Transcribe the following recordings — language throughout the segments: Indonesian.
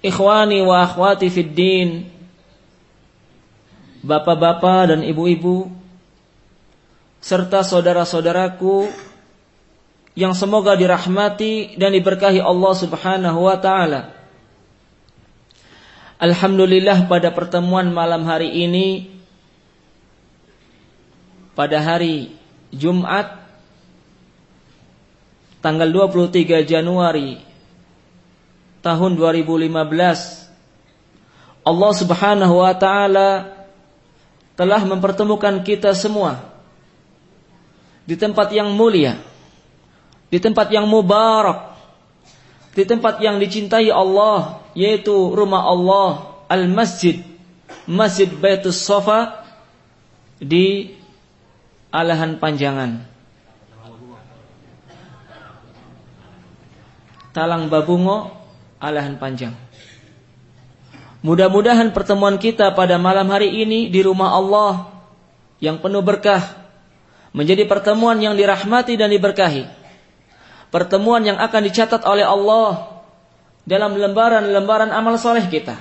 Ikhwani wa akhwati fid din. Bapak-bapak dan ibu-ibu serta saudara-saudaraku yang semoga dirahmati dan diberkahi Allah Subhanahu wa taala. Alhamdulillah pada pertemuan malam hari ini pada hari Jumat tanggal 23 Januari tahun 2015 Allah Subhanahu wa taala telah mempertemukan kita semua di tempat yang mulia, di tempat yang mubarak, di tempat yang dicintai Allah yaitu rumah Allah Al-Masjid Masjid Baitus Safa di Alahan Panjangan. Talang Babungo alahan panjang. Mudah-mudahan pertemuan kita pada malam hari ini di rumah Allah yang penuh berkah menjadi pertemuan yang dirahmati dan diberkahi. Pertemuan yang akan dicatat oleh Allah dalam lembaran-lembaran amal soleh kita.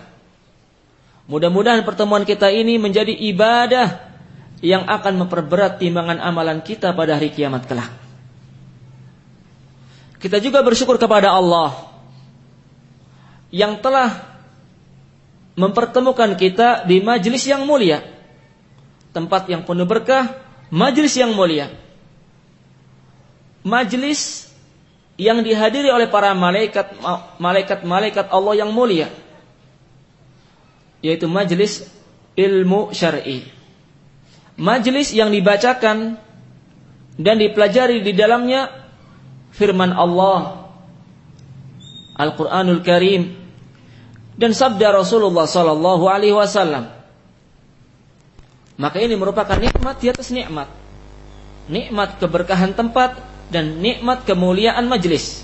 Mudah-mudahan pertemuan kita ini menjadi ibadah yang akan memperberat timbangan amalan kita pada hari kiamat kelak. Kita juga bersyukur kepada Allah yang telah mempertemukan kita di majelis yang mulia. Tempat yang penuh berkah, majelis yang mulia. Majelis yang dihadiri oleh para malaikat malaikat-malaikat Allah yang mulia. Yaitu majelis ilmu syar'i. Majelis yang dibacakan dan dipelajari di dalamnya firman Allah Al-Qur'anul Karim dan sabda Rasulullah sallallahu alaihi wasallam. Maka ini merupakan nikmat di atas nikmat. Nikmat keberkahan tempat dan nikmat kemuliaan majelis.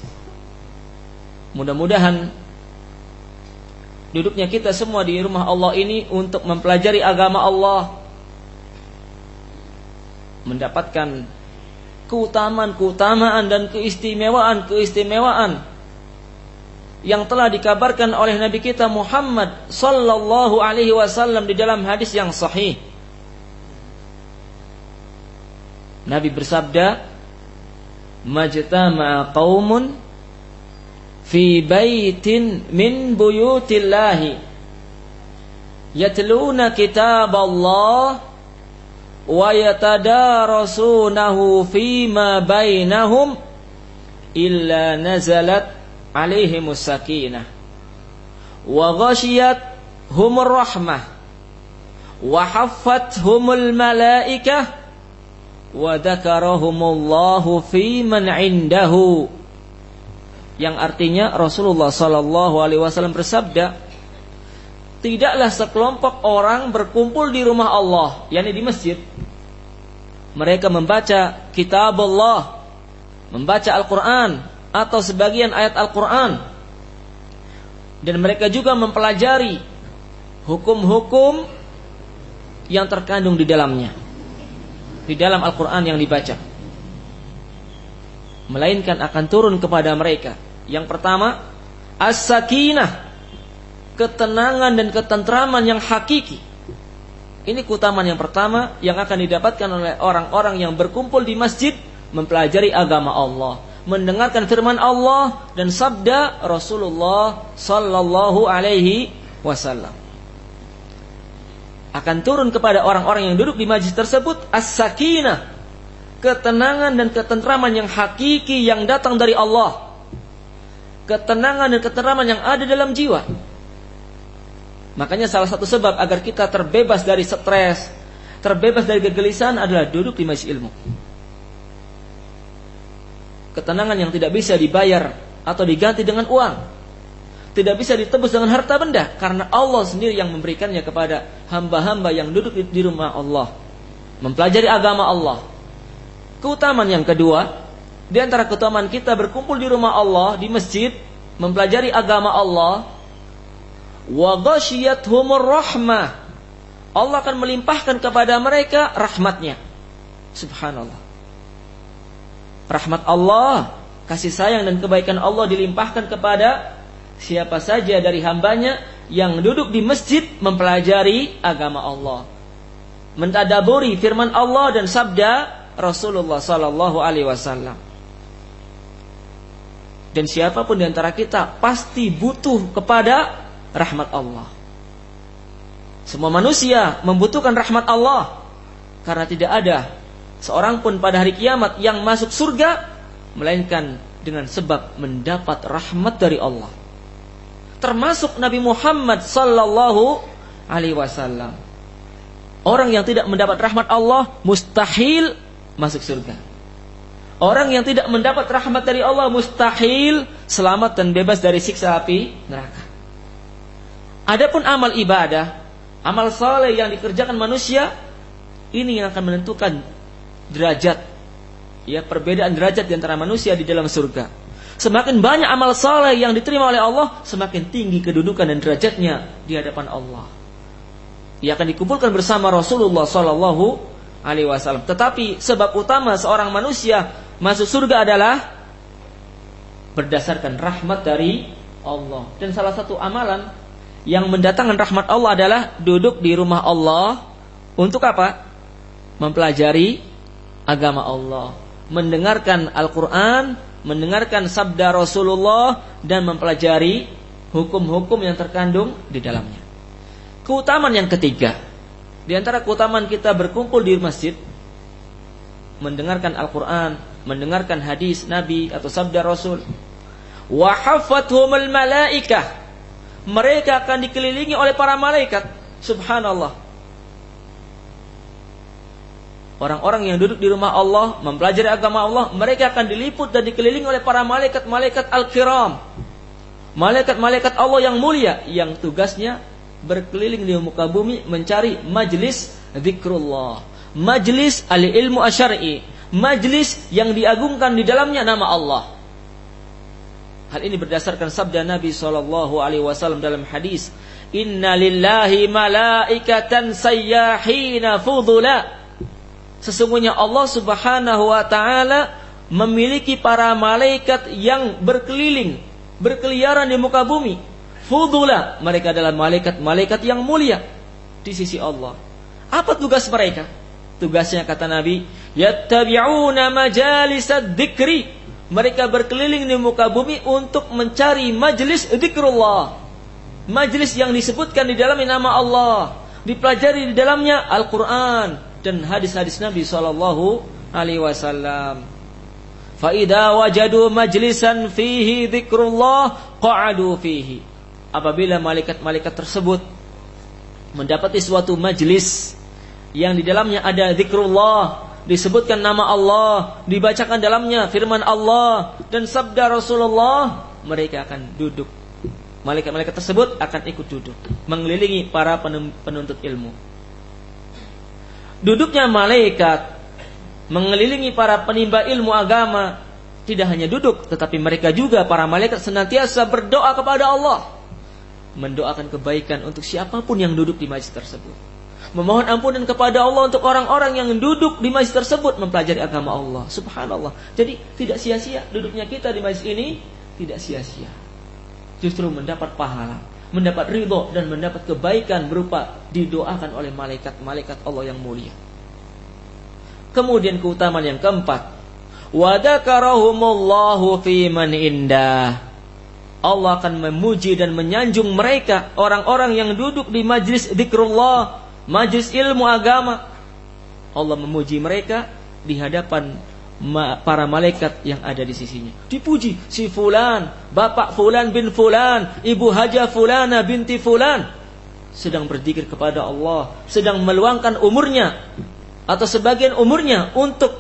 Mudah-mudahan duduknya kita semua di rumah Allah ini untuk mempelajari agama Allah mendapatkan keutamaan-keutamaan dan keistimewaan-keistimewaan yang telah dikabarkan oleh Nabi kita Muhammad sallallahu alaihi wasallam di dalam hadis yang sahih. Nabi bersabda, "Majtama'a qaumun fi baitin min buyutillahi yatluna kitab Allah wa yatadarasunahu fima bainahum illa nazalat alaihimus sakinah wa ghashiyat humur rahmah. Wa haffat humul malaikah. Wa dzakarahumullahu fi man indahu. Yang artinya Rasulullah sallallahu alaihi wasallam bersabda tidaklah sekelompok orang berkumpul di rumah Allah yakni di masjid. Mereka membaca kitab Allah membaca Al-Qur'an atau sebagian ayat Al-Quran. Dan mereka juga mempelajari hukum-hukum yang terkandung di dalamnya. Di dalam Al-Quran yang dibaca. Melainkan akan turun kepada mereka. Yang pertama as-sakinah. Ketenangan dan ketentraman yang hakiki. Ini keutamaan yang pertama yang akan didapatkan oleh orang-orang yang berkumpul di masjid mempelajari agama Allah mendengarkan firman Allah dan sabda Rasulullah sallallahu alaihi wasallam. Akan turun kepada orang-orang yang duduk di majlis tersebut as-sakinah, ketenangan dan ketentraman yang hakiki yang datang dari Allah. Ketenangan dan ketentraman yang ada dalam jiwa. Makanya salah satu sebab agar kita terbebas dari stres, terbebas dari kegelisahan adalah duduk di majlis ilmu ketenangan yang tidak bisa dibayar atau diganti dengan uang. Tidak bisa ditebus dengan harta benda karena Allah sendiri yang memberikannya kepada hamba-hamba yang duduk di rumah Allah, mempelajari agama Allah. Keutamaan yang kedua, di antara keutamaan kita berkumpul di rumah Allah di masjid, mempelajari agama Allah, wa rahmah. Allah akan melimpahkan kepada mereka rahmatnya. Subhanallah rahmat Allah, kasih sayang dan kebaikan Allah dilimpahkan kepada siapa saja dari hambanya yang duduk di masjid mempelajari agama Allah. Mentadaburi firman Allah dan sabda Rasulullah sallallahu alaihi wasallam. Dan siapa pun di antara kita pasti butuh kepada rahmat Allah. Semua manusia membutuhkan rahmat Allah karena tidak ada seorang pun pada hari kiamat yang masuk surga melainkan dengan sebab mendapat rahmat dari Allah. Termasuk Nabi Muhammad sallallahu alaihi wasallam. Orang yang tidak mendapat rahmat Allah mustahil masuk surga. Orang yang tidak mendapat rahmat dari Allah mustahil selamat dan bebas dari siksa api neraka. Adapun amal ibadah, amal soleh yang dikerjakan manusia, ini yang akan menentukan derajat ya perbedaan derajat di antara manusia di dalam surga. Semakin banyak amal saleh yang diterima oleh Allah, semakin tinggi kedudukan dan derajatnya di hadapan Allah. Ia akan dikumpulkan bersama Rasulullah Sallallahu Alaihi Wasallam. Tetapi sebab utama seorang manusia masuk surga adalah berdasarkan rahmat dari Allah. Dan salah satu amalan yang mendatangkan rahmat Allah adalah duduk di rumah Allah untuk apa? Mempelajari agama Allah mendengarkan Al-Quran, mendengarkan sabda Rasulullah, dan mempelajari hukum-hukum yang terkandung di dalamnya. Keutamaan yang ketiga, di antara keutamaan kita berkumpul di masjid, mendengarkan Al-Quran, mendengarkan hadis Nabi atau sabda Rasul, wahafathumul malaikah. Mereka akan dikelilingi oleh para malaikat. Subhanallah Orang-orang yang duduk di rumah Allah, mempelajari agama Allah, mereka akan diliput dan dikelilingi oleh para malaikat-malaikat al-kiram. Malaikat-malaikat Allah yang mulia, yang tugasnya berkeliling di muka bumi mencari majlis zikrullah. Majlis ahli ilmu asyari. Majlis yang diagungkan di dalamnya nama Allah. Hal ini berdasarkan sabda Nabi Shallallahu Alaihi Wasallam dalam hadis, Inna lillahi malaikatan sayyahina fudula Sesungguhnya Allah Subhanahu wa taala memiliki para malaikat yang berkeliling, berkeliaran di muka bumi. Fudula, mereka adalah malaikat-malaikat yang mulia di sisi Allah. Apa tugas mereka? Tugasnya kata Nabi, yattabi'una majalis dzikri. Mereka berkeliling di muka bumi untuk mencari majelis dzikrullah. Majelis yang disebutkan di dalamnya nama Allah, dipelajari di dalamnya Al-Qur'an, dan hadis-hadis Nabi Shallallahu Alaihi Wasallam. Faida wajadu majlisan fihi dzikrullah qa'adu fihi. Apabila malaikat-malaikat tersebut mendapati suatu majlis yang di dalamnya ada zikrullah, disebutkan nama Allah, dibacakan dalamnya firman Allah dan sabda Rasulullah, mereka akan duduk. Malaikat-malaikat tersebut akan ikut duduk, mengelilingi para penuntut ilmu duduknya malaikat mengelilingi para penimba ilmu agama. Tidak hanya duduk tetapi mereka juga para malaikat senantiasa berdoa kepada Allah. Mendoakan kebaikan untuk siapa pun yang duduk di majlis tersebut. Memohon ampunan kepada Allah untuk orang-orang yang duduk di majlis tersebut mempelajari agama Allah. Subhanallah. Jadi tidak sia-sia duduknya kita di majlis ini. Tidak sia-sia. Justru mendapat pahala mendapat ridho dan mendapat kebaikan berupa didoakan oleh malaikat-malaikat Allah yang mulia. Kemudian keutamaan yang keempat, wadakarahumullahu fi man indah. Allah akan memuji dan menyanjung mereka orang-orang yang duduk di majlis zikrullah, majlis ilmu agama. Allah memuji mereka di hadapan para malaikat yang ada di sisinya. Dipuji si fulan, bapak fulan bin fulan, ibu haja fulana binti fulan sedang berzikir kepada Allah, sedang meluangkan umurnya atau sebagian umurnya untuk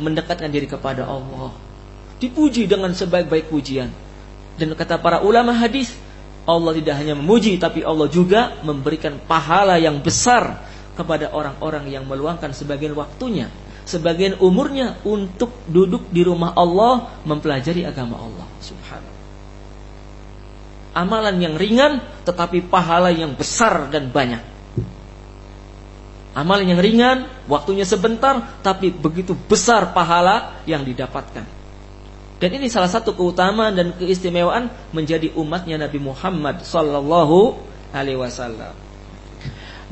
mendekatkan diri kepada Allah. Dipuji dengan sebaik-baik pujian. Dan kata para ulama hadis, Allah tidak hanya memuji tapi Allah juga memberikan pahala yang besar kepada orang-orang yang meluangkan sebagian waktunya sebagian umurnya untuk duduk di rumah Allah mempelajari agama Allah. Subhanallah. Amalan yang ringan tetapi pahala yang besar dan banyak. Amalan yang ringan, waktunya sebentar tapi begitu besar pahala yang didapatkan. Dan ini salah satu keutamaan dan keistimewaan menjadi umatnya Nabi Muhammad sallallahu alaihi wasallam.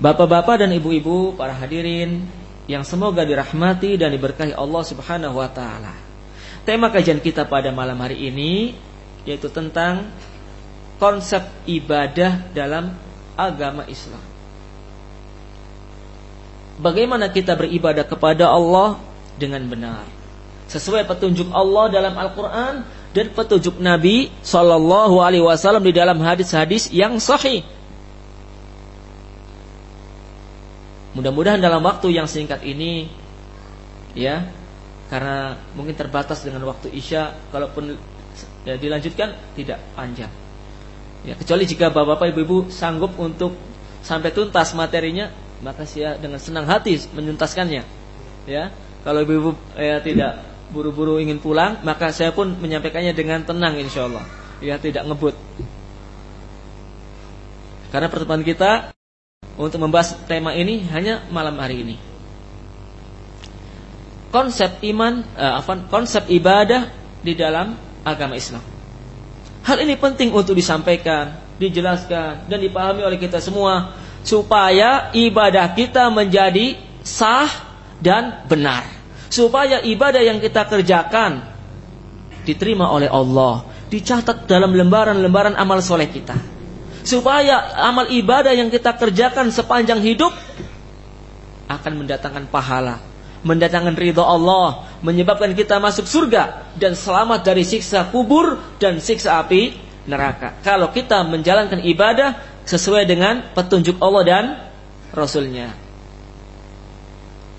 Bapak-bapak dan ibu-ibu, para hadirin yang semoga dirahmati dan diberkahi Allah Subhanahu wa taala. Tema kajian kita pada malam hari ini yaitu tentang konsep ibadah dalam agama Islam. Bagaimana kita beribadah kepada Allah dengan benar? sesuai petunjuk Allah dalam Al-Quran dan petunjuk Nabi Shallallahu Alaihi Wasallam di dalam hadis-hadis yang sahih. Mudah-mudahan dalam waktu yang singkat ini, ya, karena mungkin terbatas dengan waktu isya, kalaupun ya, dilanjutkan tidak panjang. Ya, kecuali jika bapak-bapak ibu-ibu sanggup untuk sampai tuntas materinya, maka saya dengan senang hati menuntaskannya. Ya, kalau ibu-ibu ya, tidak buru-buru ingin pulang, maka saya pun menyampaikannya dengan tenang insya Allah. Ya tidak ngebut. Karena pertemuan kita untuk membahas tema ini hanya malam hari ini. Konsep iman, uh, konsep ibadah di dalam agama Islam. Hal ini penting untuk disampaikan, dijelaskan dan dipahami oleh kita semua supaya ibadah kita menjadi sah dan benar supaya ibadah yang kita kerjakan diterima oleh Allah, dicatat dalam lembaran-lembaran amal soleh kita. Supaya amal ibadah yang kita kerjakan sepanjang hidup akan mendatangkan pahala, mendatangkan ridho Allah, menyebabkan kita masuk surga dan selamat dari siksa kubur dan siksa api neraka. Kalau kita menjalankan ibadah sesuai dengan petunjuk Allah dan Rasulnya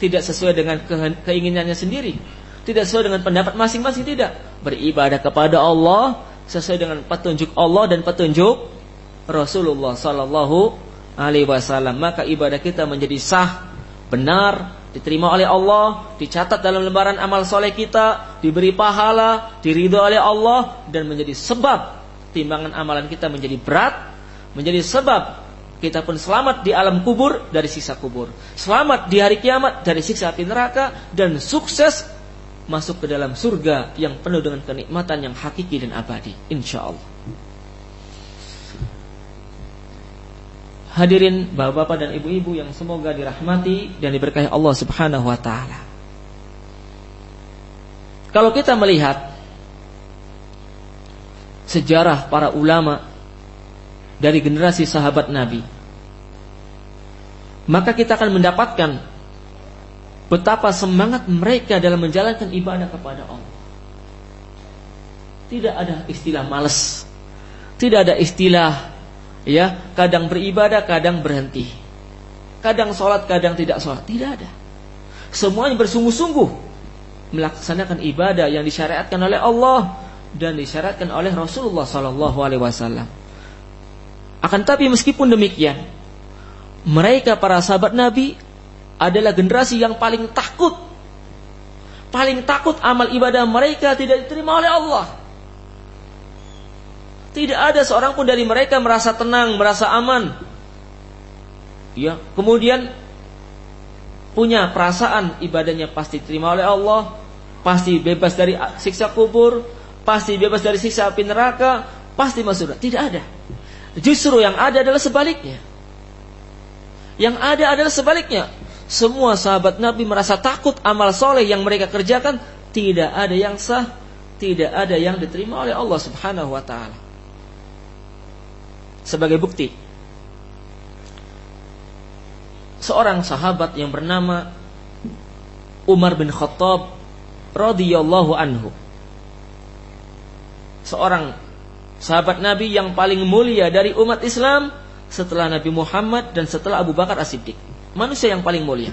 tidak sesuai dengan keinginannya sendiri, tidak sesuai dengan pendapat masing-masing tidak. Beribadah kepada Allah sesuai dengan petunjuk Allah dan petunjuk Rasulullah sallallahu alaihi wasallam. Maka ibadah kita menjadi sah, benar, diterima oleh Allah, dicatat dalam lembaran amal soleh kita, diberi pahala, diridho oleh Allah dan menjadi sebab timbangan amalan kita menjadi berat, menjadi sebab kita pun selamat di alam kubur dari siksa kubur. Selamat di hari kiamat dari siksa api neraka dan sukses masuk ke dalam surga yang penuh dengan kenikmatan yang hakiki dan abadi. Insya Allah. Hadirin bapak-bapak dan ibu-ibu yang semoga dirahmati dan diberkahi Allah Subhanahu wa taala. Kalau kita melihat sejarah para ulama dari generasi sahabat Nabi, maka kita akan mendapatkan betapa semangat mereka dalam menjalankan ibadah kepada Allah. Tidak ada istilah males. Tidak ada istilah ya, kadang beribadah, kadang berhenti. Kadang sholat, kadang tidak sholat. Tidak ada. Semuanya bersungguh-sungguh melaksanakan ibadah yang disyariatkan oleh Allah dan disyariatkan oleh Rasulullah Sallallahu Alaihi Wasallam. Akan tapi meskipun demikian, mereka para sahabat Nabi adalah generasi yang paling takut. Paling takut amal ibadah mereka tidak diterima oleh Allah. Tidak ada seorang pun dari mereka merasa tenang, merasa aman. Ya, kemudian punya perasaan ibadahnya pasti diterima oleh Allah, pasti bebas dari siksa kubur, pasti bebas dari siksa api neraka, pasti masuk. Tidak ada. Justru yang ada adalah sebaliknya. Yang ada adalah sebaliknya. Semua sahabat Nabi merasa takut amal soleh yang mereka kerjakan tidak ada yang sah, tidak ada yang diterima oleh Allah Subhanahu wa taala. Sebagai bukti, seorang sahabat yang bernama Umar bin Khattab radhiyallahu anhu. Seorang sahabat Nabi yang paling mulia dari umat Islam setelah Nabi Muhammad dan setelah Abu Bakar As-Siddiq. Manusia yang paling mulia.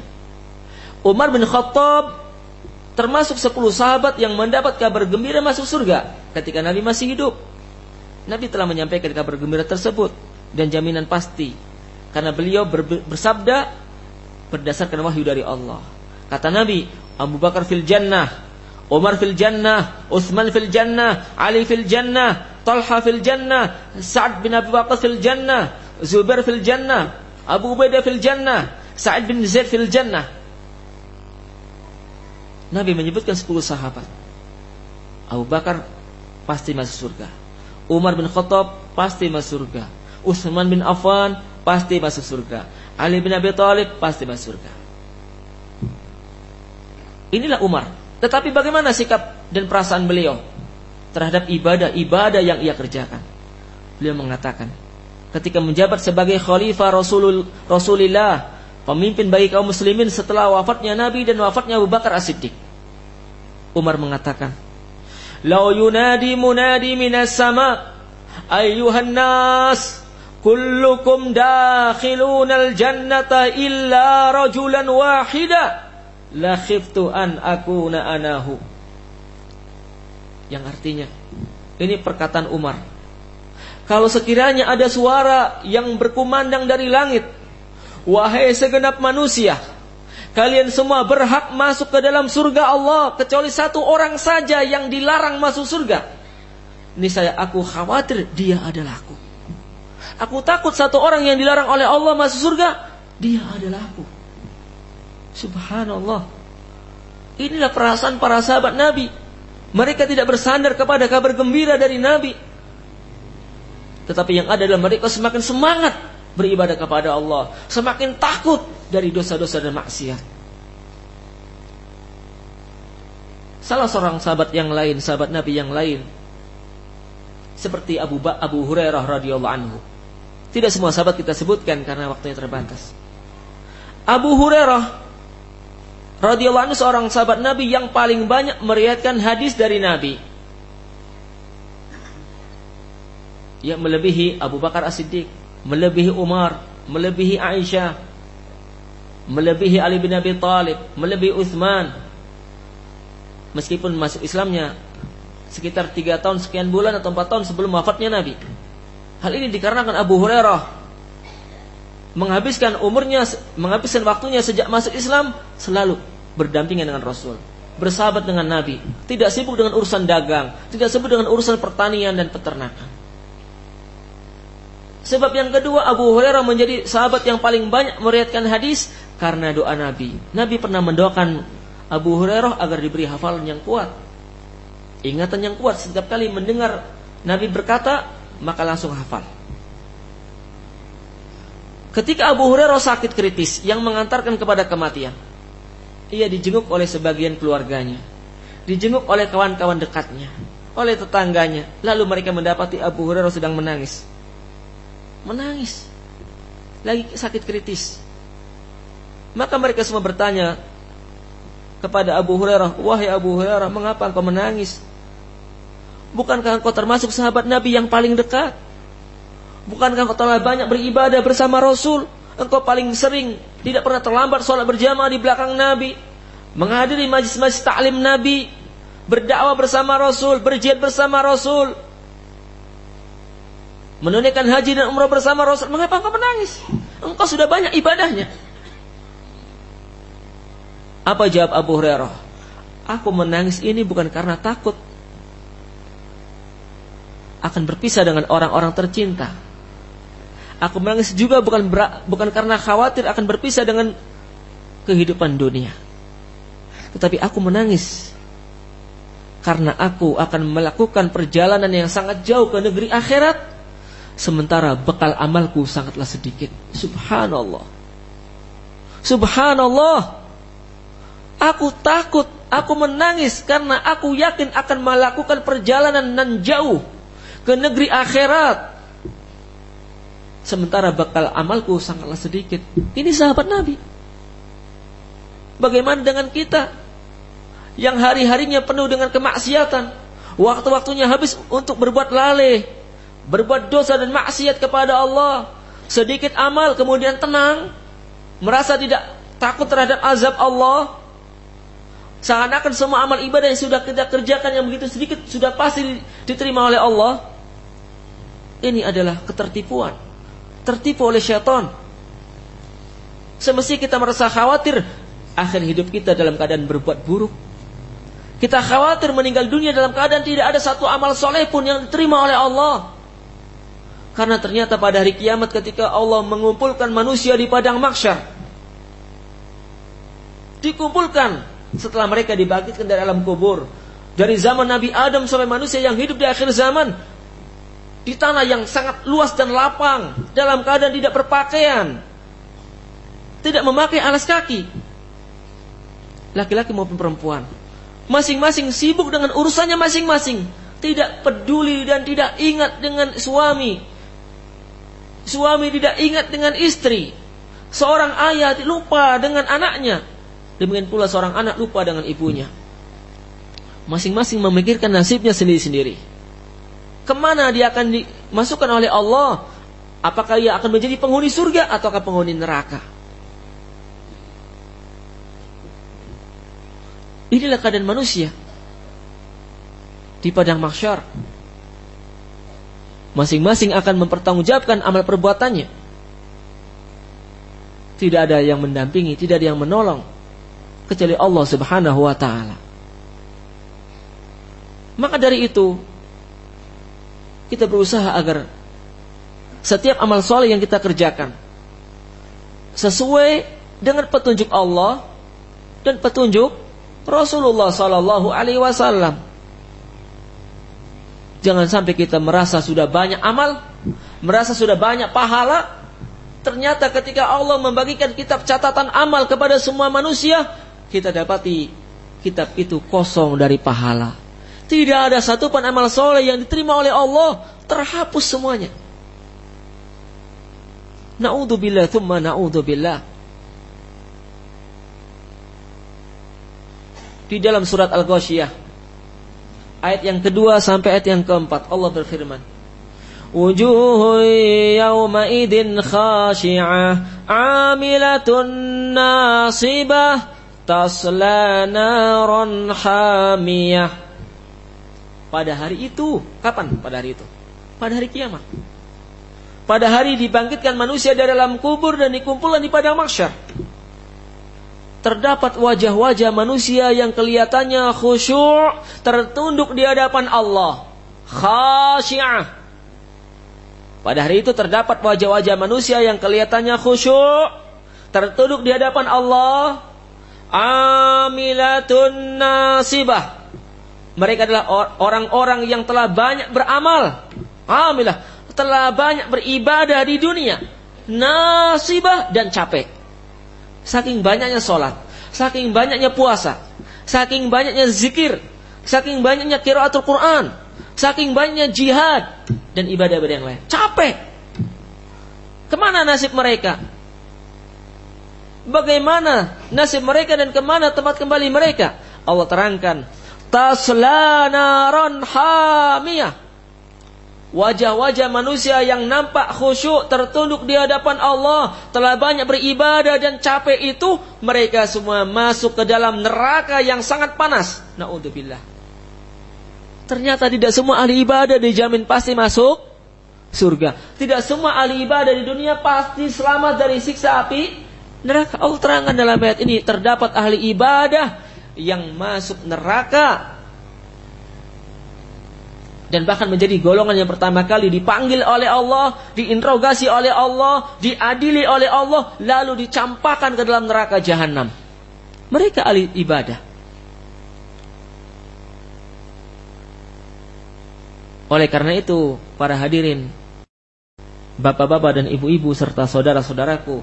Umar bin Khattab termasuk 10 sahabat yang mendapat kabar gembira masuk surga ketika Nabi masih hidup. Nabi telah menyampaikan kabar gembira tersebut dan jaminan pasti karena beliau bersabda berdasarkan wahyu dari Allah. Kata Nabi, Abu Bakar fil jannah, Umar fil jannah, Utsman fil jannah, Ali fil jannah, Talha fil jannah, Sa'ad bin Abi Waqqas fil jannah, Zubair fil jannah, Abu Ubaidah fil jannah, Sa'ad bin Zaid fil jannah. Nabi menyebutkan 10 sahabat. Abu Bakar pasti masuk surga. Umar bin Khattab pasti masuk surga. Utsman bin Affan pasti masuk surga. Ali bin Abi Thalib pasti masuk surga. Inilah Umar. Tetapi bagaimana sikap dan perasaan beliau terhadap ibadah-ibadah yang ia kerjakan? Beliau mengatakan, ketika menjabat sebagai khalifah Rasulul Rasulillah, pemimpin bagi kaum muslimin setelah wafatnya Nabi dan wafatnya Abu Bakar As-Siddiq. Umar mengatakan, "Lau yunadi munadi minas sama, ayyuhan nas, kullukum dakhilunal jannata illa rajulan wahida." La khiftu an akuna anahu. Yang artinya, ini perkataan Umar kalau sekiranya ada suara yang berkumandang dari langit, wahai segenap manusia, kalian semua berhak masuk ke dalam surga Allah kecuali satu orang saja yang dilarang masuk surga. Ini saya aku khawatir dia adalah aku. Aku takut satu orang yang dilarang oleh Allah masuk surga, dia adalah aku. Subhanallah. Inilah perasaan para sahabat Nabi. Mereka tidak bersandar kepada kabar gembira dari Nabi. Tetapi yang ada adalah mereka semakin semangat beribadah kepada Allah, semakin takut dari dosa-dosa dan maksiat. Salah seorang sahabat yang lain, sahabat Nabi yang lain, seperti Abu ba Abu Hurairah radhiyallahu anhu. Tidak semua sahabat kita sebutkan karena waktunya terbatas. Abu Hurairah radhiyallahu anhu seorang sahabat Nabi yang paling banyak meriatkan hadis dari Nabi. yang melebihi Abu Bakar As-Siddiq, melebihi Umar, melebihi Aisyah, melebihi Ali bin Abi Thalib, melebihi Uthman. Meskipun masuk Islamnya sekitar tiga tahun sekian bulan atau empat tahun sebelum wafatnya Nabi. Hal ini dikarenakan Abu Hurairah menghabiskan umurnya, menghabiskan waktunya sejak masuk Islam selalu berdampingan dengan Rasul, bersahabat dengan Nabi, tidak sibuk dengan urusan dagang, tidak sibuk dengan urusan pertanian dan peternakan. Sebab yang kedua Abu Hurairah menjadi sahabat yang paling banyak meriatkan hadis karena doa Nabi. Nabi pernah mendoakan Abu Hurairah agar diberi hafalan yang kuat. Ingatan yang kuat setiap kali mendengar Nabi berkata, maka langsung hafal. Ketika Abu Hurairah sakit kritis yang mengantarkan kepada kematian, ia dijenguk oleh sebagian keluarganya, dijenguk oleh kawan-kawan dekatnya, oleh tetangganya. Lalu mereka mendapati Abu Hurairah sedang menangis menangis. Lagi sakit kritis. Maka mereka semua bertanya kepada Abu Hurairah, "Wahai Abu Hurairah, mengapa engkau menangis? Bukankah engkau termasuk sahabat Nabi yang paling dekat? Bukankah engkau telah banyak beribadah bersama Rasul? Engkau paling sering tidak pernah terlambat sholat berjamaah di belakang Nabi, menghadiri majlis-majlis taklim Nabi, berdakwah bersama Rasul, berjihad bersama Rasul, menunaikan haji dan umrah bersama Rasul, mengapa engkau menangis? Engkau sudah banyak ibadahnya. Apa jawab Abu Hurairah? Aku menangis ini bukan karena takut akan berpisah dengan orang-orang tercinta. Aku menangis juga bukan bukan karena khawatir akan berpisah dengan kehidupan dunia. Tetapi aku menangis karena aku akan melakukan perjalanan yang sangat jauh ke negeri akhirat Sementara bekal amalku sangatlah sedikit. Subhanallah. Subhanallah. Aku takut, aku menangis karena aku yakin akan melakukan perjalanan nan jauh ke negeri akhirat. Sementara bekal amalku sangatlah sedikit. Ini sahabat Nabi. Bagaimana dengan kita yang hari-harinya penuh dengan kemaksiatan, waktu-waktunya habis untuk berbuat laleh, berbuat dosa dan maksiat kepada Allah, sedikit amal kemudian tenang, merasa tidak takut terhadap azab Allah, seakan-akan semua amal ibadah yang sudah kita kerjakan yang begitu sedikit sudah pasti diterima oleh Allah. Ini adalah ketertipuan, tertipu oleh syaitan. Semestinya kita merasa khawatir akhir hidup kita dalam keadaan berbuat buruk. Kita khawatir meninggal dunia dalam keadaan tidak ada satu amal soleh pun yang diterima oleh Allah. Karena ternyata pada hari kiamat ketika Allah mengumpulkan manusia di padang maksyar. Dikumpulkan setelah mereka dibangkitkan dari alam kubur. Dari zaman Nabi Adam sampai manusia yang hidup di akhir zaman di tanah yang sangat luas dan lapang dalam keadaan tidak berpakaian tidak memakai alas kaki laki-laki maupun perempuan masing-masing sibuk dengan urusannya masing-masing tidak peduli dan tidak ingat dengan suami suami tidak ingat dengan istri seorang ayah lupa dengan anaknya demikian pula seorang anak lupa dengan ibunya masing-masing memikirkan nasibnya sendiri-sendiri ke mana dia akan dimasukkan oleh Allah? Apakah ia akan menjadi penghuni surga ataukah penghuni neraka? Inilah keadaan manusia di padang mahsyar. Masing-masing akan mempertanggungjawabkan amal perbuatannya. Tidak ada yang mendampingi, tidak ada yang menolong kecuali Allah Subhanahu wa taala. Maka dari itu, kita berusaha agar setiap amal soleh yang kita kerjakan sesuai dengan petunjuk Allah dan petunjuk Rasulullah Sallallahu Alaihi Wasallam. Jangan sampai kita merasa sudah banyak amal, merasa sudah banyak pahala, ternyata ketika Allah membagikan kitab catatan amal kepada semua manusia, kita dapati kitab itu kosong dari pahala. Tidak ada satu pun amal soleh yang diterima oleh Allah terhapus semuanya. Naudzubillah thumma naudzubillah. Di dalam surat Al-Ghasyiyah ayat yang kedua sampai ayat yang keempat Allah berfirman Wujuhu yawma idin khashi'ah amilatun nasibah tasla naran hamiyah pada hari itu. Kapan pada hari itu? Pada hari kiamat. Pada hari dibangkitkan manusia dari dalam kubur dan dikumpulkan di padang mahsyar. Terdapat wajah-wajah manusia yang kelihatannya khusyuk, tertunduk di hadapan Allah. Khasyi'ah. Pada hari itu terdapat wajah-wajah manusia yang kelihatannya khusyuk, tertunduk di hadapan Allah. Amilatun nasibah mereka adalah orang-orang yang telah banyak beramal. Alhamdulillah, telah banyak beribadah di dunia. Nasibah dan capek. Saking banyaknya sholat, saking banyaknya puasa, saking banyaknya zikir, saking banyaknya kiraatul Quran, saking banyaknya jihad dan ibadah-ibadah yang lain. Capek. Ke mana nasib mereka? Bagaimana nasib mereka dan ke mana tempat kembali mereka? Allah terangkan tasla naron hamiyah. Wajah-wajah manusia yang nampak khusyuk tertunduk di hadapan Allah telah banyak beribadah dan capek itu mereka semua masuk ke dalam neraka yang sangat panas. Naudzubillah. Ternyata tidak semua ahli ibadah dijamin pasti masuk surga. Tidak semua ahli ibadah di dunia pasti selamat dari siksa api neraka. Allah terangkan dalam ayat ini terdapat ahli ibadah yang masuk neraka dan bahkan menjadi golongan yang pertama kali dipanggil oleh Allah, diinterogasi oleh Allah, diadili oleh Allah, lalu dicampakkan ke dalam neraka jahanam. Mereka ahli ibadah. Oleh karena itu, para hadirin, bapak-bapak dan ibu-ibu serta saudara-saudaraku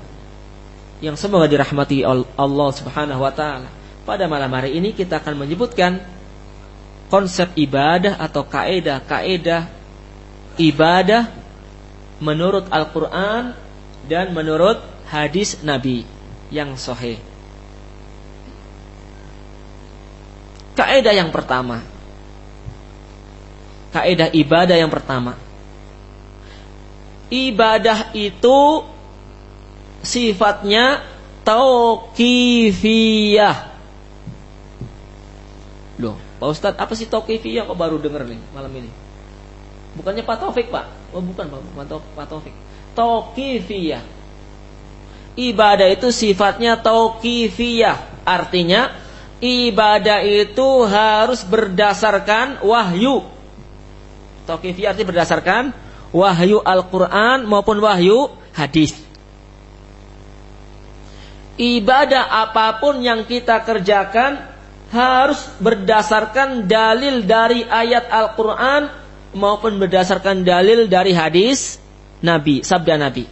yang semoga dirahmati Allah Subhanahu wa taala. Pada malam hari ini kita akan menyebutkan konsep ibadah atau kaedah-kaedah ibadah menurut Al-Quran dan menurut hadis Nabi yang sahih. Kaedah yang pertama. Kaedah ibadah yang pertama. Ibadah itu sifatnya tauqifiyah. Pak Ustadz, apa sih tauqifiyah kok baru denger nih malam ini? Bukannya Pak Taufik, Pak? Oh, bukan, Pak. Bukan Pak Taufik. Tauqifiyah. Ibadah itu sifatnya tauqifiyah. Artinya, ibadah itu harus berdasarkan wahyu. Tauqifiyah artinya berdasarkan wahyu Al-Quran maupun wahyu hadis. Ibadah apa pun yang kita kerjakan harus berdasarkan dalil dari ayat Al-Quran maupun berdasarkan dalil dari hadis Nabi, sabda Nabi.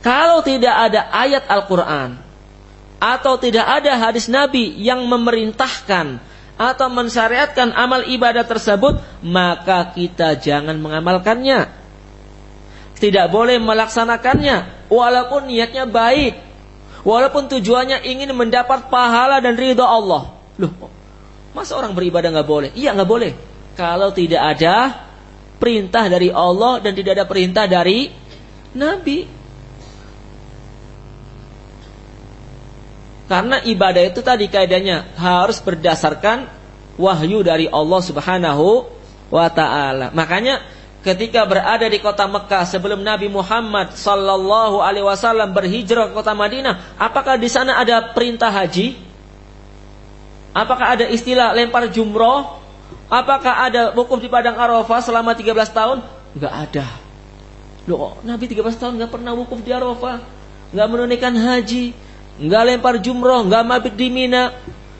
Kalau tidak ada ayat Al-Quran atau tidak ada hadis Nabi yang memerintahkan atau mensyariatkan amal ibadah tersebut, maka kita jangan mengamalkannya. Tidak boleh melaksanakannya walaupun niatnya baik Walaupun tujuannya ingin mendapat pahala dan ridho Allah. Loh, masa orang beribadah nggak boleh? Iya nggak boleh. Kalau tidak ada perintah dari Allah dan tidak ada perintah dari Nabi. Karena ibadah itu tadi kaidahnya harus berdasarkan wahyu dari Allah Subhanahu wa taala. Makanya ketika berada di kota Mekah sebelum Nabi Muhammad sallallahu alaihi wasallam berhijrah ke kota Madinah, apakah di sana ada perintah haji? Apakah ada istilah lempar jumroh? Apakah ada wukuf di padang Arafah selama 13 tahun? Enggak ada. Loh, Nabi 13 tahun enggak pernah wukuf di Arafah, enggak menunaikan haji, enggak lempar jumroh, enggak mabit di Mina,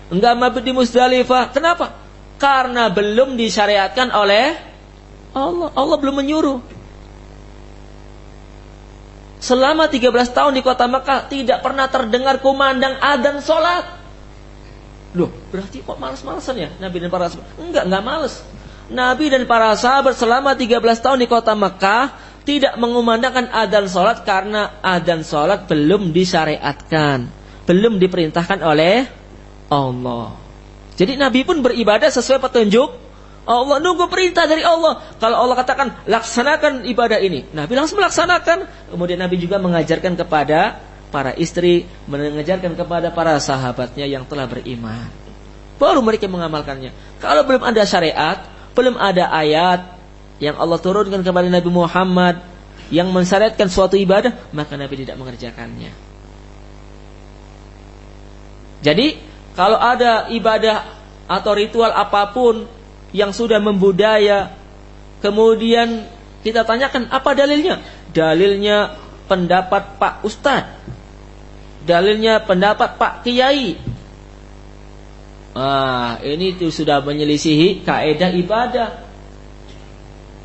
enggak mabit di Musdalifah. Kenapa? Karena belum disyariatkan oleh Allah. Allah belum menyuruh. Selama 13 tahun di kota Mekah tidak pernah terdengar kumandang adzan sholat. Loh, berarti kok males-malesan ya Nabi dan para sahabat? Enggak, enggak males. Nabi dan para sahabat selama 13 tahun di kota Mekah tidak mengumandangkan adzan sholat karena adzan sholat belum disyariatkan, belum diperintahkan oleh Allah. Jadi Nabi pun beribadah sesuai petunjuk Allah nunggu perintah dari Allah. Kalau Allah katakan laksanakan ibadah ini, Nabi langsung melaksanakan. Kemudian Nabi juga mengajarkan kepada para istri, mengajarkan kepada para sahabatnya yang telah beriman. Baru mereka mengamalkannya. Kalau belum ada syariat, belum ada ayat yang Allah turunkan kepada Nabi Muhammad yang mensyariatkan suatu ibadah, maka Nabi tidak mengerjakannya. Jadi, kalau ada ibadah atau ritual apa pun yang sudah membudaya. Kemudian kita tanyakan apa dalilnya? Dalilnya pendapat Pak Ustadz. Dalilnya pendapat Pak Kiai. Ah, ini itu sudah menyelisihi kaidah ibadah.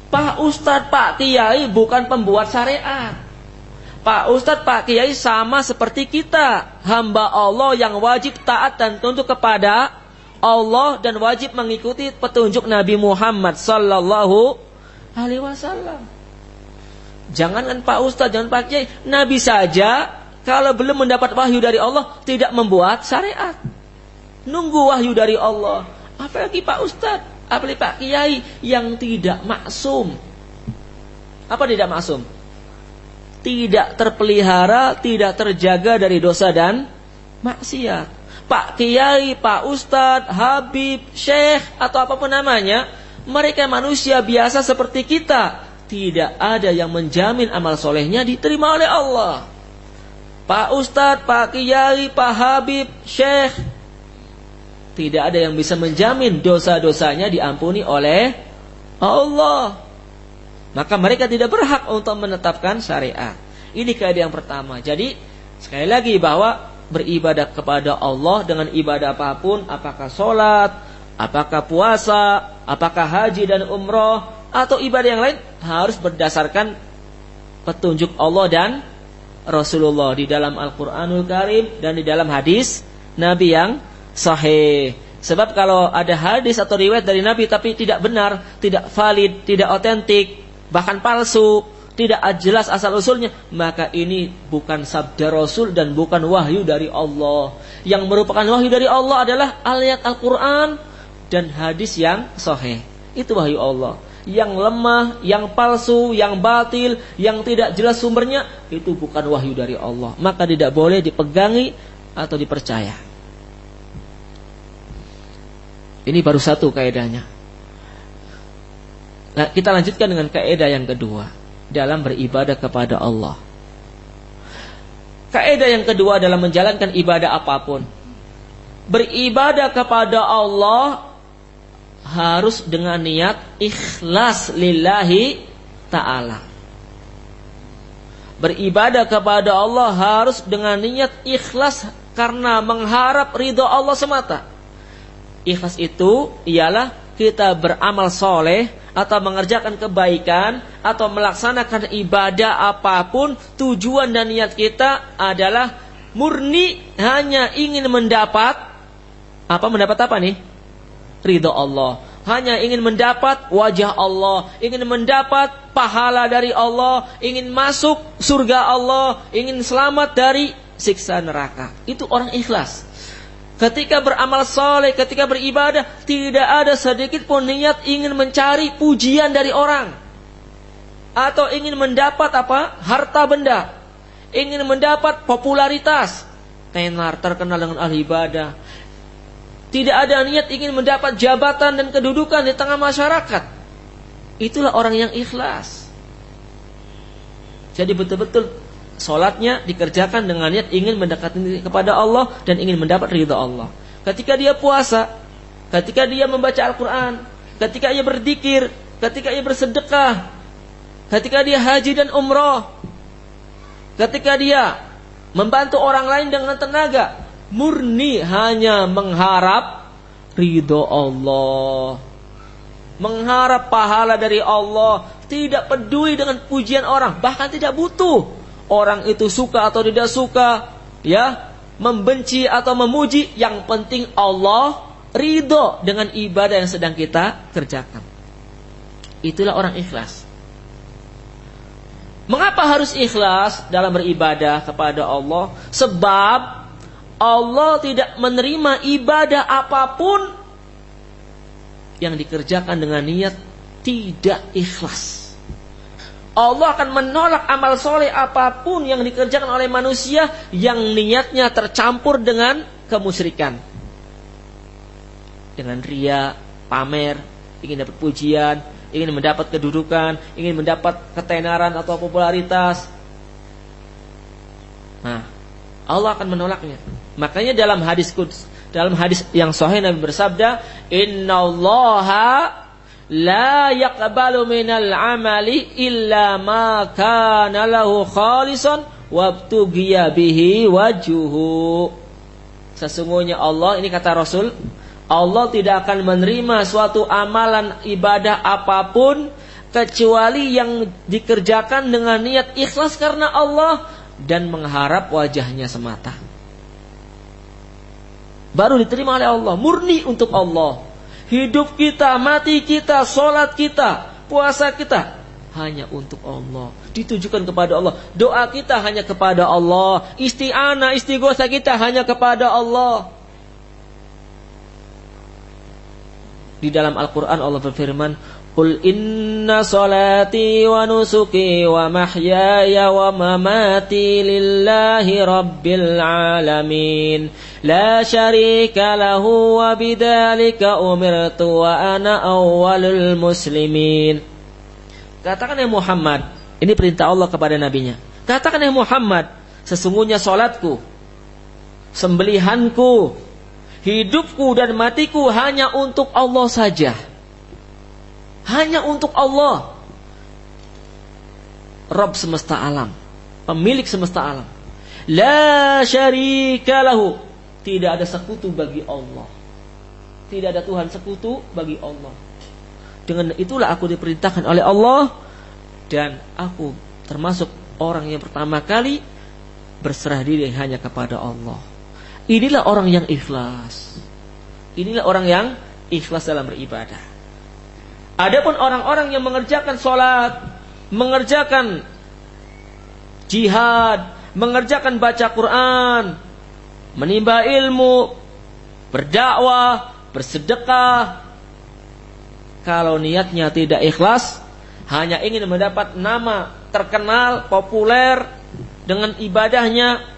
Pak Ustadz, Pak Kiai bukan pembuat syariat. Pak Ustadz, Pak Kiai sama seperti kita, hamba Allah yang wajib taat dan tunduk kepada Allah dan wajib mengikuti petunjuk Nabi Muhammad sallallahu alaihi wasallam. Jangankan Pak Ustaz, jangan Pak Kiai, Nabi saja kalau belum mendapat wahyu dari Allah tidak membuat syariat. Nunggu wahyu dari Allah. Apalagi Pak Ustaz, apalagi Pak Kiai yang tidak maksum. Apa tidak maksum? Tidak terpelihara, tidak terjaga dari dosa dan maksiat. Pak Kiai, Pak Ustadz, Habib, Syekh atau apa pun namanya, mereka manusia biasa seperti kita. Tidak ada yang menjamin amal solehnya diterima oleh Allah. Pak Ustadz, Pak Kiai, Pak Habib, Syekh, tidak ada yang bisa menjamin dosa-dosanya diampuni oleh Allah. Maka mereka tidak berhak untuk menetapkan syariat. Ini kaidah yang pertama. Jadi sekali lagi bahwa beribadah kepada Allah dengan ibadah apa pun, apakah sholat, apakah puasa, apakah haji dan umroh, atau ibadah yang lain harus berdasarkan petunjuk Allah dan Rasulullah di dalam Al-Quranul Karim dan di dalam hadis Nabi yang sahih. Sebab kalau ada hadis atau riwayat dari Nabi tapi tidak benar, tidak valid, tidak otentik, bahkan palsu, tidak jelas asal usulnya, maka ini bukan sabda Rasul dan bukan wahyu dari Allah. Yang merupakan wahyu dari Allah adalah ayat Al-Quran dan hadis yang sahih. Itu wahyu Allah. Yang lemah, yang palsu, yang batil, yang tidak jelas sumbernya, itu bukan wahyu dari Allah. Maka tidak boleh dipegangi atau dipercaya. Ini baru satu kaedahnya. Nah, kita lanjutkan dengan kaedah yang kedua dalam beribadah kepada Allah. Kaidah yang kedua dalam menjalankan ibadah apa pun. Beribadah kepada Allah harus dengan niat ikhlas lillahi ta'ala. Beribadah kepada Allah harus dengan niat ikhlas karena mengharap ridho Allah semata. Ikhlas itu ialah kita beramal soleh atau mengerjakan kebaikan atau melaksanakan ibadah apa pun tujuan dan niat kita adalah murni hanya ingin mendapat apa mendapat apa nih ridho Allah hanya ingin mendapat wajah Allah, ingin mendapat pahala dari Allah, ingin masuk surga Allah, ingin selamat dari siksa neraka. Itu orang ikhlas. Ketika beramal soleh, ketika beribadah, tidak ada sedikit pun niat ingin mencari pujian dari orang. Atau ingin mendapat apa? Harta benda. Ingin mendapat popularitas. Tenar terkenal dengan ahli ibadah tidak ada niat ingin mendapat jabatan dan kedudukan di tengah masyarakat. Itulah orang yang ikhlas. Jadi betul-betul sholatnya dikerjakan dengan niat ingin mendekati kepada Allah dan ingin mendapat ridha Allah. Ketika dia puasa, ketika dia membaca Al-Quran, ketika dia berzikir, ketika dia bersedekah, ketika dia haji dan umroh, ketika dia membantu orang lain dengan tenaga, murni hanya mengharap ridho Allah. Mengharap pahala dari Allah, tidak peduli dengan pujian orang, bahkan tidak butuh orang itu suka atau tidak suka, ya, membenci atau memuji, yang penting Allah ridho dengan ibadah yang sedang kita kerjakan. Itulah orang ikhlas. Mengapa harus ikhlas dalam beribadah kepada Allah? Sebab Allah tidak menerima ibadah apa pun yang dikerjakan dengan niat tidak ikhlas. Allah akan menolak amal soleh apa pun yang dikerjakan oleh manusia yang niatnya tercampur dengan kemusyrikan. Dengan ria, pamer, ingin dapat pujian, ingin mendapat kedudukan, ingin mendapat ketenaran atau popularitas. Nah, Allah akan menolaknya. Makanya dalam hadis kuds, dalam hadis yang sahih Nabi bersabda, "Innallaha la yaqbalu minal amali illa ma kana lahu khalisan wabtughiya bihi wajuhu." Sesungguhnya Allah, ini kata Rasul, Allah tidak akan menerima suatu amalan ibadah apa pun kecuali yang dikerjakan dengan niat ikhlas karena Allah dan mengharap wajahnya semata. Baru diterima oleh Allah, murni untuk Allah. Hidup kita, mati kita, sholat kita, puasa kita hanya untuk Allah. Ditujukan kepada Allah. Doa kita hanya kepada Allah. Isti'anah, istighosa kita hanya kepada Allah. Di dalam Al-Quran Allah berfirman, Qul inna salati wa nusuki wa mahyaya wa mamati lillahi rabbil alamin la syarika lahu wa bidzalika umirtu wa ana awwalul muslimin Katakan ya Muhammad ini perintah Allah kepada nabinya. Katakan ya Muhammad sesungguhnya salatku sembelihanku hidupku dan matiku hanya untuk Allah saja hanya untuk Allah. Rob semesta alam. Pemilik semesta alam. La syarika lahu. Tidak ada sekutu bagi Allah. Tidak ada Tuhan sekutu bagi Allah. Dengan itulah aku diperintahkan oleh Allah. Dan aku termasuk orang yang pertama kali berserah diri hanya kepada Allah. Inilah orang yang ikhlas. Inilah orang yang ikhlas dalam beribadah. Adapun orang-orang yang mengerjakan sholat, mengerjakan jihad, mengerjakan baca Quran, menimba ilmu, berdakwah, bersedekah, kalau niatnya tidak ikhlas, hanya ingin mendapat nama terkenal, populer dengan ibadahnya,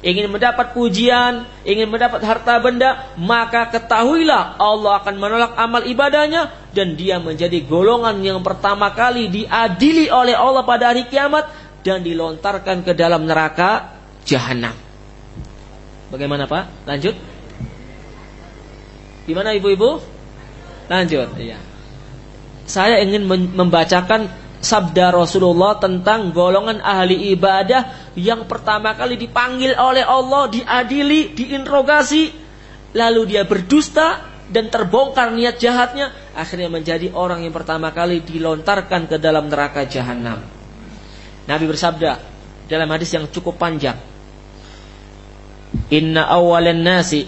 ingin mendapat pujian, ingin mendapat harta benda, maka ketahuilah Allah akan menolak amal ibadahnya dan dia menjadi golongan yang pertama kali diadili oleh Allah pada hari kiamat dan dilontarkan ke dalam neraka jahanam. Bagaimana Pak? Lanjut. Gimana ibu-ibu? Lanjut. Iya. Saya ingin membacakan sabda Rasulullah tentang golongan ahli ibadah yang pertama kali dipanggil oleh Allah, diadili, diinterogasi, lalu dia berdusta dan terbongkar niat jahatnya, akhirnya menjadi orang yang pertama kali dilontarkan ke dalam neraka jahanam. Nabi bersabda dalam hadis yang cukup panjang, Inna awalan nasi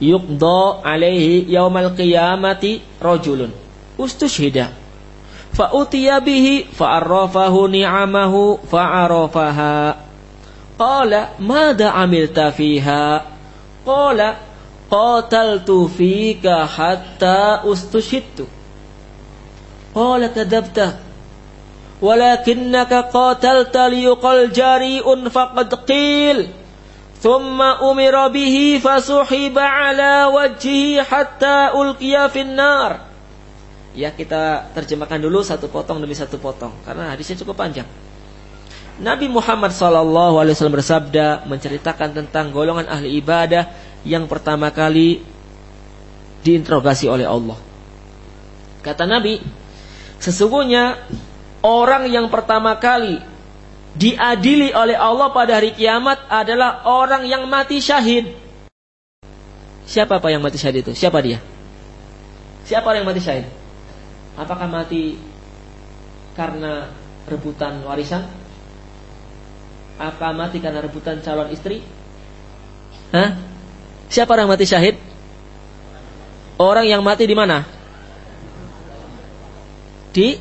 yuqda alaihi yaumal qiyamati rajulun ustushhida fa utiya bihi fa arrafahu ni'amahu fa arafaha qala madha amilta fiha? Qala qataltu fika hatta ustushhidtu qala kadabta. Walakinnaka qatalta liyuqal jari'un faqad qil thumma umira bihi fasuhiba ala wajhihi hatta ulqiya finnar ya kita terjemahkan dulu satu potong demi satu potong karena hadisnya cukup panjang Nabi Muhammad SAW bersabda menceritakan tentang golongan ahli ibadah yang pertama kali diinterogasi oleh Allah. Kata Nabi, sesungguhnya orang yang pertama kali diadili oleh Allah pada hari kiamat adalah orang yang mati syahid. Siapa apa yang mati syahid itu? Siapa dia? Siapa orang yang mati syahid? Apakah mati karena rebutan warisan? Apa mati karena rebutan calon istri? Hah? Siapa orang mati syahid? Orang yang mati di mana? Di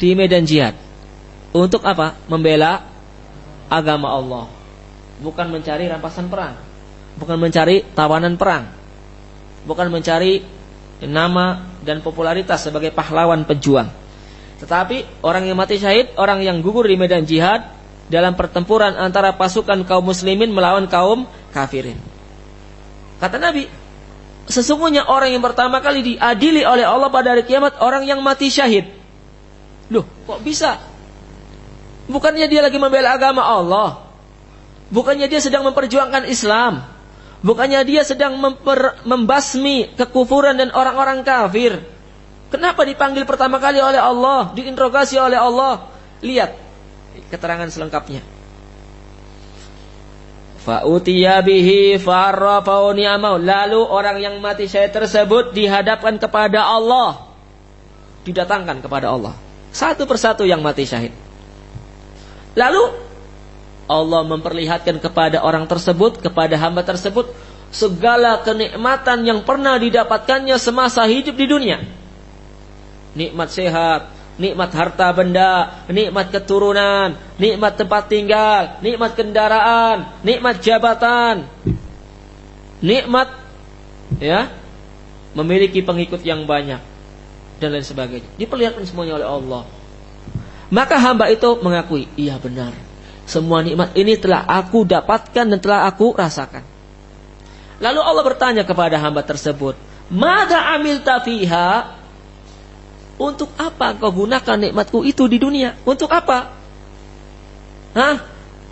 di medan jihad. Untuk apa? Membela agama Allah. Bukan mencari rampasan perang. Bukan mencari tawanan perang. Bukan mencari nama dan popularitas sebagai pahlawan pejuang. Tetapi orang yang mati syahid, orang yang gugur di medan jihad dalam pertempuran antara pasukan kaum muslimin melawan kaum kafirin. Kata Nabi, sesungguhnya orang yang pertama kali diadili oleh Allah pada hari kiamat orang yang mati syahid. Loh, kok bisa? Bukannya dia lagi membela agama Allah. Bukannya dia sedang memperjuangkan Islam. Bukannya dia sedang memper, membasmi kekufuran dan orang-orang kafir. Kenapa dipanggil pertama kali oleh Allah, diinterogasi oleh Allah? Lihat keterangan selengkapnya. Fa'utiya bihi Lalu orang yang mati syahid tersebut dihadapkan kepada Allah. Didatangkan kepada Allah. Satu persatu yang mati syahid. Lalu Allah memperlihatkan kepada orang tersebut, kepada hamba tersebut segala kenikmatan yang pernah didapatkannya semasa hidup di dunia. Nikmat sehat, nikmat harta benda, nikmat keturunan, nikmat tempat tinggal, nikmat kendaraan, nikmat jabatan, nikmat ya memiliki pengikut yang banyak dan lain sebagainya. Diperlihatkan semuanya oleh Allah. Maka hamba itu mengakui, iya benar. Semua nikmat ini telah aku dapatkan dan telah aku rasakan. Lalu Allah bertanya kepada hamba tersebut, Mada amil tafiha? Untuk apa kau gunakan nikmatku itu di dunia? Untuk apa? Hah?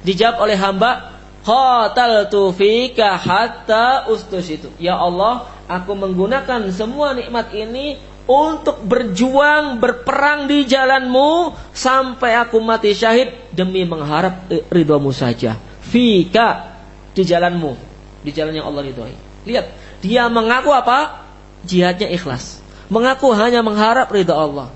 Dijawab oleh hamba, Qataltu fika hatta ustus itu. Ya Allah, aku menggunakan semua nikmat ini untuk berjuang berperang di jalanmu sampai aku mati syahid demi mengharap ridhomu saja. Fika di jalanmu, di jalan yang Allah ridhoi. Lihat, dia mengaku apa? Jihadnya ikhlas. Mengaku hanya mengharap ridha Allah.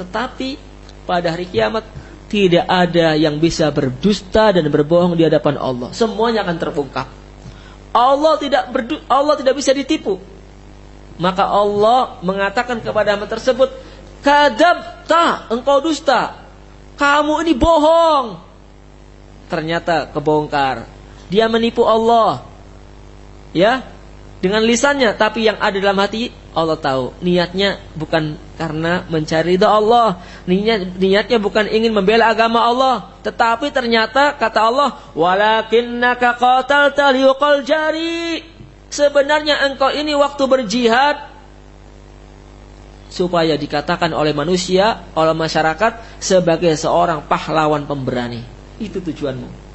Tetapi pada hari kiamat tidak ada yang bisa berdusta dan berbohong di hadapan Allah. Semuanya akan terungkap. Allah tidak berdu Allah tidak bisa ditipu. Maka Allah mengatakan kepada hamba tersebut, Kadabta, engkau dusta. Kamu ini bohong. Ternyata kebongkar. Dia menipu Allah. Ya, dengan lisannya, tapi yang ada dalam hati Allah tahu. Niatnya bukan karena mencari ridha Allah. Niat, niatnya bukan ingin membela agama Allah, tetapi ternyata kata Allah, "Walakinnaka qatalta liyuqal jari." Sebenarnya engkau ini waktu berjihad supaya dikatakan oleh manusia, oleh masyarakat sebagai seorang pahlawan pemberani. Itu tujuanmu.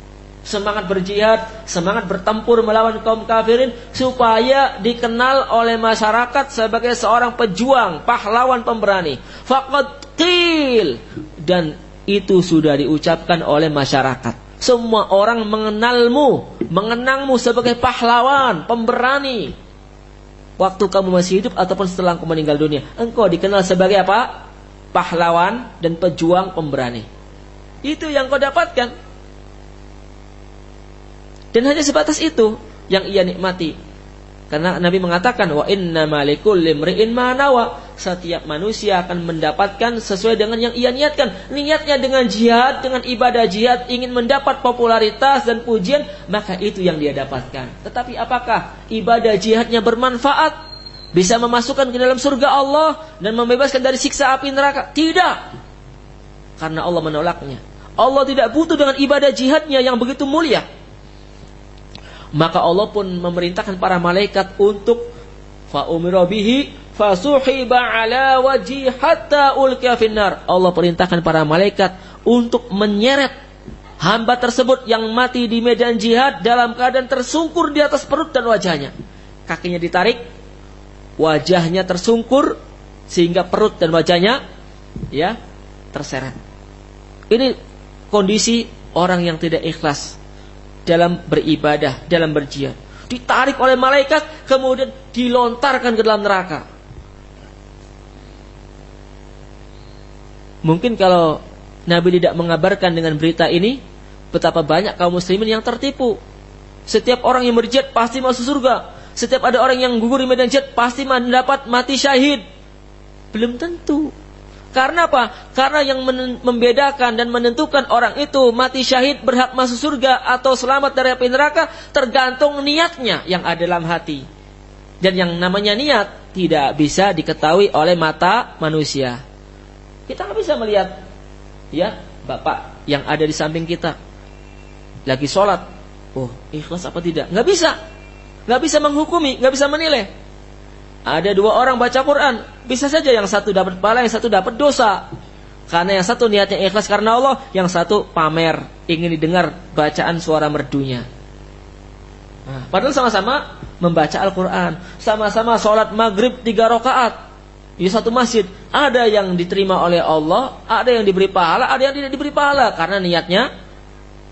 Semangat berjihad, semangat bertempur melawan kaum kafirin supaya dikenal oleh masyarakat sebagai seorang pejuang, pahlawan pemberani. Faqad dan itu sudah diucapkan oleh masyarakat. Semua orang mengenalmu, mengenangmu sebagai pahlawan, pemberani. Waktu kamu masih hidup ataupun setelah kamu meninggal dunia, engkau dikenal sebagai apa? Pahlawan dan pejuang pemberani. Itu yang kau dapatkan. Dan hanya sebatas itu yang ia nikmati. Karena Nabi mengatakan wa inna malikul limri'in manawa. Setiap manusia akan mendapatkan sesuai dengan yang ia niatkan. Niatnya dengan jihad, dengan ibadah jihad ingin mendapat popularitas dan pujian, maka itu yang dia dapatkan. Tetapi apakah ibadah jihadnya bermanfaat? Bisa memasukkan ke dalam surga Allah dan membebaskan dari siksa api neraka? Tidak. Karena Allah menolaknya. Allah tidak butuh dengan ibadah jihadnya yang begitu mulia. Maka Allah pun memerintahkan para malaikat untuk fa bihi fasuhiba ala wajhi hatta. Allah perintahkan para malaikat untuk menyeret hamba tersebut yang mati di medan jihad dalam keadaan tersungkur di atas perut dan wajahnya. Kakinya ditarik, wajahnya tersungkur sehingga perut dan wajahnya ya terseret. Ini kondisi orang yang tidak ikhlas dalam beribadah, dalam berjihad. Ditarik oleh malaikat, kemudian dilontarkan ke dalam neraka. Mungkin kalau Nabi tidak mengabarkan dengan berita ini, betapa banyak kaum muslimin yang tertipu. Setiap orang yang berjihad pasti masuk surga. Setiap ada orang yang gugur di medan jihad pasti mendapat mati syahid. Belum tentu. Karena apa? Karena yang membedakan dan menentukan orang itu mati syahid berhak masuk surga atau selamat dari api neraka tergantung niatnya yang ada dalam hati. Dan yang namanya niat tidak bisa diketahui oleh mata manusia. Kita nggak bisa melihat ya bapak yang ada di samping kita lagi sholat. Oh ikhlas apa tidak? Nggak bisa. Nggak bisa menghukumi, nggak bisa menilai. Ada dua orang baca Quran, bisa saja yang satu dapat pahala, yang satu dapat dosa. Karena yang satu niatnya ikhlas karena Allah, yang satu pamer, ingin didengar bacaan suara merdunya. Nah, padahal sama-sama membaca Al-Quran, sama-sama sholat maghrib tiga rakaat di satu masjid. Ada yang diterima oleh Allah, ada yang diberi pahala, ada yang tidak diberi pahala karena niatnya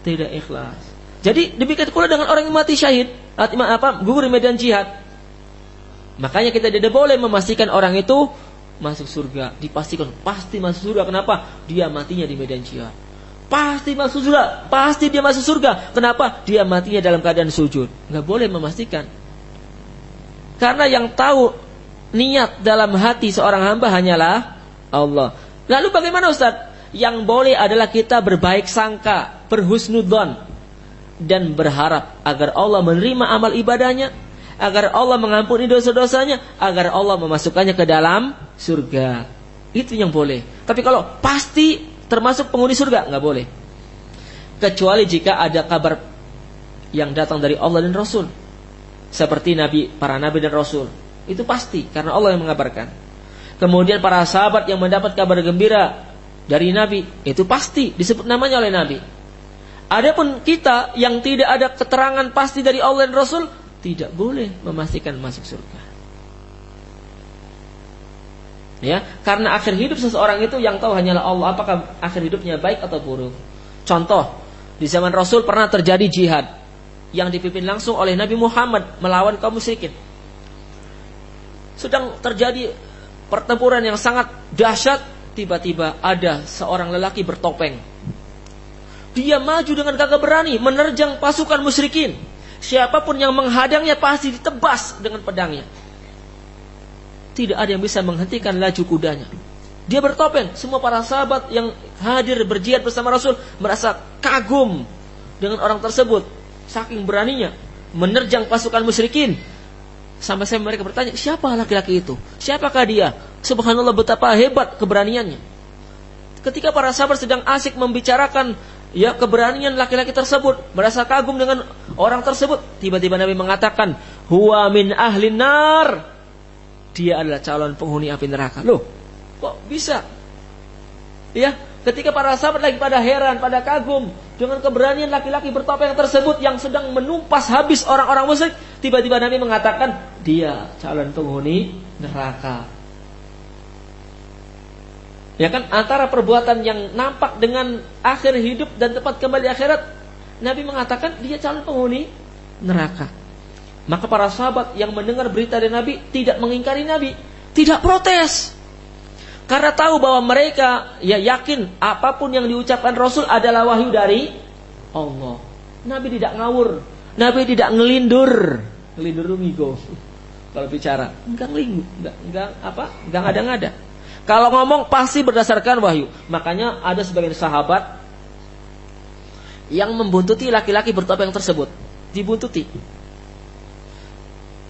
tidak ikhlas. Jadi demikian pula dengan orang yang mati syahid, apa gugur di medan jihad. Makanya kita tidak boleh memastikan orang itu masuk surga. Dipastikan pasti masuk surga. Kenapa? Dia matinya di medan jihad. Pasti masuk surga. Pasti dia masuk surga. Kenapa? Dia matinya dalam keadaan sujud. Nggak boleh memastikan. Karena yang tahu niat dalam hati seorang hamba hanyalah Allah. Lalu bagaimana Ustaz? Yang boleh adalah kita berbaik sangka, berhusnudon dan berharap agar Allah menerima amal ibadahnya agar Allah mengampuni dosa-dosanya, agar Allah memasukkannya ke dalam surga. Itu yang boleh. Tapi kalau pasti termasuk penghuni surga, nggak boleh. Kecuali jika ada kabar yang datang dari Allah dan Rasul. Seperti Nabi, para Nabi dan Rasul. Itu pasti, karena Allah yang mengabarkan. Kemudian para sahabat yang mendapat kabar gembira dari Nabi, itu pasti disebut namanya oleh Nabi. Adapun kita yang tidak ada keterangan pasti dari Allah dan Rasul, tidak boleh memastikan masuk surga. Ya, karena akhir hidup seseorang itu yang tahu hanyalah Allah apakah akhir hidupnya baik atau buruk. Contoh, di zaman Rasul pernah terjadi jihad yang dipimpin langsung oleh Nabi Muhammad melawan kaum musyrikin. Sedang terjadi pertempuran yang sangat dahsyat, tiba-tiba ada seorang lelaki bertopeng. Dia maju dengan gagah berani menerjang pasukan musyrikin Siapa pun yang menghadangnya pasti ditebas dengan pedangnya. Tidak ada yang bisa menghentikan laju kudanya. Dia bertopeng. Semua para sahabat yang hadir berjihad bersama Rasul merasa kagum dengan orang tersebut. Saking beraninya menerjang pasukan musyrikin. Sampai saya mereka bertanya, siapa laki-laki itu? Siapakah dia? Subhanallah betapa hebat keberaniannya. Ketika para sahabat sedang asik membicarakan ya keberanian laki-laki tersebut, merasa kagum dengan orang tersebut. Tiba-tiba Nabi mengatakan, "Huwa min ahli nar." Dia adalah calon penghuni api neraka. Loh, kok bisa? Ya, ketika para sahabat lagi pada heran, pada kagum dengan keberanian laki-laki bertopeng tersebut yang sedang menumpas habis orang-orang musyrik, tiba-tiba Nabi mengatakan, "Dia calon penghuni neraka." Ya kan antara perbuatan yang nampak dengan akhir hidup dan tempat kembali akhirat, Nabi mengatakan dia calon penghuni neraka. Maka para sahabat yang mendengar berita dari Nabi tidak mengingkari Nabi, tidak protes. Karena tahu bahwa mereka ya yakin apa pun yang diucapkan Rasul adalah wahyu dari Allah. Nabi tidak ngawur, Nabi tidak ngelindur, ngelindur migo. Kalau bicara, enggak ngelindur, enggak, enggak apa, enggak ngada-ngada. Kalau ngomong pasti berdasarkan wahyu. Makanya ada sebagian sahabat yang membuntuti laki-laki bertopeng tersebut. Dibuntuti.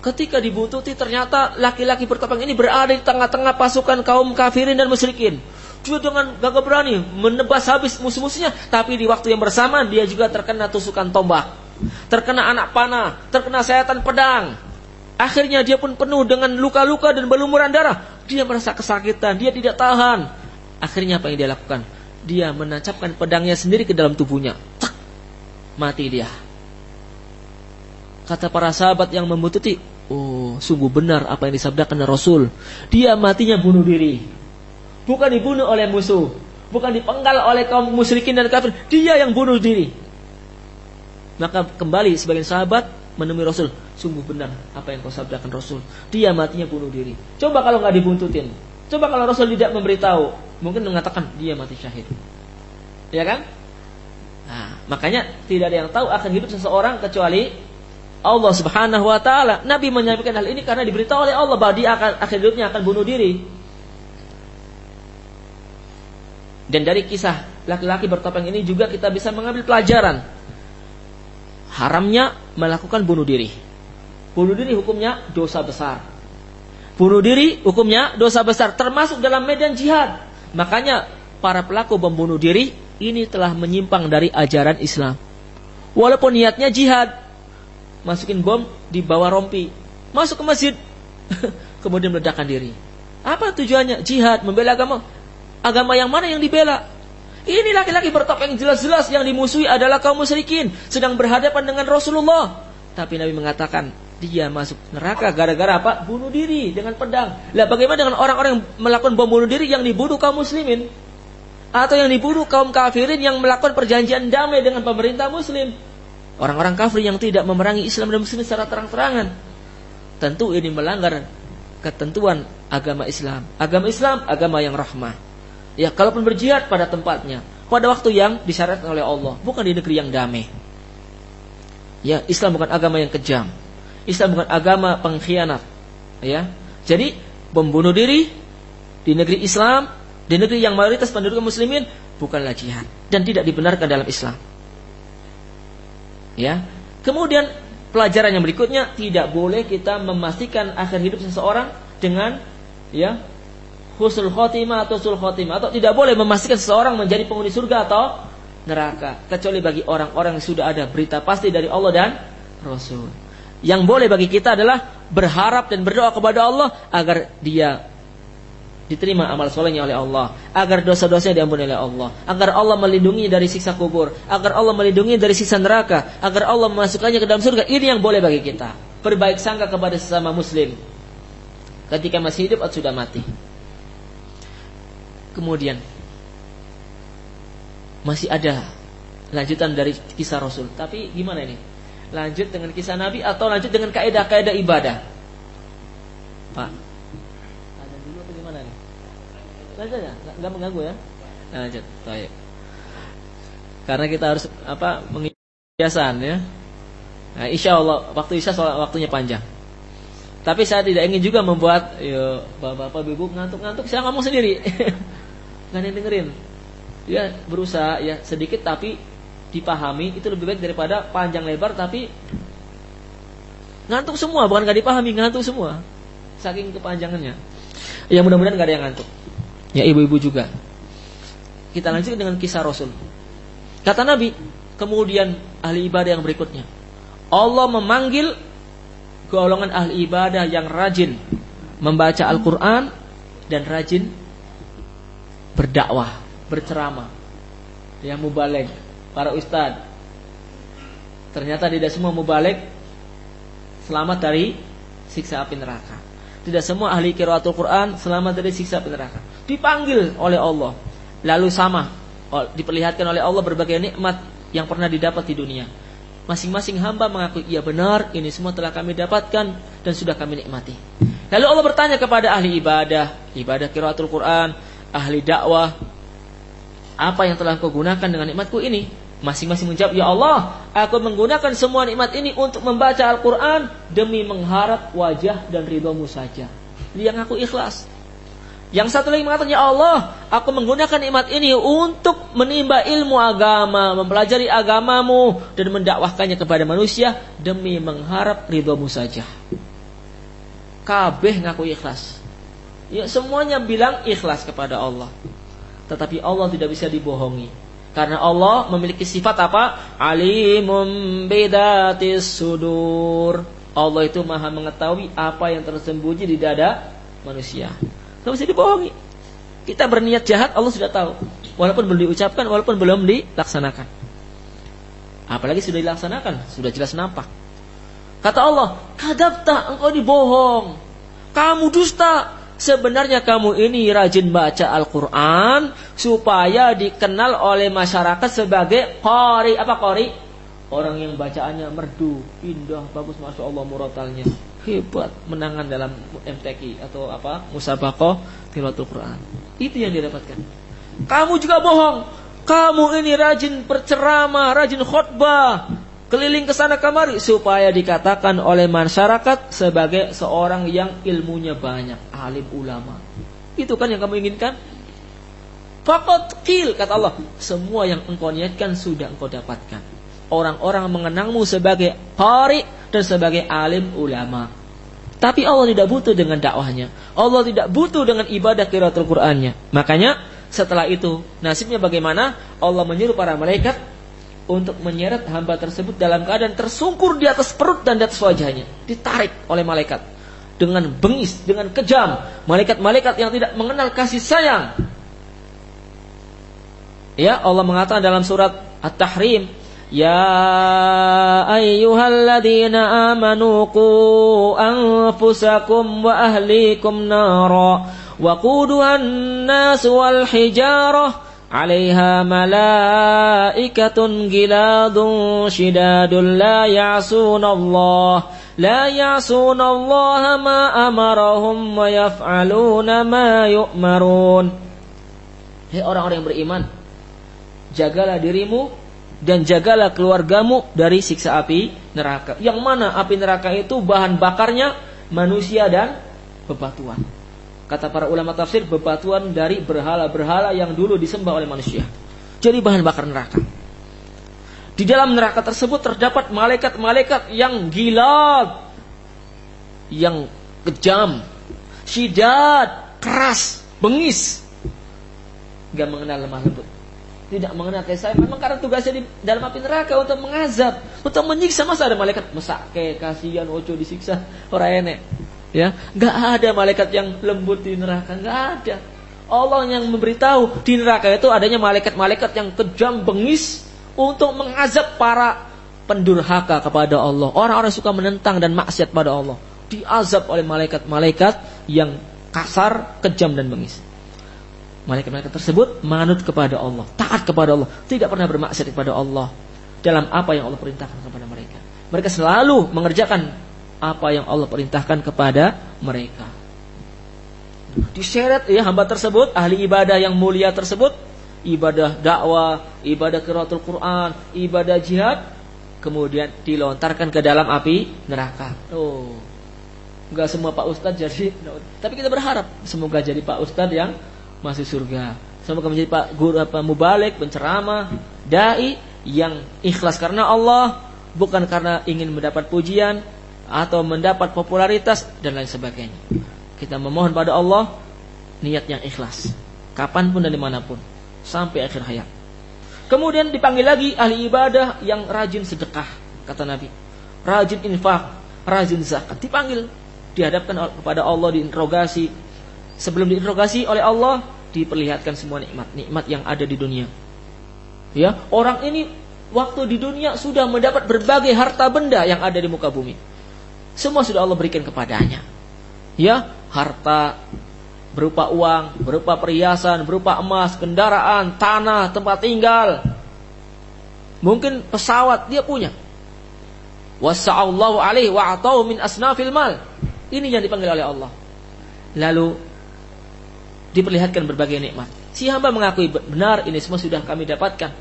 Ketika dibuntuti ternyata laki-laki bertopeng ini berada di tengah-tengah pasukan kaum kafirin dan musyrikin. Dia dengan gagah berani menebas habis musuh-musuhnya, tapi di waktu yang bersamaan dia juga terkena tusukan tombak, terkena anak panah, terkena sayatan pedang. Akhirnya dia pun penuh dengan luka-luka dan berlumuran darah. Dia merasa kesakitan, dia tidak tahan. Akhirnya apa yang dia lakukan? Dia menancapkan pedangnya sendiri ke dalam tubuhnya. Tak, mati dia. Kata para sahabat yang membututi, oh sungguh benar apa yang disabdakan Rasul. Dia matinya bunuh diri. Bukan dibunuh oleh musuh. Bukan dipenggal oleh kaum musyrikin dan kafir. Dia yang bunuh diri. Maka kembali sebagian sahabat menemui Rasul. Sungguh benar apa yang kau sabdakan Rasul. Dia matinya bunuh diri. Coba kalau nggak dibuntutin. Coba kalau Rasul tidak memberitahu. Mungkin mengatakan dia mati syahid. Ya kan? Nah, makanya tidak ada yang tahu akan hidup seseorang kecuali Allah Subhanahu wa taala. Nabi menyampaikan hal ini karena diberitahu oleh Allah bahwa dia akan akhir hidupnya akan bunuh diri. Dan dari kisah laki-laki bertopeng ini juga kita bisa mengambil pelajaran haramnya melakukan bunuh diri. Bunuh diri hukumnya dosa besar. Bunuh diri hukumnya dosa besar termasuk dalam medan jihad. Makanya para pelaku bom bunuh diri ini telah menyimpang dari ajaran Islam. Walaupun niatnya jihad, masukin bom di bawah rompi, masuk ke masjid, kemudian meledakkan diri. Apa tujuannya? Jihad, membela agama. Agama yang mana yang dibela? Ini laki-laki bertopeng jelas-jelas yang dimusuhi adalah kaum musyrikin sedang berhadapan dengan Rasulullah. Tapi Nabi mengatakan, dia masuk neraka gara-gara apa? Bunuh diri dengan pedang. Lah bagaimana dengan orang-orang yang melakukan bom bunuh diri yang dibunuh kaum muslimin? Atau yang dibunuh kaum kafirin yang melakukan perjanjian damai dengan pemerintah muslim? Orang-orang kafir yang tidak memerangi Islam dan muslim secara terang-terangan. Tentu ini melanggar ketentuan agama Islam. Agama Islam agama yang rahmah. Ya, kalaupun berjihad pada tempatnya, pada waktu yang disyaratkan oleh Allah, bukan di negeri yang damai. Ya, Islam bukan agama yang kejam. Islam bukan agama pengkhianat. Ya. Jadi pembunuh diri di negeri Islam, di negeri yang mayoritas penduduk muslimin bukanlah jihad dan tidak dibenarkan dalam Islam. Ya. Kemudian pelajaran yang berikutnya tidak boleh kita memastikan akhir hidup seseorang dengan ya husnul khotimah atau sul khotimah atau tidak boleh memastikan seseorang menjadi penghuni surga atau neraka kecuali bagi orang-orang yang sudah ada berita pasti dari Allah dan Rasul. Yang boleh bagi kita adalah berharap dan berdoa kepada Allah agar dia diterima amal solehnya oleh Allah, agar dosa-dosanya diampuni oleh Allah, agar Allah melindungi dari siksa kubur, agar Allah melindungi dari siksa neraka, agar Allah memasukkannya ke dalam surga. Ini yang boleh bagi kita. Berbaik sangka kepada sesama muslim ketika masih hidup atau sudah mati. Kemudian masih ada lanjutan dari kisah Rasul. Tapi gimana ini? Lanjut dengan kisah Nabi atau lanjut dengan kaidah-kaidah ibadah? Pak. Ada dulu atau gimana nih? Lanjut ya, nggak mengganggu ya? Lanjut, baik. Karena kita harus apa mengiasan ya. Nah, insya Allah waktu isya soal waktunya panjang. Tapi saya tidak ingin juga membuat yo bapak-bapak ibu ngantuk-ngantuk saya ngomong sendiri. Nggak ada yang dengerin. Ya berusaha ya sedikit tapi dipahami itu lebih baik daripada panjang lebar tapi ngantuk semua. Bukan gak dipahami ngantuk semua. Saking kepanjangannya. Ya mudah-mudahan gak ada yang ngantuk. Ya ibu-ibu juga. Kita lanjut dengan kisah Rasul. Kata Nabi kemudian ahli ibadah yang berikutnya. Allah memanggil golongan ahli ibadah yang rajin membaca Al-Quran dan rajin berdakwah berceramah. Yang mubalig para ustadz. Ternyata tidak semua mubalik selamat dari siksa api neraka. Tidak semua ahli kiraatul Quran selamat dari siksa api neraka. dipanggil oleh Allah. Lalu sama diperlihatkan oleh Allah berbagai nikmat yang pernah didapat di dunia. Masing-masing hamba mengaku, iya benar, ini semua telah kami dapatkan dan sudah kami nikmati. Lalu Allah bertanya kepada ahli ibadah, ibadah kiraatul Quran, ahli dakwah, apa yang telah kau gunakan dengan nikmatku ini? Masing-masing menjawab, Ya Allah, aku menggunakan semua nikmat ini untuk membaca Al-Quran demi mengharap wajah dan ridhomu saja. Yang aku ikhlas. Yang satu lagi mengatakan, Ya Allah, aku menggunakan nikmat ini untuk menimba ilmu agama, mempelajari agamamu, dan mendakwahkannya kepada manusia demi mengharap ridhomu saja. Kabeh ngaku ikhlas. Ya, semuanya bilang ikhlas kepada Allah. Tetapi Allah tidak bisa dibohongi. Karena Allah memiliki sifat apa? Alimum bidatis sudur. Allah itu maha mengetahui apa yang tersembunyi di dada manusia. Tidak bisa dibohongi. Kita berniat jahat, Allah sudah tahu. Walaupun belum diucapkan, walaupun belum dilaksanakan. Apalagi sudah dilaksanakan, sudah jelas nampak. Kata Allah, kadabta engkau dibohong. Kamu dusta. Sebenarnya kamu ini rajin baca Al-Quran supaya dikenal oleh masyarakat sebagai kori apa kori orang yang bacaannya merdu, indah, bagus, masya Allah muratalnya hebat, menangan dalam MTQ atau apa musabakoh tilawatul Quran. Itu yang didapatkan. Kamu juga bohong. Kamu ini rajin berceramah, rajin khutbah, keliling ke sana kemari supaya dikatakan oleh masyarakat sebagai seorang yang ilmunya banyak, alim ulama. Itu kan yang kamu inginkan? Fakot kil kata Allah, semua yang engkau niatkan sudah engkau dapatkan. Orang-orang mengenangmu sebagai qari dan sebagai alim ulama. Tapi Allah tidak butuh dengan dakwahnya. Allah tidak butuh dengan ibadah kiraatul Qur'annya. Makanya setelah itu nasibnya bagaimana? Allah menyuruh para malaikat untuk menyeret hamba tersebut dalam keadaan tersungkur di atas perut dan di atas wajahnya, ditarik oleh malaikat dengan bengis, dengan kejam, malaikat-malaikat yang tidak mengenal kasih sayang. Ya, Allah mengatakan dalam surat At-Tahrim, Ya ayyuhalladzina amanu qu anfusakum wa ahlikum nara wa quduhan nas wal hijarah عليها ملائكة غلاظ شداد لا يعصون الله لا يعصون الله ما أمرهم ويفعلون ما يؤمرون Hei orang-orang yang beriman Jagalah dirimu Dan jagalah keluargamu Dari siksa api neraka Yang mana api neraka itu bahan bakarnya Manusia dan bebatuan Kata para ulama tafsir bebatuan dari berhala-berhala yang dulu disembah oleh manusia. Jadi bahan bakar neraka. Di dalam neraka tersebut terdapat malaikat-malaikat yang gila, yang kejam, syidad, keras, bengis, gak mengenal lemah lembut. Tidak mengenal kasih memang karena tugasnya di dalam api neraka untuk mengazab untuk menyiksa. Masa ada malaikat? Mesake kasihan ojo disiksa. Orang enek Ya, nggak ada malaikat yang lembut di neraka, nggak ada. Allah yang memberitahu di neraka itu adanya malaikat-malaikat yang kejam bengis untuk mengazab para pendurhaka kepada Allah. Orang-orang suka menentang dan maksiat pada Allah. Diazab oleh malaikat-malaikat yang kasar, kejam dan bengis. Malaikat-malaikat tersebut manut kepada Allah, taat kepada Allah, tidak pernah bermaksiat kepada Allah dalam apa yang Allah perintahkan kepada mereka. Mereka selalu mengerjakan apa yang Allah perintahkan kepada mereka. Diseret ya hamba tersebut, ahli ibadah yang mulia tersebut, ibadah dakwah, ibadah qiraatul Quran, ibadah jihad, kemudian dilontarkan ke dalam api neraka. Oh. Enggak semua Pak Ustadz jadi tapi kita berharap semoga jadi Pak Ustadz yang masuk surga. Semoga menjadi Pak guru apa mubalik, penceramah, dai yang ikhlas karena Allah, bukan karena ingin mendapat pujian, atau mendapat popularitas dan lain sebagainya. Kita memohon pada Allah niat yang ikhlas, kapan pun dan di mana pun, sampai akhir hayat. Kemudian dipanggil lagi ahli ibadah yang rajin sedekah, kata Nabi. Rajin infak, rajin zakat. Dipanggil, dihadapkan kepada Allah, diinterogasi. Sebelum diinterogasi oleh Allah, diperlihatkan semua nikmat, nikmat yang ada di dunia. Ya, orang ini waktu di dunia sudah mendapat berbagai harta benda yang ada di muka bumi. Semua sudah Allah berikan kepadanya. Ya, harta, berupa uang, berupa perhiasan, berupa emas, kendaraan, tanah, tempat tinggal. Mungkin pesawat dia punya. Wasa'allahu alaihi wa atau min asnafil mal. Ini yang dipanggil oleh Allah. Lalu diperlihatkan berbagai nikmat. Si hamba mengakui benar ini semua sudah kami dapatkan.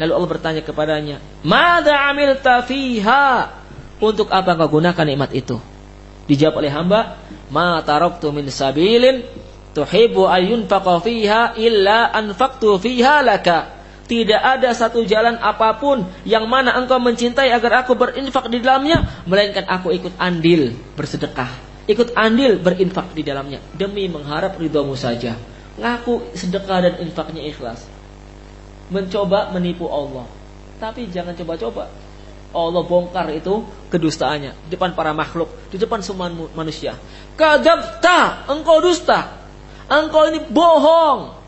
Lalu Allah bertanya kepadanya, "Mada amil fiha?" Untuk apa kau gunakan nikmat itu? Dijawab oleh hamba, "Ma taraktu min sabilin tuhibbu ayyunfaqa fiha illa anfaqtu fiha laka." Tidak ada satu jalan apa pun yang mana engkau mencintai agar aku berinfak di dalamnya, melainkan aku ikut andil bersedekah, ikut andil berinfak di dalamnya demi mengharap ridhomu saja. Ngaku sedekah dan infaknya ikhlas. Mencoba menipu Allah. Tapi jangan coba-coba. Allah bongkar itu kedustaannya di depan para makhluk, di depan semua manusia. Kadabta, engkau dusta. Engkau ini bohong.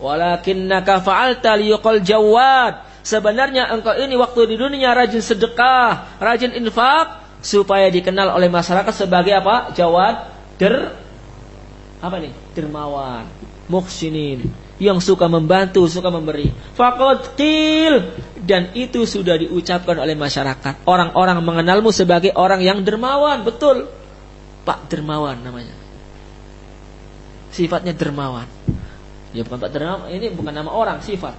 Walakinnaka fa'alta liyuqal jawad. Sebenarnya engkau ini waktu di dunia rajin sedekah, rajin infak supaya dikenal oleh masyarakat sebagai apa? Jawad, der apa nih? Dermawan, muhsinin, yang suka membantu, suka memberi. Faqad qil dan itu sudah diucapkan oleh masyarakat. Orang-orang mengenalmu sebagai orang yang dermawan, betul. Pak Dermawan namanya. Sifatnya dermawan. Ya bukan Pak Dermawan, ini bukan nama orang, sifat.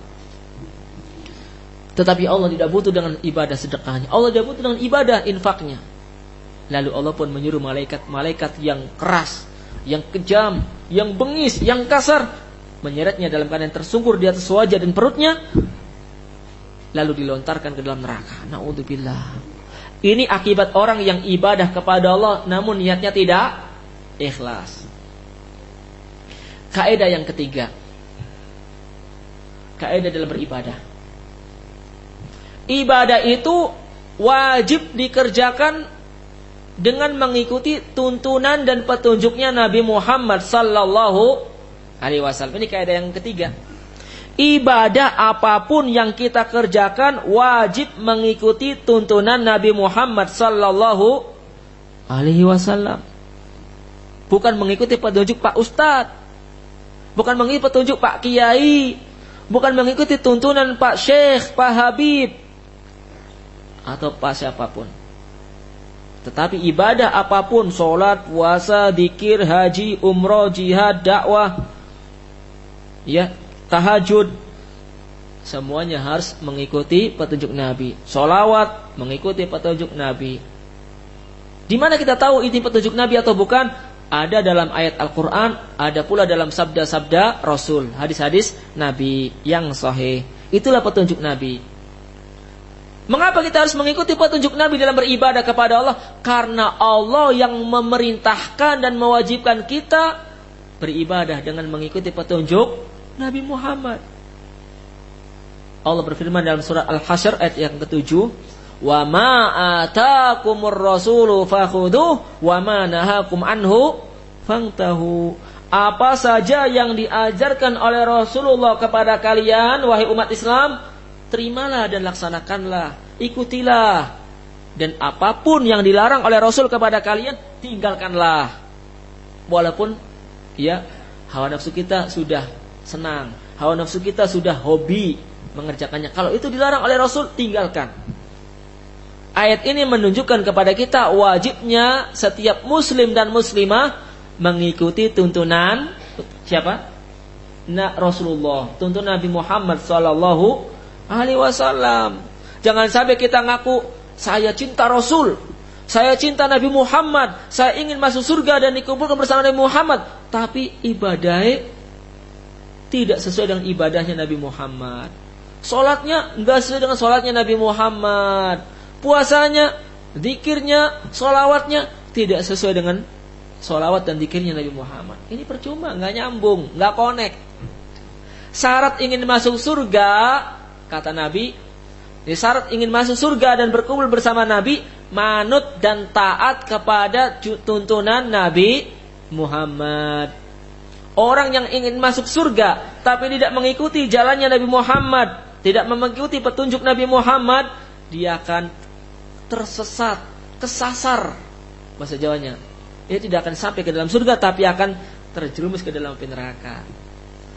Tetapi Allah tidak butuh dengan ibadah sedekahnya. Allah tidak butuh dengan ibadah infaknya. Lalu Allah pun menyuruh malaikat-malaikat yang keras, yang kejam, yang bengis, yang kasar, menyeretnya dalam keadaan tersungkur di atas wajah dan perutnya, lalu dilontarkan ke dalam neraka. Naudzubillah. Ini akibat orang yang ibadah kepada Allah namun niatnya tidak ikhlas. Kaidah yang ketiga, kaidah dalam beribadah. Ibadah itu wajib dikerjakan dengan mengikuti tuntunan dan petunjuknya Nabi Muhammad sallallahu alaihi wasallam. Ini kaidah yang ketiga. Ibadah apa pun yang kita kerjakan wajib mengikuti tuntunan Nabi Muhammad sallallahu alaihi wasallam. Bukan mengikuti petunjuk Pak Ustadz. Bukan mengikuti petunjuk Pak Kiai bukan mengikuti tuntunan Pak Syekh, Pak Habib atau Pak siapa pun. Tetapi ibadah apa pun, sholat, puasa, dikir, haji, umroh, jihad, dakwah, ya, tahajud, semuanya harus mengikuti petunjuk Nabi. Sholawat mengikuti petunjuk Nabi. Di mana kita tahu ini petunjuk Nabi atau bukan? ada dalam ayat Al-Quran, ada pula dalam sabda-sabda Rasul, hadis-hadis Nabi yang sahih. Itulah petunjuk Nabi. Mengapa kita harus mengikuti petunjuk Nabi dalam beribadah kepada Allah? Karena Allah yang memerintahkan dan mewajibkan kita beribadah dengan mengikuti petunjuk Nabi Muhammad. Allah berfirman dalam surat Al-Hasyr ayat yang ketujuh, wa ma atakumur rasulu fakhuduh wa ma nahakum anhu fangtahu apa saja yang diajarkan oleh Rasulullah kepada kalian wahai umat Islam terimalah dan laksanakanlah ikutilah. Dan apa pun yang dilarang oleh Rasul kepada kalian tinggalkanlah. Walaupun ya hawa nafsu kita sudah senang. Hawa nafsu kita sudah hobi mengerjakannya. Kalau itu dilarang oleh Rasul tinggalkan. Ayat ini menunjukkan kepada kita wajibnya setiap muslim dan muslimah mengikuti tuntunan siapa? Na Rasulullah, tuntunan Nabi Muhammad sallallahu alaihi wasallam. Jangan sampai kita ngaku saya cinta Rasul, saya cinta Nabi Muhammad, saya ingin masuk surga dan dikumpulkan bersama Nabi Muhammad, tapi ibadahnya tidak sesuai dengan ibadahnya Nabi Muhammad. Solatnya enggak sesuai dengan solatnya Nabi Muhammad puasanya, zikirnya, solawatnya tidak sesuai dengan solawat dan zikirnya Nabi Muhammad. Ini percuma, nggak nyambung, nggak connect. Syarat ingin masuk surga, kata Nabi, syarat ingin masuk surga dan berkumpul bersama Nabi, manut dan taat kepada tuntunan Nabi Muhammad. Orang yang ingin masuk surga tapi tidak mengikuti jalannya Nabi Muhammad, tidak mengikuti petunjuk Nabi Muhammad, dia akan tersesat, kesasar bahasa Jawanya. Dia tidak akan sampai ke dalam surga tapi akan terjerumus ke dalam neraka.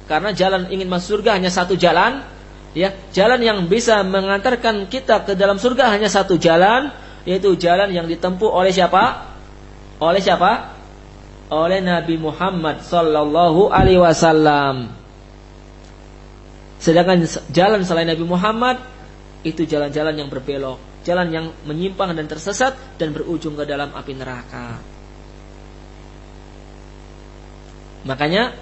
Karena jalan ingin masuk surga hanya satu jalan, ya, jalan yang bisa mengantarkan kita ke dalam surga hanya satu jalan, yaitu jalan yang ditempuh oleh siapa? Oleh siapa? Oleh Nabi Muhammad sallallahu alaihi wasallam. Sedangkan jalan selain Nabi Muhammad itu jalan-jalan yang berbelok, jalan yang menyimpang dan tersesat dan berujung ke dalam api neraka. Makanya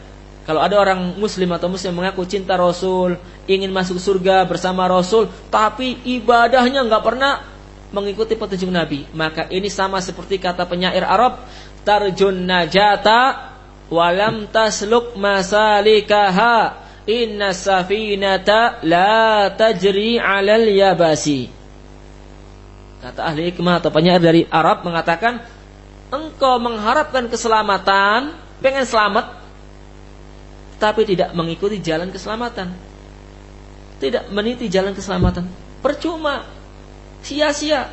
kalau ada orang muslim atau muslim mengaku cinta Rasul, ingin masuk surga bersama Rasul, tapi ibadahnya nggak pernah mengikuti petunjuk Nabi, maka ini sama seperti kata penyair Arab, tarjun najata walam tasluk masalikaha Inna safinata la tajri alal yabasi. Kata ahli hikmah atau penyair dari Arab mengatakan, engkau mengharapkan keselamatan, pengen selamat, tapi tidak mengikuti jalan keselamatan. Tidak meniti jalan keselamatan. Percuma. Sia-sia.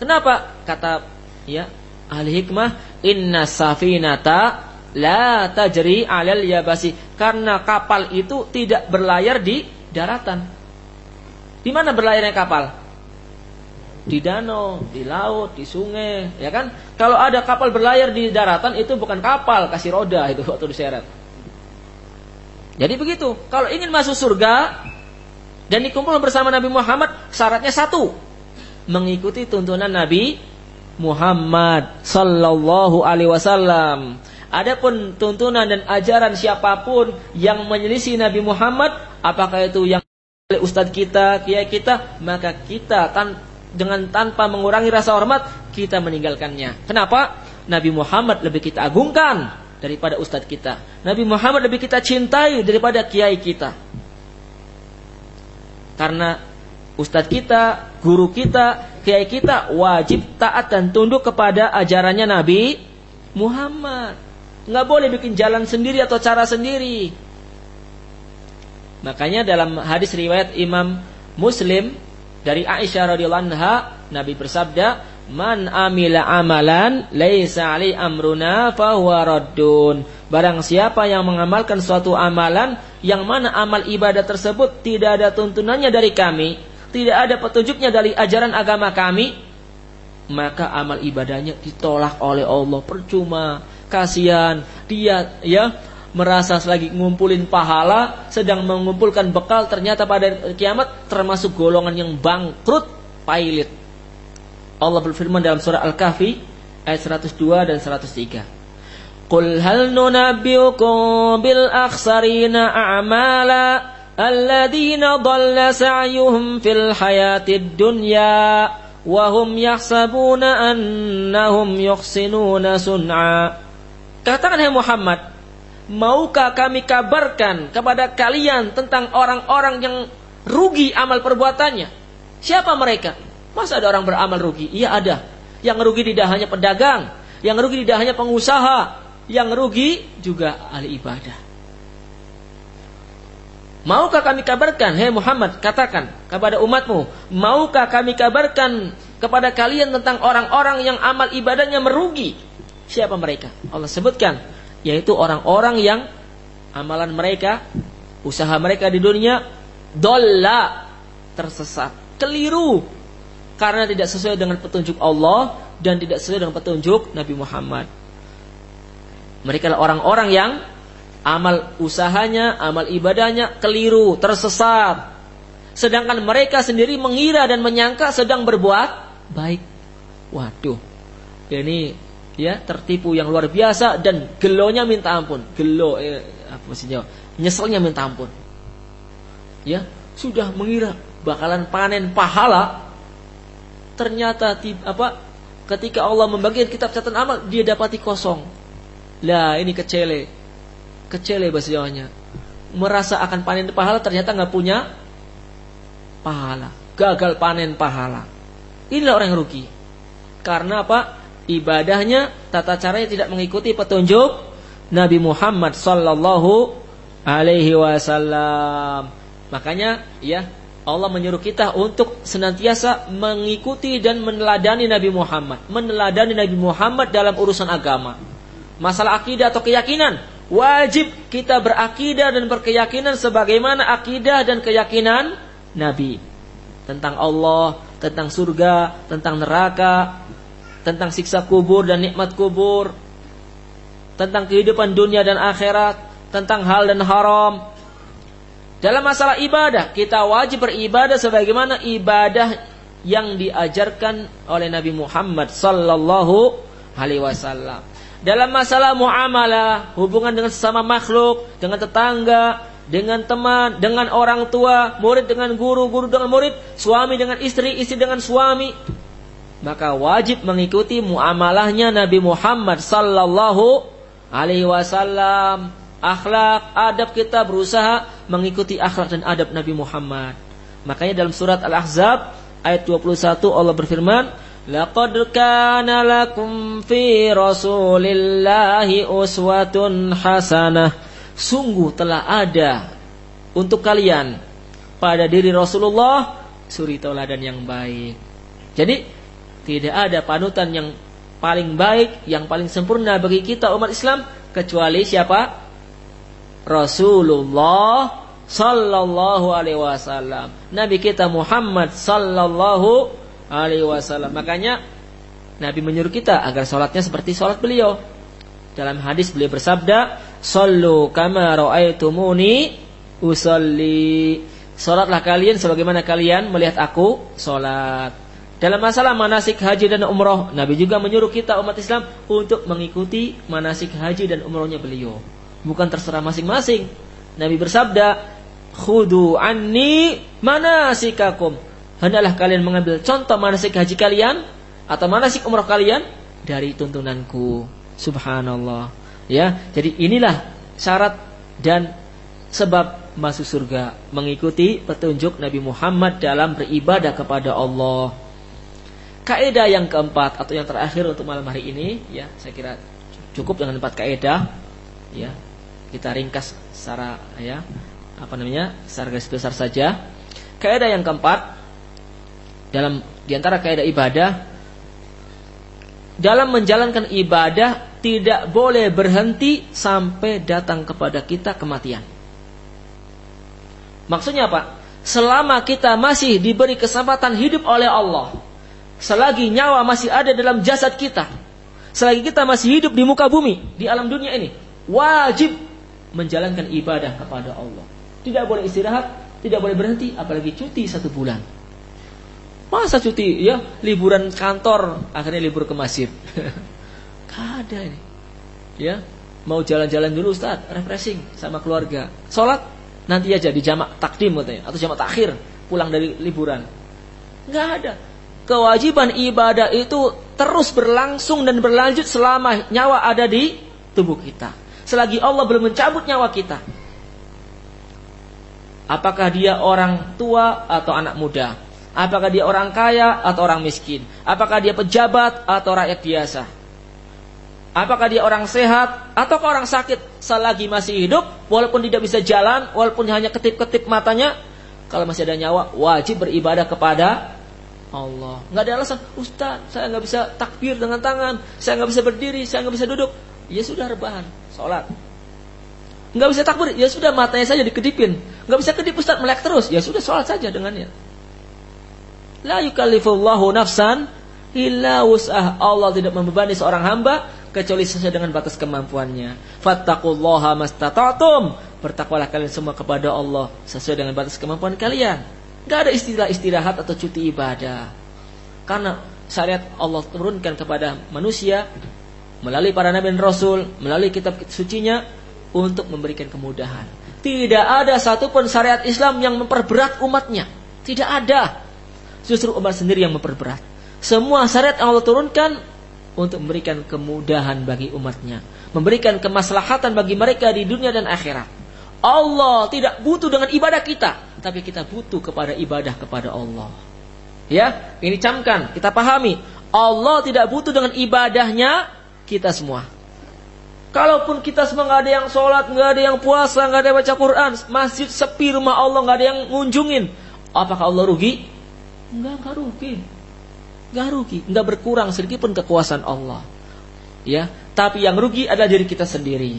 Kenapa? Kata ya ahli hikmah, inna safinata la tajri alal yabasi karena kapal itu tidak berlayar di daratan. Di mana berlayarnya kapal? Di danau, di laut, di sungai, ya kan? Kalau ada kapal berlayar di daratan itu bukan kapal, kasih roda itu waktu diseret. Jadi begitu. Kalau ingin masuk surga dan dikumpul bersama Nabi Muhammad, syaratnya satu, mengikuti tuntunan Nabi Muhammad sallallahu alaihi wasallam. Adapun tuntunan dan ajaran siapa pun yang menyelisih Nabi Muhammad, apakah itu yang ustadz kita, kiai kita, maka kita tan dengan tanpa mengurangi rasa hormat kita meninggalkannya. Kenapa? Nabi Muhammad lebih kita agungkan daripada ustadz kita. Nabi Muhammad lebih kita cintai daripada kiai kita. Karena ustadz kita, guru kita, kiai kita wajib taat dan tunduk kepada ajarannya Nabi Muhammad nggak boleh bikin jalan sendiri atau cara sendiri. Makanya dalam hadis riwayat Imam Muslim dari Aisyah radhiyallahu anha Nabi bersabda, "Man amila amalan laisa ali amruna fahuwa raddun." Barang siapa yang mengamalkan suatu amalan yang mana amal ibadah tersebut tidak ada tuntunannya dari kami, tidak ada petunjuknya dari ajaran agama kami, maka amal ibadahnya ditolak oleh Allah. Percuma kasihan dia ya merasa lagi ngumpulin pahala sedang mengumpulkan bekal ternyata pada kiamat termasuk golongan yang bangkrut pailit. Allah berfirman dalam surah Al-Kahfi ayat 102 dan 103 Qul hal nunabbiukum bil akhsarina a'mala dhalla sa'yuhum fil hayatid dunya wa hum yahsabuna annahum yuhsinuna sun'a Katakan hai Muhammad, maukah kami kabarkan kepada kalian tentang orang-orang yang rugi amal perbuatannya? Siapa mereka? Masa ada orang beramal rugi? Iya ada. Yang rugi tidak hanya pedagang, yang rugi tidak hanya pengusaha, yang rugi juga ahli ibadah. Maukah kami kabarkan, hei Muhammad, katakan kepada umatmu, maukah kami kabarkan kepada kalian tentang orang-orang yang amal ibadahnya merugi? Siapa mereka? Allah sebutkan yaitu orang-orang yang amalan mereka, usaha mereka di dunia dolla tersesat, keliru karena tidak sesuai dengan petunjuk Allah dan tidak sesuai dengan petunjuk Nabi Muhammad. Mereka adalah orang-orang yang amal usahanya, amal ibadahnya keliru, tersesat. Sedangkan mereka sendiri mengira dan menyangka sedang berbuat baik. Waduh, ini ya tertipu yang luar biasa dan gelonya minta ampun. Gelo eh, apa maksudnya nyeselnya minta ampun. Ya sudah mengira bakalan panen pahala. Ternyata apa ketika Allah membagikan kitab catatan amal dia dapati kosong. Lah ini kecele kecele bahasa Jawanya. Merasa akan panen pahala ternyata nggak punya pahala. Gagal panen pahala. Inilah orang yang rugi. Karena apa? Ibadahnya, tata caranya tidak mengikuti petunjuk Nabi Muhammad sallallahu alaihi wasallam. Makanya ya Allah menyuruh kita untuk senantiasa mengikuti dan meneladani Nabi Muhammad, meneladani Nabi Muhammad dalam urusan agama. Masalah akidah atau keyakinan, Wajib kita berakidah dan berkeyakinan sebagaimana akidah dan keyakinan Nabi. Tentang Allah, tentang surga, tentang neraka, tentang siksa kubur dan nikmat kubur, tentang kehidupan dunia dan akhirat, tentang hal dan haram. Dalam masalah ibadah, kita wajib beribadah sebagaimana ibadah yang diajarkan oleh Nabi Muhammad sallallahu alaihi wasallam. Dalam masalah muamalah, hubungan dengan sesama makhluk, dengan tetangga, dengan teman, dengan orang tua, murid dengan guru, guru dengan murid, suami dengan istri, istri dengan suami, maka wajib mengikuti muamalahnya Nabi Muhammad sallallahu alaihi wasallam. Akhlak, adab kita berusaha mengikuti akhlak dan adab Nabi Muhammad. Makanya dalam surat Al-Ahzab ayat 21 Allah berfirman, "Laqad kana lakum fi Rasulillahi uswatun hasanah." Sungguh telah ada untuk kalian pada diri Rasulullah suri tauladan yang baik. Jadi tidak ada panutan yang paling baik, yang paling sempurna bagi kita umat Islam kecuali siapa? Rasulullah sallallahu alaihi wasallam. Nabi kita Muhammad sallallahu alaihi wasallam. Makanya Nabi menyuruh kita agar sholatnya seperti sholat beliau. Dalam hadis beliau bersabda, "Sallu kama ra'aitumuni usalli." Salatlah kalian sebagaimana kalian melihat aku salat. Dalam masalah manasik haji dan umroh, Nabi juga menyuruh kita umat Islam untuk mengikuti manasik haji dan umrohnya beliau. Bukan terserah masing-masing. Nabi bersabda, Khudu anni manasikakum. Hendaklah kalian mengambil contoh manasik haji kalian atau manasik umroh kalian dari tuntunanku. Subhanallah. Ya, jadi inilah syarat dan sebab masuk surga mengikuti petunjuk Nabi Muhammad dalam beribadah kepada Allah. Kaidah yang keempat atau yang terakhir untuk malam hari ini, ya saya kira cukup dengan empat kaidah, ya kita ringkas secara ya apa namanya secara garis besar saja. Kaidah yang keempat dalam di antara kaidah ibadah dalam menjalankan ibadah tidak boleh berhenti sampai datang kepada kita kematian. Maksudnya apa? Selama kita masih diberi kesempatan hidup oleh Allah, selagi nyawa masih ada dalam jasad kita, selagi kita masih hidup di muka bumi, di alam dunia ini, wajib menjalankan ibadah kepada Allah. Tidak boleh istirahat, tidak boleh berhenti, apalagi cuti satu bulan. Masa cuti ya liburan kantor akhirnya libur ke masjid. Ada ini. Ya, mau jalan-jalan dulu Ustaz, refreshing sama keluarga. Salat nanti aja di jamak takdim katanya atau jamak takhir pulang dari liburan. Gak ada kewajiban ibadah itu terus berlangsung dan berlanjut selama nyawa ada di tubuh kita. Selagi Allah belum mencabut nyawa kita. Apakah dia orang tua atau anak muda? Apakah dia orang kaya atau orang miskin? Apakah dia pejabat atau rakyat biasa? Apakah dia orang sehat atau orang sakit? Selagi masih hidup, walaupun tidak bisa jalan, walaupun hanya ketip-ketip matanya, kalau masih ada nyawa, wajib beribadah kepada Allah. Nggak ada alasan, Ustaz, saya nggak bisa takbir dengan tangan, saya nggak bisa berdiri, saya nggak bisa duduk. Ya sudah rebahan, sholat. Nggak bisa takbir, ya sudah matanya saja dikedipin. Nggak bisa kedip Ustaz melek terus, ya sudah sholat saja dengannya. La yukallifullahu nafsan illa wus'ah. Allah tidak membebani seorang hamba kecuali sesuai dengan batas kemampuannya. Fattaqullaha mastata'tum. Bertakwalah kalian semua kepada Allah sesuai dengan batas kemampuan kalian. Gak ada istilah istirahat atau cuti ibadah. Karena syariat Allah turunkan kepada manusia melalui para nabi dan rasul, melalui kitab sucinya untuk memberikan kemudahan. Tidak ada satupun syariat Islam yang memperberat umatnya. Tidak ada. Justru umat sendiri yang memperberat. Semua syariat yang Allah turunkan untuk memberikan kemudahan bagi umatnya. Memberikan kemaslahatan bagi mereka di dunia dan akhirat. Allah tidak butuh dengan ibadah kita tapi kita butuh kepada ibadah kepada Allah. Ya, ini camkan, kita pahami. Allah tidak butuh dengan ibadahnya kita semua. Kalaupun kita semua nggak ada yang sholat, nggak ada yang puasa, nggak ada yang baca Quran, masjid sepi rumah Allah nggak ada yang ngunjungin, apakah Allah rugi? Enggak, enggak rugi, enggak rugi, enggak berkurang sedikit pun kekuasaan Allah. Ya, tapi yang rugi adalah diri kita sendiri.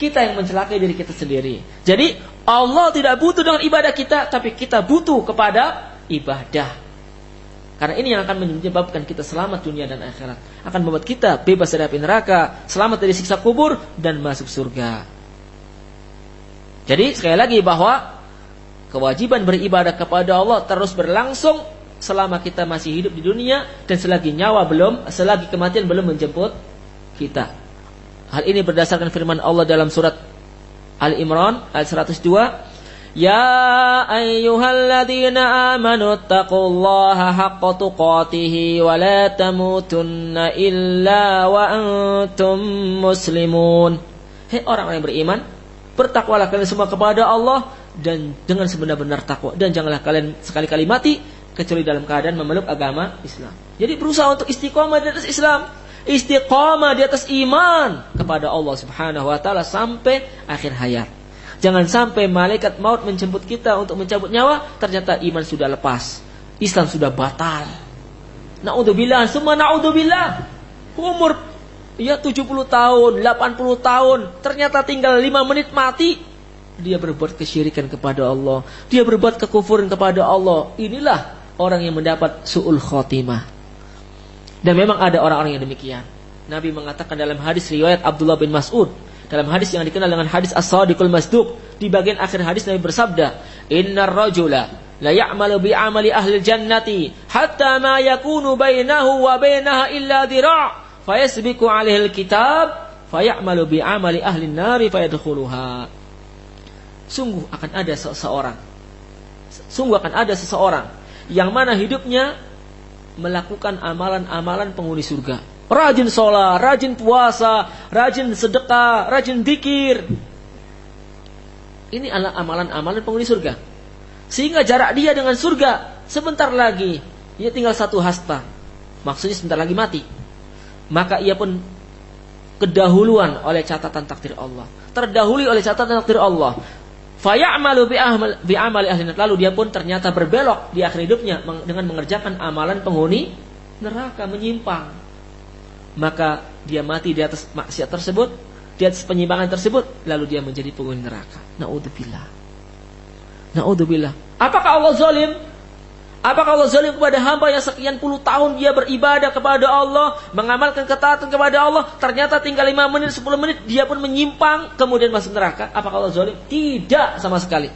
Kita yang mencelakai diri kita sendiri. Jadi Allah tidak butuh dengan ibadah kita, tapi kita butuh kepada ibadah. Karena ini yang akan menyebabkan kita selamat dunia dan akhirat. Akan membuat kita bebas dari api neraka, selamat dari siksa kubur, dan masuk surga. Jadi sekali lagi bahwa kewajiban beribadah kepada Allah terus berlangsung selama kita masih hidup di dunia dan selagi nyawa belum, selagi kematian belum menjemput kita. Hal ini berdasarkan firman Allah dalam surat Al Imran ayat 102 Ya ayyuhalladzina amanu taqullaha haqqa tuqatih wa la tamutunna illa wa antum muslimun. Hei orang-orang yang beriman, bertakwalah kalian semua kepada Allah dan dengan sebenar-benar takwa dan janganlah kalian sekali-kali mati kecuali dalam keadaan memeluk agama Islam. Jadi berusaha untuk istiqomah di atas Islam, istiqomah di atas iman kepada Allah Subhanahu wa taala sampai akhir hayat. Jangan sampai malaikat maut menjemput kita untuk mencabut nyawa, ternyata iman sudah lepas. Islam sudah batal. Naudzubillah, semua naudzubillah. Umur ya 70 tahun, 80 tahun, ternyata tinggal 5 menit mati, dia berbuat kesyirikan kepada Allah, dia berbuat kekufuran kepada Allah. Inilah orang yang mendapat su'ul khotimah. Dan memang ada orang-orang yang demikian. Nabi mengatakan dalam hadis riwayat Abdullah bin Mas'ud, dalam hadis yang dikenal dengan hadis as-sadiqul masduq, di bagian akhir hadis Nabi bersabda, "Innar rajula la ya'malu bi amali ahli jannati hatta ma yakunu bainahu wa bainaha illa dira' fayasbiqu 'alaihi al-kitab fayamalu bi amali ahli nari fayadkhuluha." Sungguh akan ada seseorang sungguh akan ada seseorang yang mana hidupnya melakukan amalan-amalan penghuni surga. Rajin sholat, rajin puasa, rajin sedekah, rajin dikir. Ini adalah amalan-amalan penghuni surga. Sehingga jarak dia dengan surga sebentar lagi, ia tinggal satu hasta. Maksudnya sebentar lagi mati. Maka ia pun kedahuluan oleh catatan takdir Allah. Terdahului oleh catatan takdir Allah. Fayamalu bi amali ahli lalu dia pun ternyata berbelok di akhir hidupnya dengan mengerjakan amalan penghuni neraka menyimpang. Maka dia mati di atas maksiat tersebut, di atas penyimpangan tersebut, lalu dia menjadi penghuni neraka. Naudzubillah. Naudzubillah. Apakah Allah zalim? Apakah Allah zalim kepada hamba yang sekian puluh tahun dia beribadah kepada Allah, mengamalkan ketaatan kepada Allah, ternyata tinggal lima menit, sepuluh menit dia pun menyimpang, kemudian masuk neraka? Apakah Allah zalim? Tidak sama sekali.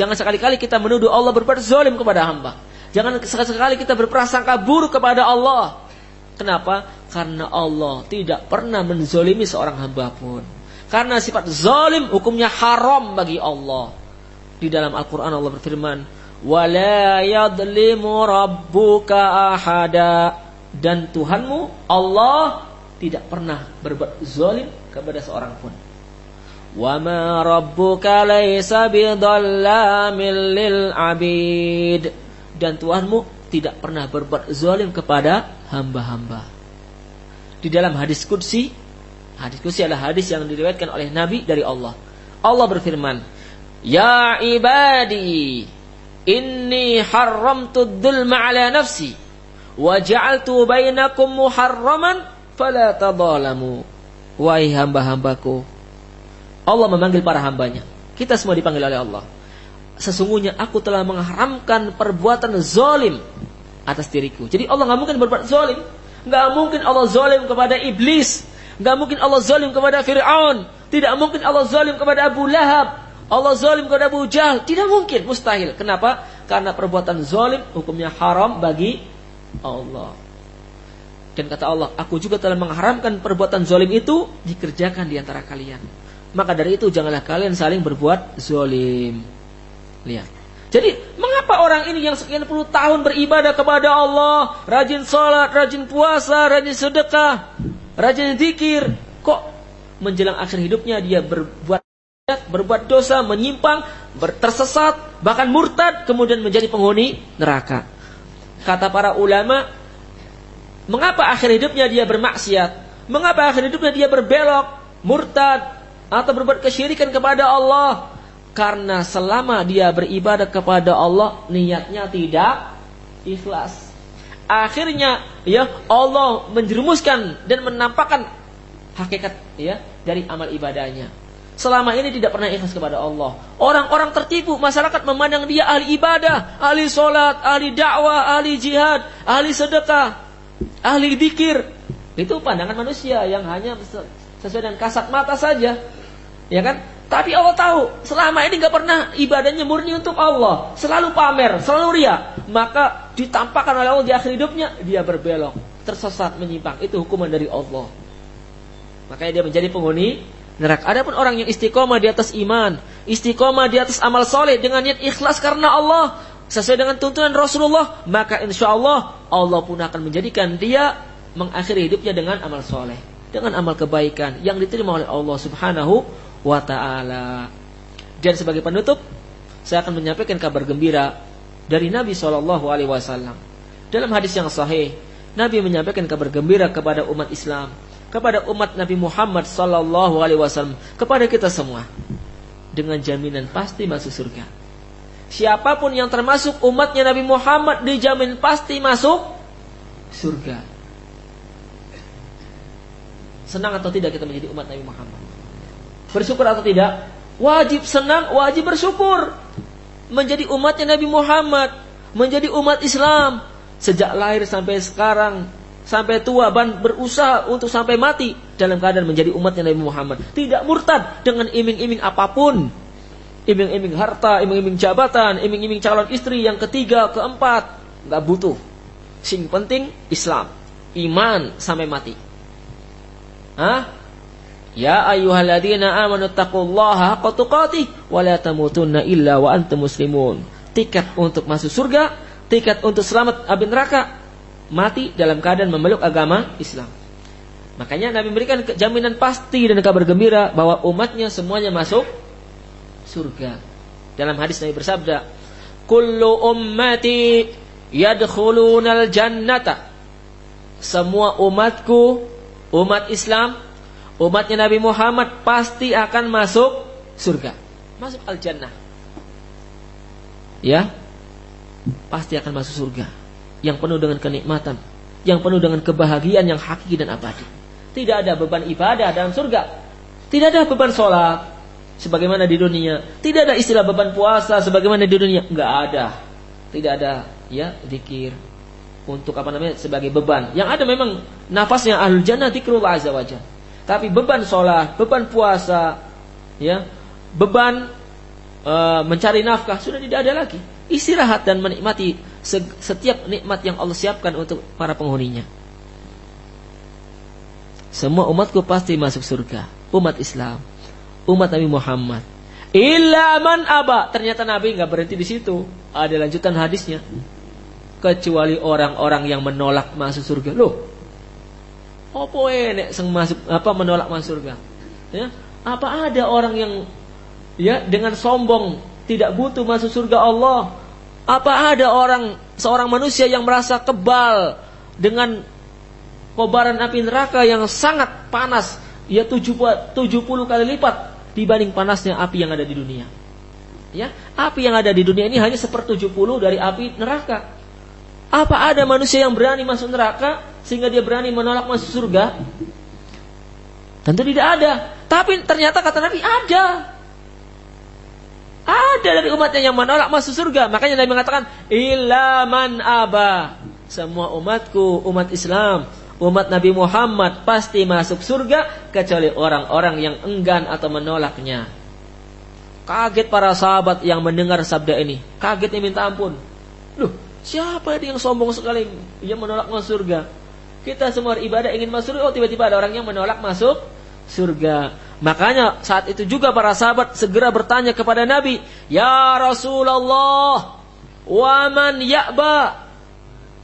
Jangan sekali-kali kita menuduh Allah berbuat zalim kepada hamba. Jangan sekali-kali kita berprasangka buruk kepada Allah. Kenapa? Karena Allah tidak pernah menzolimi seorang hamba pun. Karena sifat zalim hukumnya haram bagi Allah. Di dalam Al-Quran Allah berfirman, dan Tuhanmu Allah tidak pernah berbuat zalim kepada seorang pun. Wa dan Tuhanmu tidak pernah berbuat zalim kepada hamba-hamba. Di dalam hadis qudsi, hadis qudsi adalah hadis yang diriwayatkan oleh Nabi dari Allah. Allah berfirman, "Ya ibadi, Inni haramtu dzulma ala nafsi wa ja'altu bainakum muharraman fala tadhalamu. Wahai hamba-hambaku. Allah memanggil para hambanya. Kita semua dipanggil oleh Allah. Sesungguhnya aku telah mengharamkan perbuatan zalim atas diriku. Jadi Allah nggak mungkin berbuat zalim. Nggak mungkin Allah zalim kepada iblis. Nggak mungkin Allah zalim kepada Fir'aun. Tidak mungkin Allah zalim kepada Abu Lahab. Allah zalim kepada Abu Jahal. Tidak mungkin, mustahil. Kenapa? Karena perbuatan zalim hukumnya haram bagi Allah. Dan kata Allah, aku juga telah mengharamkan perbuatan zalim itu dikerjakan di antara kalian. Maka dari itu janganlah kalian saling berbuat zalim. Lihat. Jadi mengapa orang ini yang sekian puluh tahun beribadah kepada Allah, rajin sholat, rajin puasa, rajin sedekah, rajin zikir, kok menjelang akhir hidupnya dia berbuat berbuat dosa, menyimpang, tersesat, bahkan murtad, kemudian menjadi penghuni neraka. Kata para ulama, mengapa akhir hidupnya dia bermaksiat? Mengapa akhir hidupnya dia berbelok, murtad, atau berbuat kesyirikan kepada Allah? Karena selama dia beribadah kepada Allah, niatnya tidak ikhlas. Akhirnya ya Allah menjerumuskan dan menampakkan hakikat ya dari amal ibadahnya. Selama ini tidak pernah ikhlas kepada Allah. Orang-orang tertipu, masyarakat memandang dia ahli ibadah, ahli solat, ahli dakwah, ahli jihad, ahli sedekah, ahli dikir. Itu pandangan manusia yang hanya sesuai dengan kasat mata saja. Ya kan? Tapi Allah tahu, selama ini nggak pernah ibadahnya murni untuk Allah, selalu pamer, selalu ria. Maka ditampakkan oleh Allah di akhir hidupnya, dia berbelok, tersesat, menyimpang. Itu hukuman dari Allah. Makanya dia menjadi penghuni neraka. Adapun orang yang istiqomah di atas iman, istiqomah di atas amal soleh dengan niat ikhlas karena Allah sesuai dengan tuntunan Rasulullah, maka insya Allah Allah pun akan menjadikan dia mengakhiri hidupnya dengan amal soleh, dengan amal kebaikan yang diterima oleh Allah Subhanahu wa taala. Dan sebagai penutup, saya akan menyampaikan kabar gembira dari Nabi Shallallahu alaihi wasallam. Dalam hadis yang sahih, Nabi menyampaikan kabar gembira kepada umat Islam, kepada umat Nabi Muhammad Shallallahu alaihi wasallam, kepada kita semua dengan jaminan pasti masuk surga. Siapa pun yang termasuk umatnya Nabi Muhammad dijamin pasti masuk surga. Senang atau tidak kita menjadi umat Nabi Muhammad? Bersyukur atau tidak? Wajib senang, wajib bersyukur. Menjadi umatnya Nabi Muhammad, menjadi umat Islam sejak lahir sampai sekarang sampai tua ban berusaha untuk sampai mati dalam keadaan menjadi umatnya Nabi Muhammad. Tidak murtad dengan iming-iming apa pun. Iming-iming harta, iming-iming jabatan, iming-iming calon istri yang ketiga, keempat. Gak butuh. Sing penting Islam. Iman sampai mati. Hah? Ya ayyuhalladzina amanu taqullaha haqqa tuqatih wa la tamutunna illa wa antum muslimun. Tiket untuk masuk surga, tiket untuk selamat api neraka, mati dalam keadaan memeluk agama Islam. Makanya Nabi memberikan jaminan pasti dan kabar gembira bahwa umatnya semuanya masuk surga. Dalam hadis Nabi bersabda, "Kullu ummati yadkhulunal jannata." Semua umatku, umat Islam umatnya Nabi Muhammad pasti akan masuk surga. Masuk al-jannah. Ya. Pasti akan masuk surga. Yang penuh dengan kenikmatan. Yang penuh dengan kebahagiaan yang hakiki dan abadi. Tidak ada beban ibadah dalam surga. Tidak ada beban sholat. Sebagaimana di dunia. Tidak ada istilah beban puasa sebagaimana di dunia. Enggak ada. Tidak ada ya zikir untuk apa namanya sebagai beban. Yang ada memang nafasnya ahlul jannah zikrullah azza wajalla. Tapi beban sholat, beban puasa, ya, beban e, mencari nafkah sudah tidak ada lagi. Istirahat dan menikmati setiap nikmat yang Allah siapkan untuk para penghuninya. Semua umatku pasti masuk surga. Umat Islam, umat Nabi Muhammad. Illa man aba. Ternyata Nabi nggak berhenti di situ. Ada lanjutan hadisnya. Kecuali orang-orang yang menolak masuk surga. Loh, apa enek seng masuk apa menolak masuk surga? Ya, apa ada orang yang ya dengan sombong tidak butuh masuk surga Allah? Apa ada orang seorang manusia yang merasa kebal dengan kobaran api neraka yang sangat panas, ya 70, 70 kali lipat dibanding panasnya api yang ada di dunia. Ya, api yang ada di dunia ini hanya sepertujuh puluh dari api neraka. Apa ada manusia yang berani masuk neraka sehingga dia berani menolak masuk surga? Tentu tidak ada. Tapi ternyata kata Nabi ada. Ada dari umatnya yang menolak masuk surga. Makanya Nabi mengatakan, ilaman aba. Semua umatku, umat Islam, umat Nabi Muhammad pasti masuk surga kecuali orang-orang yang enggan atau menolaknya. Kaget para sahabat yang mendengar sabda ini. Kagetnya minta ampun. Loh, siapa yang sombong sekali yang menolak masuk surga? Kita semua ibadah ingin masuk surga, oh tiba-tiba ada orang yang menolak masuk surga. Makanya saat itu juga para sahabat segera bertanya kepada Nabi, "Ya Rasulullah, wa man ya'ba?"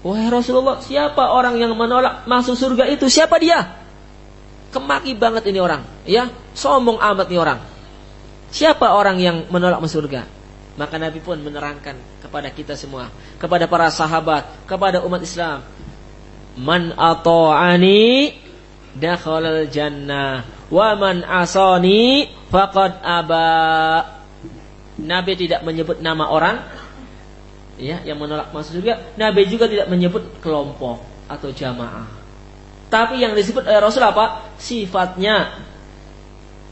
Wahai Rasulullah, siapa orang yang menolak masuk surga itu? Siapa dia? Kemaki banget ini orang, ya. Sombong amat ini orang. Siapa orang yang menolak masuk surga? Maka Nabi pun menerangkan kepada kita semua, kepada para sahabat, kepada umat Islam, Man ato'ani dakhalal jannah wa man asani faqad aba. Nabi tidak menyebut nama orang ya yang menolak masuk surga. Nabi juga tidak menyebut kelompok atau jamaah. Tapi yang disebut oleh Rasul apa? Sifatnya.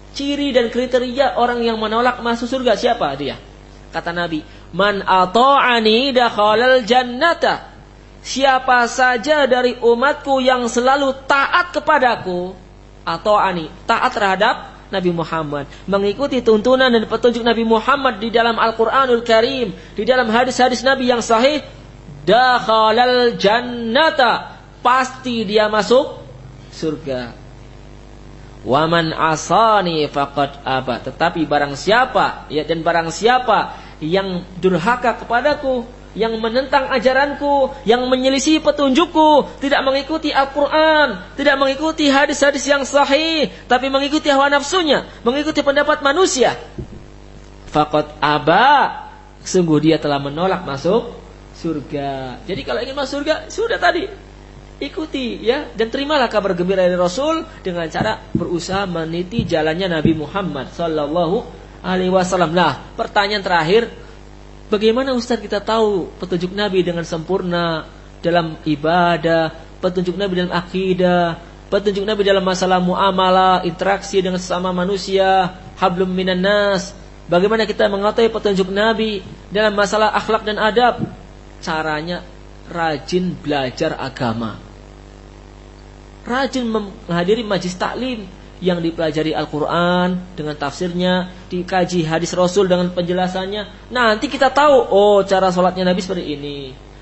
ciri dan kriteria orang yang menolak masuk surga siapa dia? Kata Nabi, "Man ata'ani dakhalal jannata." Siapa saja dari umatku yang selalu taat kepadaku atau ani taat terhadap Nabi Muhammad, mengikuti tuntunan dan petunjuk Nabi Muhammad di dalam Al-Qur'anul Karim, di dalam hadis-hadis Nabi yang sahih, dakhalal jannata, pasti dia masuk surga. Waman asani faqad aba. Tetapi barang siapa ya dan barang siapa yang durhaka kepadaku, yang menentang ajaranku, yang menyelisih petunjukku, tidak mengikuti Al-Quran, tidak mengikuti hadis-hadis yang sahih, tapi mengikuti hawa nafsunya, mengikuti pendapat manusia. Fakot aba, sungguh dia telah menolak masuk surga. Jadi kalau ingin masuk surga, sudah tadi ikuti ya dan terimalah kabar gembira dari Rasul dengan cara berusaha meniti jalannya Nabi Muhammad sallallahu alaihi wasallam. Nah, pertanyaan terakhir, bagaimana Ustaz kita tahu petunjuk Nabi dengan sempurna dalam ibadah, petunjuk Nabi dalam akidah, petunjuk Nabi dalam masalah muamalah, interaksi dengan sesama manusia, hablum minan nas. Bagaimana kita mengetahui petunjuk Nabi dalam masalah akhlak dan adab? Caranya rajin belajar agama rajin menghadiri majlis taklim yang dipelajari Al-Quran dengan tafsirnya, dikaji hadis Rasul dengan penjelasannya. Nanti kita tahu, oh cara sholatnya Nabi seperti ini.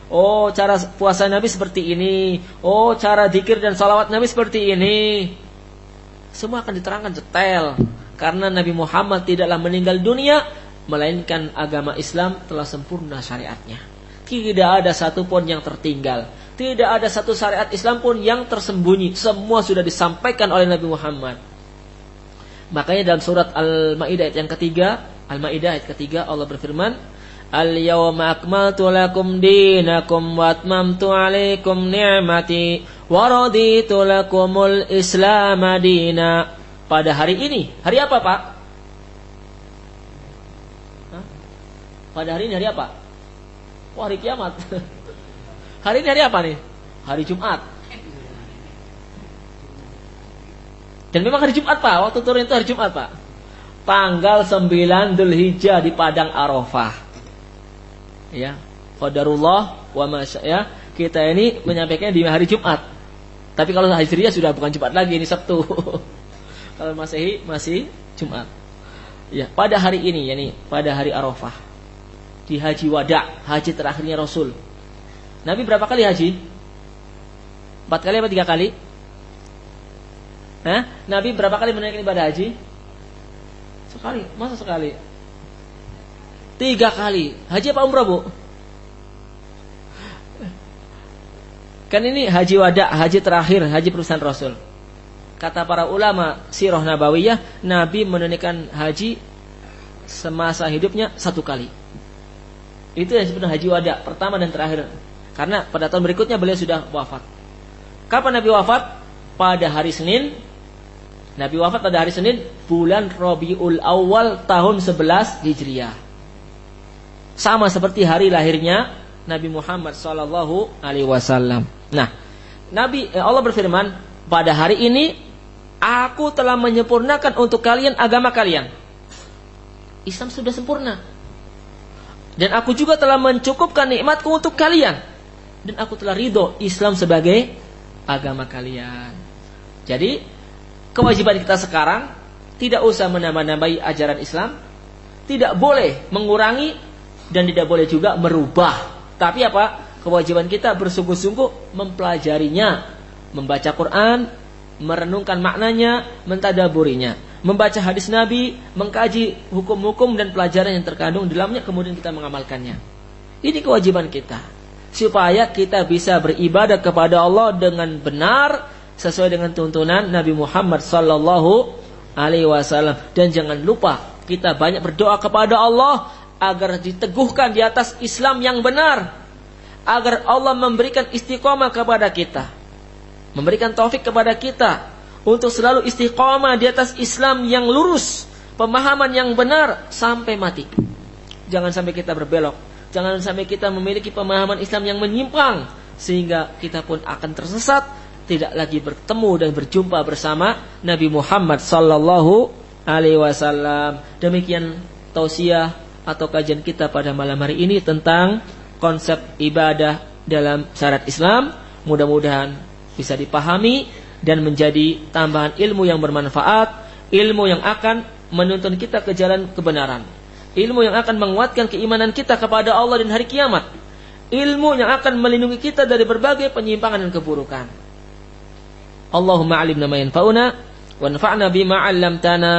Oh cara puasa Nabi seperti ini. Oh cara dikir dan salawat Nabi seperti ini. Semua akan diterangkan detail. Karena Nabi Muhammad tidaklah meninggal dunia, melainkan agama Islam telah sempurna syariatnya. Tidak ada satupun yang tertinggal. Tidak ada satu syariat Islam pun yang tersembunyi. Semua sudah disampaikan oleh Nabi Muhammad. Makanya dalam surat Al-Maidah ayat yang ketiga, Al-Maidah ayat ketiga Allah berfirman, Al-yawma akmaltu lakum dinakum wa atmamtu alaikum ni'mati wa raditu lakumul Islam dina. Pada hari ini, hari apa, Pak? Hah? Pada hari ini hari apa? Wah, hari kiamat. Hari ini hari apa nih? Hari Jumat. Dan memang hari Jumat Pak, waktu turun itu hari Jumat Pak. Tanggal 9 Dhul Hijjah di Padang Arafah. Ya, Qadarullah wa masya ya. Kita ini menyampaikan di hari Jumat. Tapi kalau Hijriah sudah bukan Jumat lagi, ini Sabtu. kalau Masehi masih Jumat. Ya, pada hari ini yakni pada hari Arafah. Di haji wada, haji terakhirnya Rasul Nabi berapa kali haji? Empat kali apa tiga kali? Hah? Nabi berapa kali menunaikan ibadah haji? Sekali, masa sekali? Tiga kali. Haji apa umrah bu? Kan ini haji wada, haji terakhir, haji perusahaan Rasul. Kata para ulama sirah nabawiyah, Nabi menunaikan haji semasa hidupnya satu kali. Itu yang disebut haji wada, pertama dan terakhir. Karena pada tahun berikutnya beliau sudah wafat. Kapan Nabi wafat? Pada hari Senin. Nabi wafat pada hari Senin bulan Rabiul Awal tahun 11 Hijriah. Sama seperti hari lahirnya Nabi Muhammad sallallahu alaihi wasallam. Nah, Nabi eh, Allah berfirman, "Pada hari ini aku telah menyempurnakan untuk kalian agama kalian." Islam sudah sempurna. Dan aku juga telah mencukupkan nikmatku untuk kalian dan aku telah ridho Islam sebagai agama kalian. Jadi kewajiban kita sekarang tidak usah menambah-nambahi ajaran Islam, tidak boleh mengurangi dan tidak boleh juga merubah. Tapi apa? Kewajiban kita bersungguh-sungguh mempelajarinya, membaca Quran, merenungkan maknanya, mentadaburinya, membaca hadis Nabi, mengkaji hukum-hukum dan pelajaran yang terkandung dalamnya kemudian kita mengamalkannya. Ini kewajiban kita supaya kita bisa beribadah kepada Allah dengan benar sesuai dengan tuntunan Nabi Muhammad sallallahu alaihi wasallam. Dan jangan lupa kita banyak berdoa kepada Allah agar diteguhkan di atas Islam yang benar agar Allah memberikan istiqomah kepada kita memberikan taufik kepada kita untuk selalu istiqomah di atas Islam yang lurus pemahaman yang benar sampai mati. Jangan sampai kita berbelok Jangan sampai kita memiliki pemahaman Islam yang menyimpang sehingga kita pun akan tersesat, tidak lagi bertemu dan berjumpa bersama Nabi Muhammad sallallahu alaihi wasallam. Demikian tausiah atau kajian kita pada malam hari ini tentang konsep ibadah dalam syarat Islam. Mudah-mudahan bisa dipahami dan menjadi tambahan ilmu yang bermanfaat, ilmu yang akan menuntun kita ke jalan kebenaran. Ilmu yang akan menguatkan keimanan kita kepada Allah dan hari kiamat. Ilmu yang akan melindungi kita dari berbagai penyimpangan dan keburukan. Allahumma alimna ma yanfa'una wanfa'na bima 'allamtana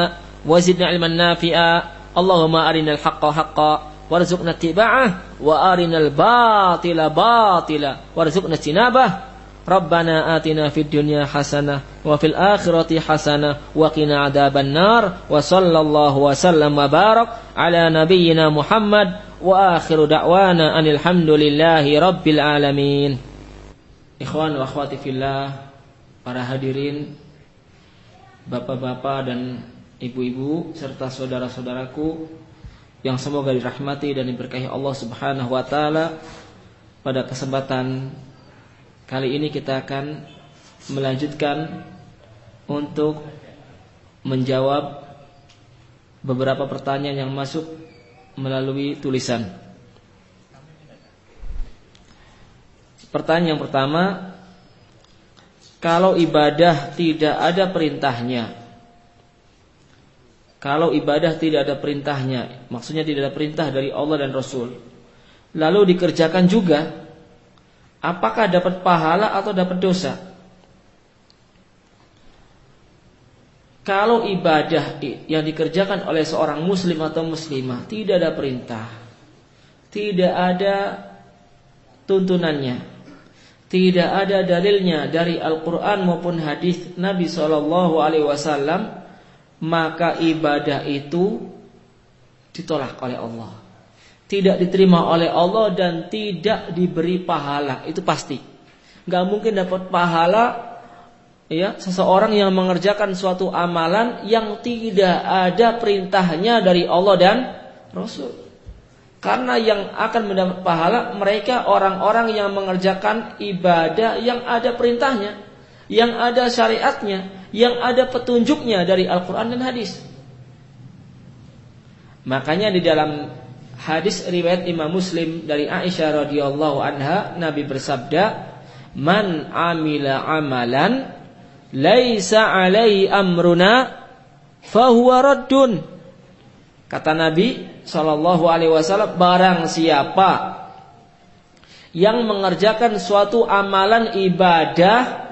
wa zidna ilman nafi'a. Allahumma arinal haqqa haqqa warzuqna tiba'ah wa arinal batila batila warzuqna tinabah. Rabbana atina fid dunya hasanah wa fil akhirati hasanah wa qina adzaban nar wa sallallahu wa sallam wa barak ala nabiyyina Muhammad wa akhiru da'wana anil hamdulillahi rabbil alamin. Ikhwan wa akhwati fillah, para hadirin, bapak-bapak dan ibu-ibu serta saudara-saudaraku yang semoga dirahmati dan diberkahi Allah Subhanahu wa taala pada kesempatan kali ini kita akan melanjutkan untuk menjawab beberapa pertanyaan yang masuk melalui tulisan. Pertanyaan yang pertama, kalau ibadah tidak ada perintahnya kalau ibadah tidak ada perintahnya maksudnya tidak ada perintah dari Allah dan Rasul lalu dikerjakan juga apakah dapat pahala atau dapat dosa? Kalau ibadah yang dikerjakan oleh seorang muslim atau muslimah tidak ada perintah tidak ada tuntunannya tidak ada dalilnya dari Al-Quran maupun hadis Nabi Shallallahu Alaihi Wasallam maka ibadah itu ditolak oleh Allah tidak diterima oleh Allah dan tidak diberi pahala. Itu pasti. Nggak mungkin dapat pahala ya seseorang yang mengerjakan suatu amalan yang tidak ada perintahnya dari Allah dan Rasul. Karena yang akan mendapat pahala mereka orang-orang yang mengerjakan ibadah yang ada perintahnya, yang ada syariatnya, yang ada petunjuknya dari Al-Quran dan hadis. Makanya di dalam hadis riwayat Imam Muslim dari Aisyah radhiyallahu anha Nabi bersabda, "Man amila amalan laisa alaihi amruna fahuwa raddun." Kata Nabi, Shallallahu Alaihi Wasallam barang siapa yang mengerjakan suatu amalan ibadah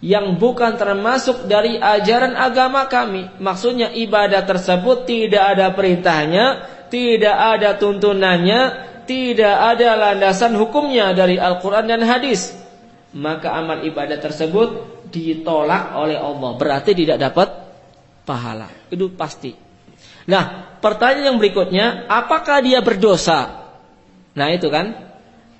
yang bukan termasuk dari ajaran agama kami. Maksudnya ibadah tersebut tidak ada perintahnya, tidak ada tuntunannya, tidak ada landasan hukumnya dari Al-Quran dan hadis. Maka amal ibadah tersebut ditolak oleh Allah. Berarti tidak dapat pahala. Itu pasti. Nah, pertanyaan yang berikutnya, apakah dia berdosa? Nah, itu kan.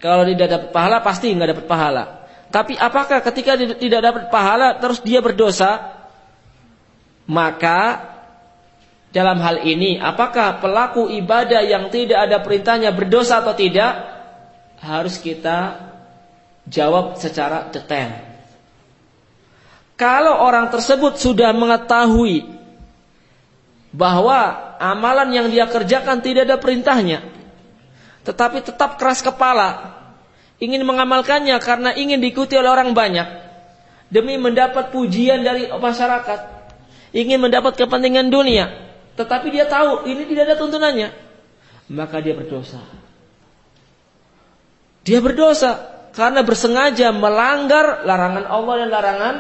Kalau tidak dapat pahala pasti nggak dapat pahala. Tapi apakah ketika tidak dapat pahala terus dia berdosa? Maka dalam hal ini apakah pelaku ibadah yang tidak ada perintahnya berdosa atau tidak? Harus kita jawab secara detail. Kalau orang tersebut sudah mengetahui bahwa amalan yang dia kerjakan tidak ada perintahnya tetapi tetap keras kepala ingin mengamalkannya karena ingin diikuti oleh orang banyak demi mendapat pujian dari masyarakat ingin mendapat kepentingan dunia tetapi dia tahu ini tidak ada tuntunannya. Maka dia berdosa. Dia berdosa karena bersengaja melanggar larangan Allah dan larangan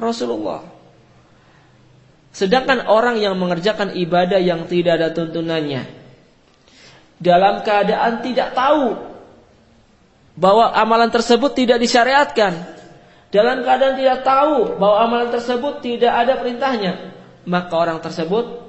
Rasulullah. Sedangkan orang yang mengerjakan ibadah yang tidak ada tuntunannya dalam keadaan tidak tahu bahwa amalan tersebut tidak disyariatkan, dalam keadaan tidak tahu bahwa amalan tersebut tidak ada perintahnya, maka orang tersebut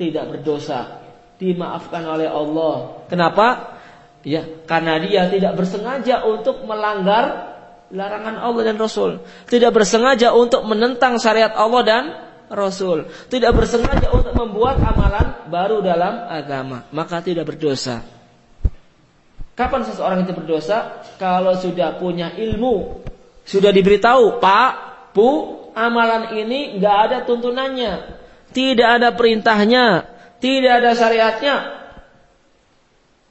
tidak berdosa, dimaafkan oleh Allah. Kenapa? Ya, karena dia tidak bersengaja untuk melanggar larangan Allah dan Rasul, tidak bersengaja untuk menentang syariat Allah dan Rasul, tidak bersengaja untuk membuat amalan baru dalam agama, maka tidak berdosa. Kapan seseorang itu berdosa? Kalau sudah punya ilmu, sudah diberitahu, Pak, Bu, amalan ini nggak ada tuntunannya. Tidak ada perintahnya, tidak ada syariatnya.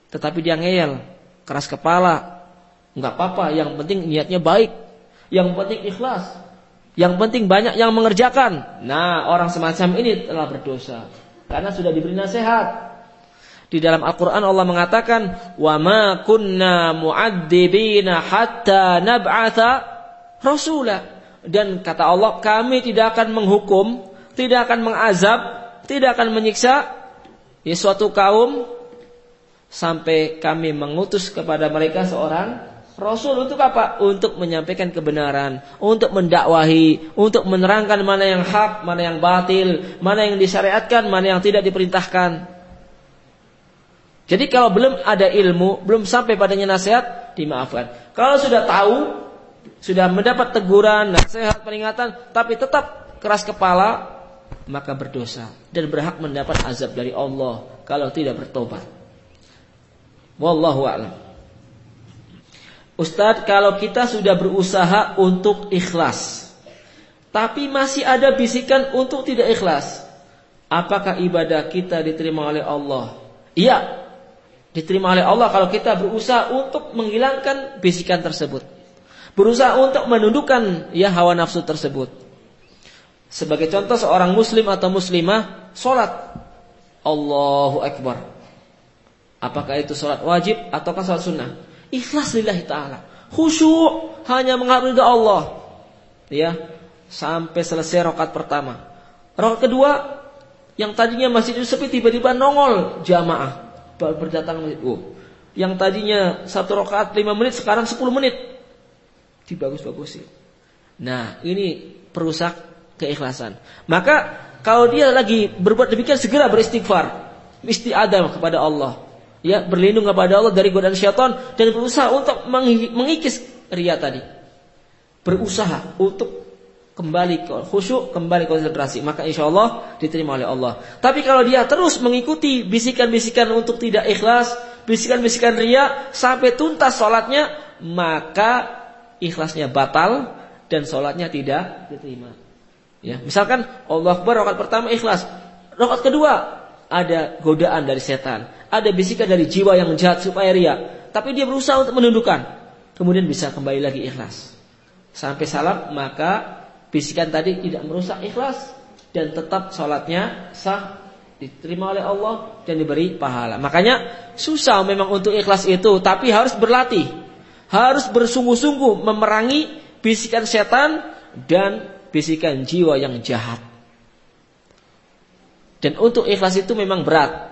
Tetapi dia ngeyel, keras kepala, nggak apa-apa, yang penting niatnya baik, yang penting ikhlas, yang penting banyak yang mengerjakan. Nah, orang semacam ini telah berdosa karena sudah diberi nasihat. Di dalam Al-Quran Allah mengatakan, ma kunna mu'addibina hatta nab'atha rasula. Dan kata Allah, kami tidak akan menghukum, tidak akan mengazab, tidak akan menyiksa ya, suatu kaum sampai kami mengutus kepada mereka seorang Rasul untuk apa? Untuk menyampaikan kebenaran, untuk mendakwahi, untuk menerangkan mana yang hak, mana yang batil, mana yang disyariatkan, mana yang tidak diperintahkan. Jadi kalau belum ada ilmu, belum sampai padanya nasihat, dimaafkan. Kalau sudah tahu, sudah mendapat teguran, nasihat, peringatan, tapi tetap keras kepala, maka berdosa dan berhak mendapat azab dari Allah kalau tidak bertobat. Wallahu a'lam. Ustadz, kalau kita sudah berusaha untuk ikhlas, tapi masih ada bisikan untuk tidak ikhlas, apakah ibadah kita diterima oleh Allah? Iya, diterima oleh Allah kalau kita berusaha untuk menghilangkan bisikan tersebut. Berusaha untuk menundukkan ya hawa nafsu tersebut. Sebagai contoh seorang muslim atau muslimah sholat. Allahu Akbar. Apakah itu sholat wajib ataukah sholat sunnah? Ikhlas lillahi ta'ala. Khusyuk hanya menghargai Allah. Ya, sampai selesai rokat pertama. Rokat kedua yang tadinya masih sepi tiba-tiba nongol jamaah berdatang masjid. Oh, yang tadinya satu rakaat lima menit sekarang sepuluh menit. Dibagus-bagusin. Nah, ini perusak keikhlasan. Maka kalau dia lagi berbuat demikian segera beristighfar, istiadah kepada Allah. Ya, berlindung kepada Allah dari godaan syaitan dan berusaha untuk mengikis ria tadi. Berusaha untuk kembali ke khusyuk, kembali konsentrasi, maka insya Allah diterima oleh Allah. Tapi kalau dia terus mengikuti bisikan-bisikan untuk tidak ikhlas, bisikan-bisikan ria sampai tuntas sholatnya, maka ikhlasnya batal dan sholatnya tidak diterima. Ya, misalkan Allah Akbar pertama ikhlas, rakaat kedua ada godaan dari setan, ada bisikan dari jiwa yang jahat supaya ria, tapi dia berusaha untuk menundukkan, kemudian bisa kembali lagi ikhlas. Sampai salam maka bisikan tadi tidak merusak ikhlas dan tetap sholatnya sah diterima oleh Allah dan diberi pahala. Makanya susah memang untuk ikhlas itu, tapi harus berlatih, harus bersungguh-sungguh memerangi bisikan setan dan bisikan jiwa yang jahat. Dan untuk ikhlas itu memang berat.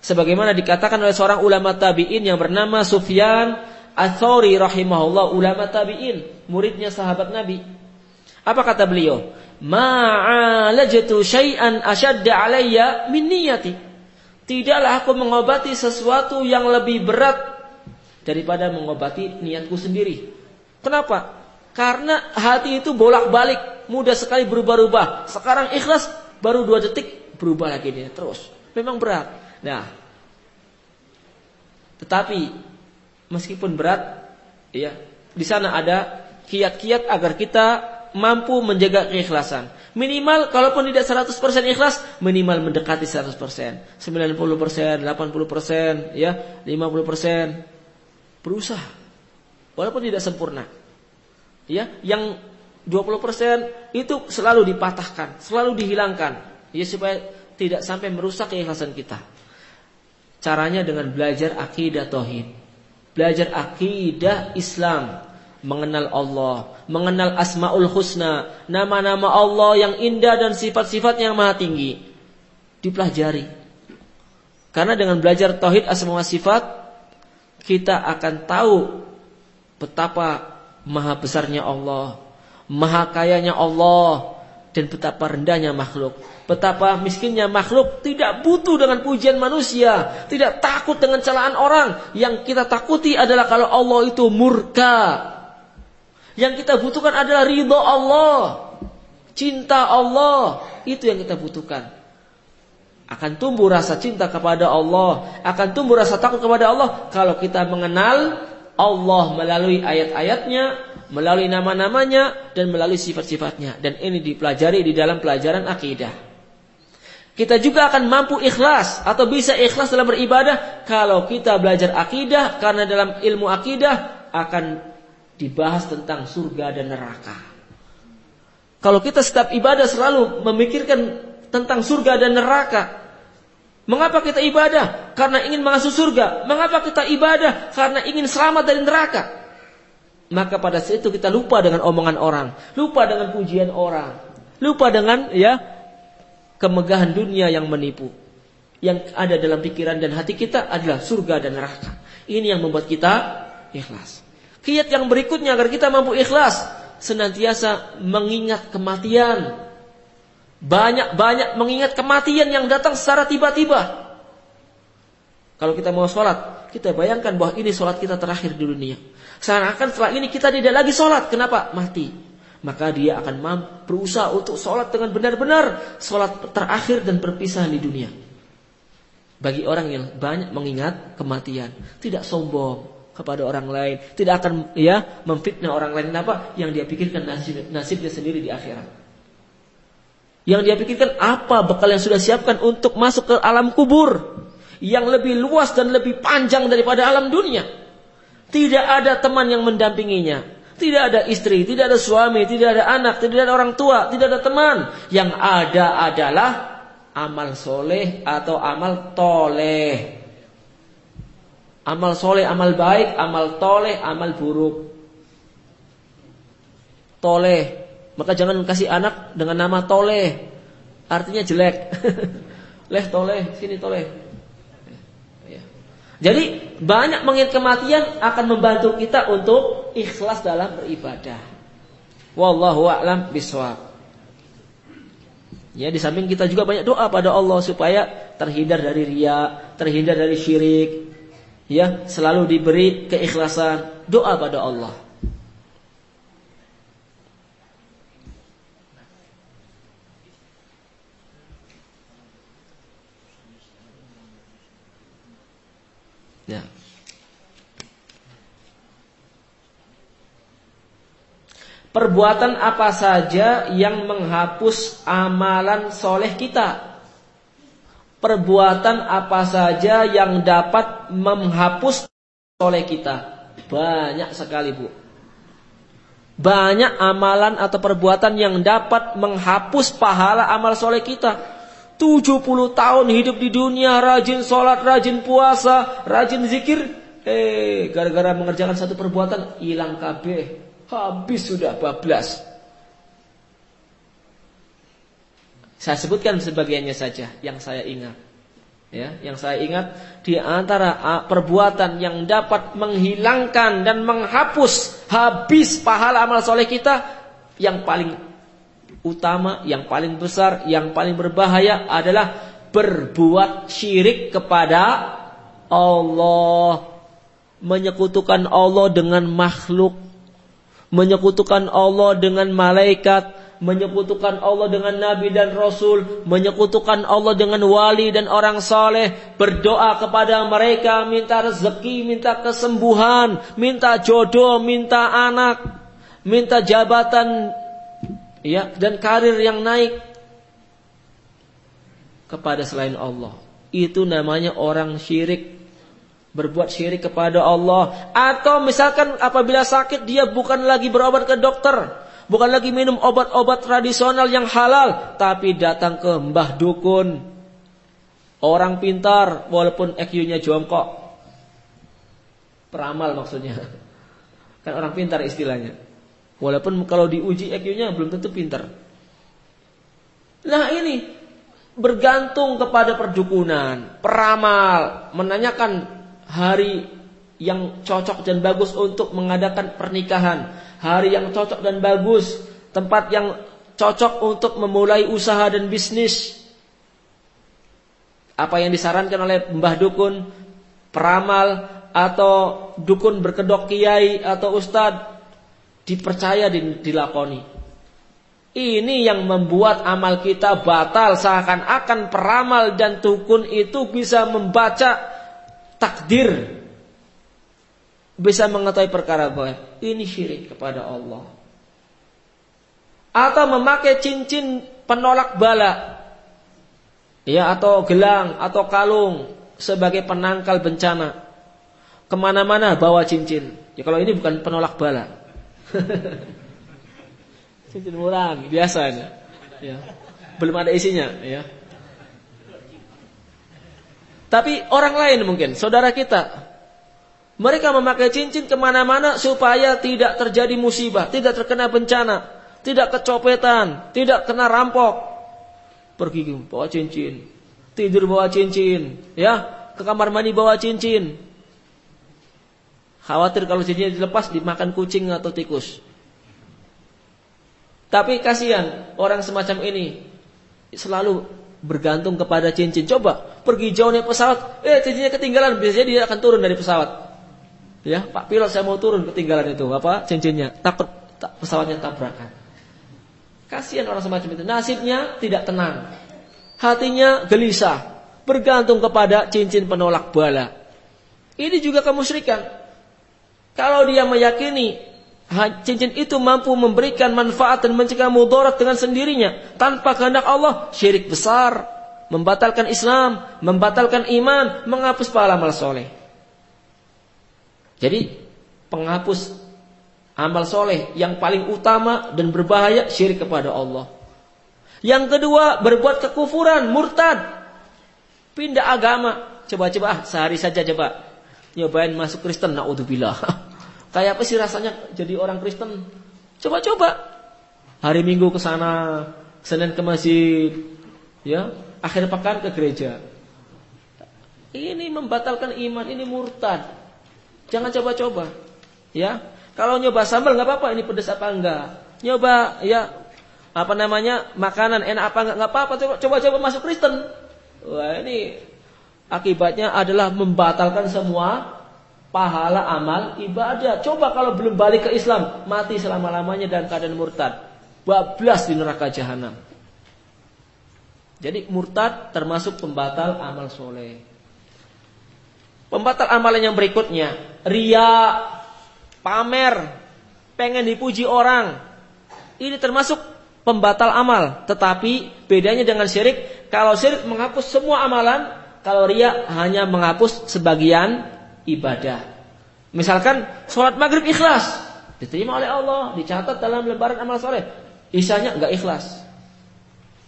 Sebagaimana dikatakan oleh seorang ulama tabi'in yang bernama Sufyan Ats-Tsauri rahimahullah, ulama tabi'in, muridnya sahabat Nabi. Apa kata beliau? Ma'alajtu syai'an asyadda alayya min niyati. Tidaklah aku mengobati sesuatu yang lebih berat daripada mengobati niatku sendiri. Kenapa? Karena hati itu bolak-balik, mudah sekali berubah-ubah. Sekarang ikhlas baru dua detik berubah lagi dia terus. Memang berat. Nah, tetapi meskipun berat, ya di sana ada kiat-kiat agar kita mampu menjaga keikhlasan. Minimal kalaupun tidak 100% ikhlas, minimal mendekati 100%. 90%, 80%, ya, 50%. Berusaha. Walaupun tidak sempurna. Ya, yang 20% itu selalu dipatahkan, selalu dihilangkan. Ya supaya tidak sampai merusak keikhlasan kita. Caranya dengan belajar akidah tauhid. Belajar akidah Islam mengenal Allah, mengenal Asmaul Husna, nama-nama Allah yang indah dan sifat-sifat yang maha tinggi. Dipelajari. Karena dengan belajar tauhid asma sifat kita akan tahu betapa maha besarnya Allah, maha kayanya Allah dan betapa rendahnya makhluk. Betapa miskinnya makhluk tidak butuh dengan pujian manusia, tidak takut dengan celaan orang. Yang kita takuti adalah kalau Allah itu murka, yang kita butuhkan adalah ridho Allah. Cinta Allah. Itu yang kita butuhkan. Akan tumbuh rasa cinta kepada Allah. Akan tumbuh rasa takut kepada Allah. Kalau kita mengenal Allah melalui ayat-ayatnya. Melalui nama-namanya. Dan melalui sifat-sifatnya. Dan ini dipelajari di dalam pelajaran akidah. Kita juga akan mampu ikhlas atau bisa ikhlas dalam beribadah kalau kita belajar akidah karena dalam ilmu akidah akan dibahas tentang surga dan neraka. Kalau kita setiap ibadah selalu memikirkan tentang surga dan neraka, mengapa kita ibadah? Karena ingin masuk surga. Mengapa kita ibadah? Karena ingin selamat dari neraka. Maka pada saat itu kita lupa dengan omongan orang, lupa dengan pujian orang, lupa dengan ya kemegahan dunia yang menipu. Yang ada dalam pikiran dan hati kita adalah surga dan neraka. Ini yang membuat kita ikhlas. Kiat yang berikutnya agar kita mampu ikhlas. Senantiasa mengingat kematian. Banyak-banyak mengingat kematian yang datang secara tiba-tiba. Kalau kita mau sholat, kita bayangkan bahwa ini sholat kita terakhir di dunia. Seakan setelah ini kita tidak lagi sholat. Kenapa? Mati maka dia akan berusaha untuk sholat dengan benar-benar sholat terakhir dan perpisahan di dunia. Bagi orang yang banyak mengingat kematian, tidak sombong kepada orang lain, tidak akan ya memfitnah orang lain apa yang dia pikirkan nasib, nasibnya sendiri di akhirat. Yang dia pikirkan apa bekal yang sudah siapkan untuk masuk ke alam kubur yang lebih luas dan lebih panjang daripada alam dunia. Tidak ada teman yang mendampinginya, tidak ada istri, tidak ada suami, tidak ada anak, tidak ada orang tua, tidak ada teman. Yang ada adalah amal soleh atau amal toleh. Amal soleh, amal baik, amal toleh, amal buruk. Toleh. Maka jangan kasih anak dengan nama toleh. Artinya jelek. Leh toleh, sini toleh. Jadi banyak mengingat kematian akan membantu kita untuk ikhlas dalam beribadah. Wallahu a'lam bishawab. Ya, di samping kita juga banyak doa pada Allah supaya terhindar dari ria, terhindar dari syirik. Ya, selalu diberi keikhlasan, doa pada Allah. Perbuatan apa saja yang menghapus amalan soleh kita? Perbuatan apa saja yang dapat menghapus soleh kita? Banyak sekali bu. Banyak amalan atau perbuatan yang dapat menghapus pahala amal soleh kita. 70 tahun hidup di dunia, rajin sholat, rajin puasa, rajin zikir. Eh, gara-gara mengerjakan satu perbuatan, hilang KB. Habis sudah bablas. Saya sebutkan sebagiannya saja yang saya ingat. Ya, yang saya ingat di antara perbuatan yang dapat menghilangkan dan menghapus habis pahala amal soleh kita yang paling utama, yang paling besar, yang paling berbahaya adalah berbuat syirik kepada Allah. Menyekutukan Allah dengan makhluk. Menyekutukan Allah dengan malaikat. Menyekutukan Allah dengan nabi dan rasul. Menyekutukan Allah dengan wali dan orang saleh. Berdoa kepada mereka. Minta rezeki, minta kesembuhan. Minta jodoh, minta anak. Minta jabatan ya dan karir yang naik kepada selain Allah. Itu namanya orang syirik. Berbuat syirik kepada Allah. Atau misalkan apabila sakit dia bukan lagi berobat ke dokter. Bukan lagi minum obat-obat tradisional yang halal. Tapi datang ke mbah dukun. Orang pintar walaupun EQ-nya jongkok. Peramal maksudnya. Kan orang pintar istilahnya. Walaupun kalau diuji IQ-nya belum tentu pintar. Nah ini bergantung kepada perdukunan, peramal, menanyakan hari yang cocok dan bagus untuk mengadakan pernikahan, hari yang cocok dan bagus, tempat yang cocok untuk memulai usaha dan bisnis. Apa yang disarankan oleh Mbah Dukun, peramal atau dukun berkedok kiai atau ustadz dipercaya dilakoni. Ini yang membuat amal kita batal. Seakan-akan peramal dan dukun itu bisa membaca takdir. Bisa mengetahui perkara gaib. Ini syirik kepada Allah. Atau memakai cincin penolak bala. ya atau gelang atau kalung sebagai penangkal bencana. Ke mana-mana bawa cincin. Ya kalau ini bukan penolak bala. cincin murah biasanya. Ya. Belum ada isinya, ya. Tapi orang lain mungkin, saudara kita. Mereka memakai cincin ke mana-mana supaya tidak terjadi musibah, tidak terkena bencana, tidak kecopetan, tidak kena rampok. Pergi bawa cincin, tidur bawa cincin, ya ke kamar mandi bawa cincin. Khawatir kalau cincinnya dilepas dimakan kucing atau tikus. Tapi kasihan orang semacam ini selalu bergantung kepada cincin. Coba pergi jauh naik pesawat, eh cincinnya ketinggalan, biasanya dia akan turun dari pesawat. Ya, Pak pilot saya mau turun ketinggalan itu, apa cincinnya? Takut tak, pesawatnya tabrakan. Kasihan orang semacam itu. Nasibnya tidak tenang. Hatinya gelisah. Bergantung kepada cincin penolak bala. Ini juga kemusyrikan. Kalau dia meyakini cincin itu mampu memberikan manfaat dan mencegah mudarat dengan sendirinya tanpa kehendak Allah, syirik besar, membatalkan Islam, membatalkan iman, menghapus pahala amal soleh. Jadi penghapus amal soleh yang paling utama dan berbahaya syirik kepada Allah. Yang kedua berbuat kekufuran, murtad, pindah agama. Coba-coba ah, sehari saja coba nyobain masuk Kristen, naudzubillah. Kayak apa sih rasanya jadi orang Kristen? Coba-coba. Hari Minggu ke sana, Senin ke masjid, ya, akhir pekan ke gereja. Ini membatalkan iman, ini murtad. Jangan coba-coba. Ya. Kalau nyoba sambal nggak apa-apa, ini pedas apa enggak. Nyoba ya apa namanya? makanan enak apa enggak nggak apa-apa, coba-coba masuk Kristen. Wah, ini akibatnya adalah membatalkan semua pahala amal ibadah. Coba kalau belum balik ke Islam, mati selama-lamanya dan keadaan murtad. Bablas di neraka jahanam. Jadi murtad termasuk pembatal amal soleh. Pembatal amalan yang berikutnya, ria, pamer, pengen dipuji orang. Ini termasuk pembatal amal. Tetapi bedanya dengan syirik, kalau syirik menghapus semua amalan, kalau ria hanya menghapus sebagian ibadah. Misalkan sholat maghrib ikhlas, diterima oleh Allah, dicatat dalam lembaran amal soleh. Isanya enggak ikhlas.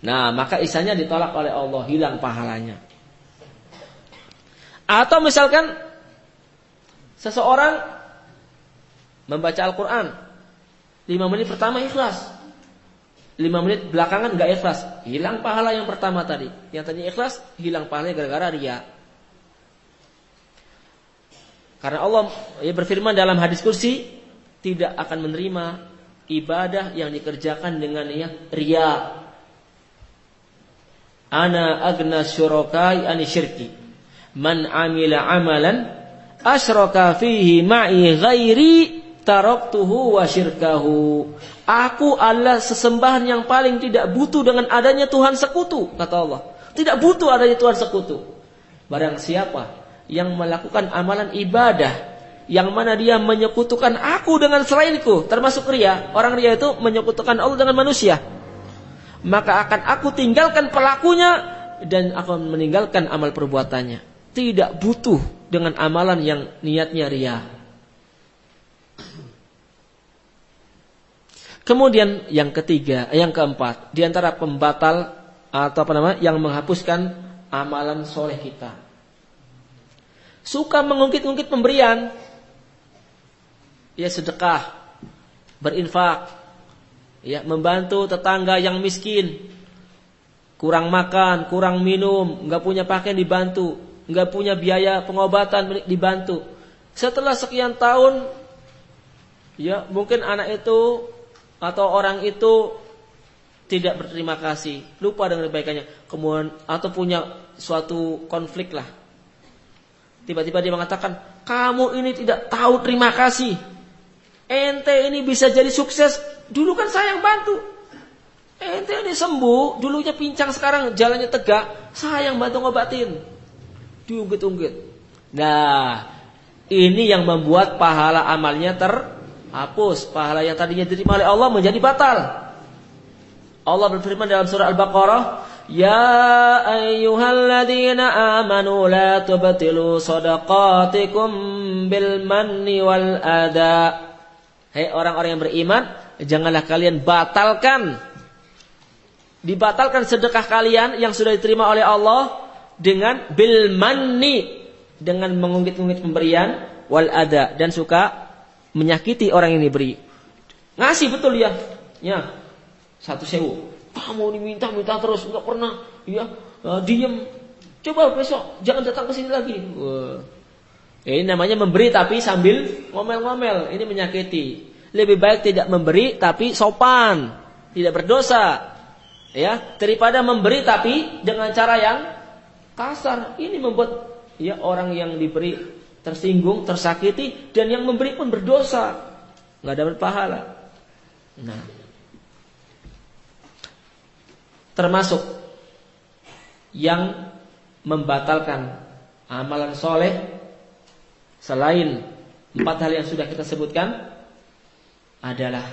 Nah, maka isanya ditolak oleh Allah, hilang pahalanya. Atau misalkan seseorang membaca Al-Quran, lima menit pertama ikhlas, lima menit belakangan nggak ikhlas, hilang pahala yang pertama tadi. Yang tadi ikhlas, hilang pahalanya gara-gara ria. Karena Allah ya berfirman dalam hadis kursi tidak akan menerima ibadah yang dikerjakan dengan ya ria. Ana agna syurakai ani syirki. Man amila amalan asyraka fihi ma'i ghairi taraktuhu wa syirkahu. Aku adalah sesembahan yang paling tidak butuh dengan adanya Tuhan sekutu, kata Allah. Tidak butuh adanya Tuhan sekutu. Barang siapa yang melakukan amalan ibadah yang mana dia menyekutukan aku dengan selainku termasuk ria orang ria itu menyekutukan Allah dengan manusia maka akan aku tinggalkan pelakunya dan akan meninggalkan amal perbuatannya. Tidak butuh dengan amalan yang niatnya ria. Kemudian yang ketiga yang keempat di antara pembatal atau apa namanya yang menghapuskan amalan soleh kita. Suka mengungkit-ungkit pemberian. Ya sedekah, berinfak, ya membantu tetangga yang miskin, kurang makan, kurang minum, nggak punya pakaian dibantu, nggak punya biaya pengobatan dibantu. Setelah sekian tahun, ya mungkin anak itu atau orang itu tidak berterima kasih, lupa dengan kebaikannya, kemudian atau punya suatu konflik lah Tiba-tiba dia mengatakan, kamu ini tidak tahu terima kasih. Ente ini bisa jadi sukses. Dulu kan saya yang bantu. Ente ini sembuh, dulunya pincang sekarang jalannya tegak. Saya yang bantu ngobatin. Diunggit-unggit. Nah, ini yang membuat pahala amalnya terhapus. Pahala yang tadinya diterima oleh Allah menjadi batal. Allah berfirman dalam surah Al-Baqarah, Ya ayyuhalladzina amanu la tubtilu sadaqatikum bil manni wal ada. Hei orang-orang yang beriman, janganlah kalian batalkan dibatalkan sedekah kalian yang sudah diterima oleh Allah dengan bil manni dengan mengungkit-ungkit pemberian wal ada dan suka menyakiti orang yang diberi. Ngasih betul ya. Ya. Satu sewu. Kamu diminta minta terus nggak pernah ya uh, diem. Coba besok jangan datang ke sini lagi. Wah. Ini namanya memberi tapi sambil ngomel-ngomel. Ini menyakiti. Lebih baik tidak memberi tapi sopan, tidak berdosa. Ya, daripada memberi tapi dengan cara yang kasar. Ini membuat ya orang yang diberi tersinggung, tersakiti dan yang memberi pun berdosa. nggak dapat pahala. Nah. Termasuk yang membatalkan amalan soleh selain empat hal yang sudah kita sebutkan adalah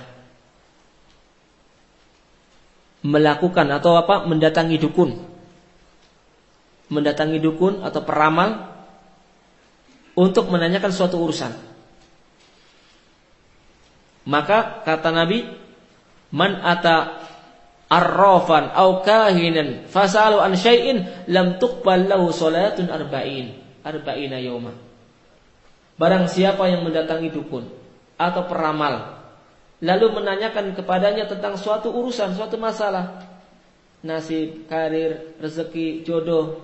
melakukan atau apa mendatangi dukun. Mendatangi dukun atau peramal untuk menanyakan suatu urusan. Maka kata Nabi man ata arrafan au kahinan fasalu an syai'in lam tuqbal lahu salatun arba'in. Arba'ina yawma barang siapa yang mendatangi dukun atau peramal lalu menanyakan kepadanya tentang suatu urusan, suatu masalah, nasib, karir, rezeki, jodoh,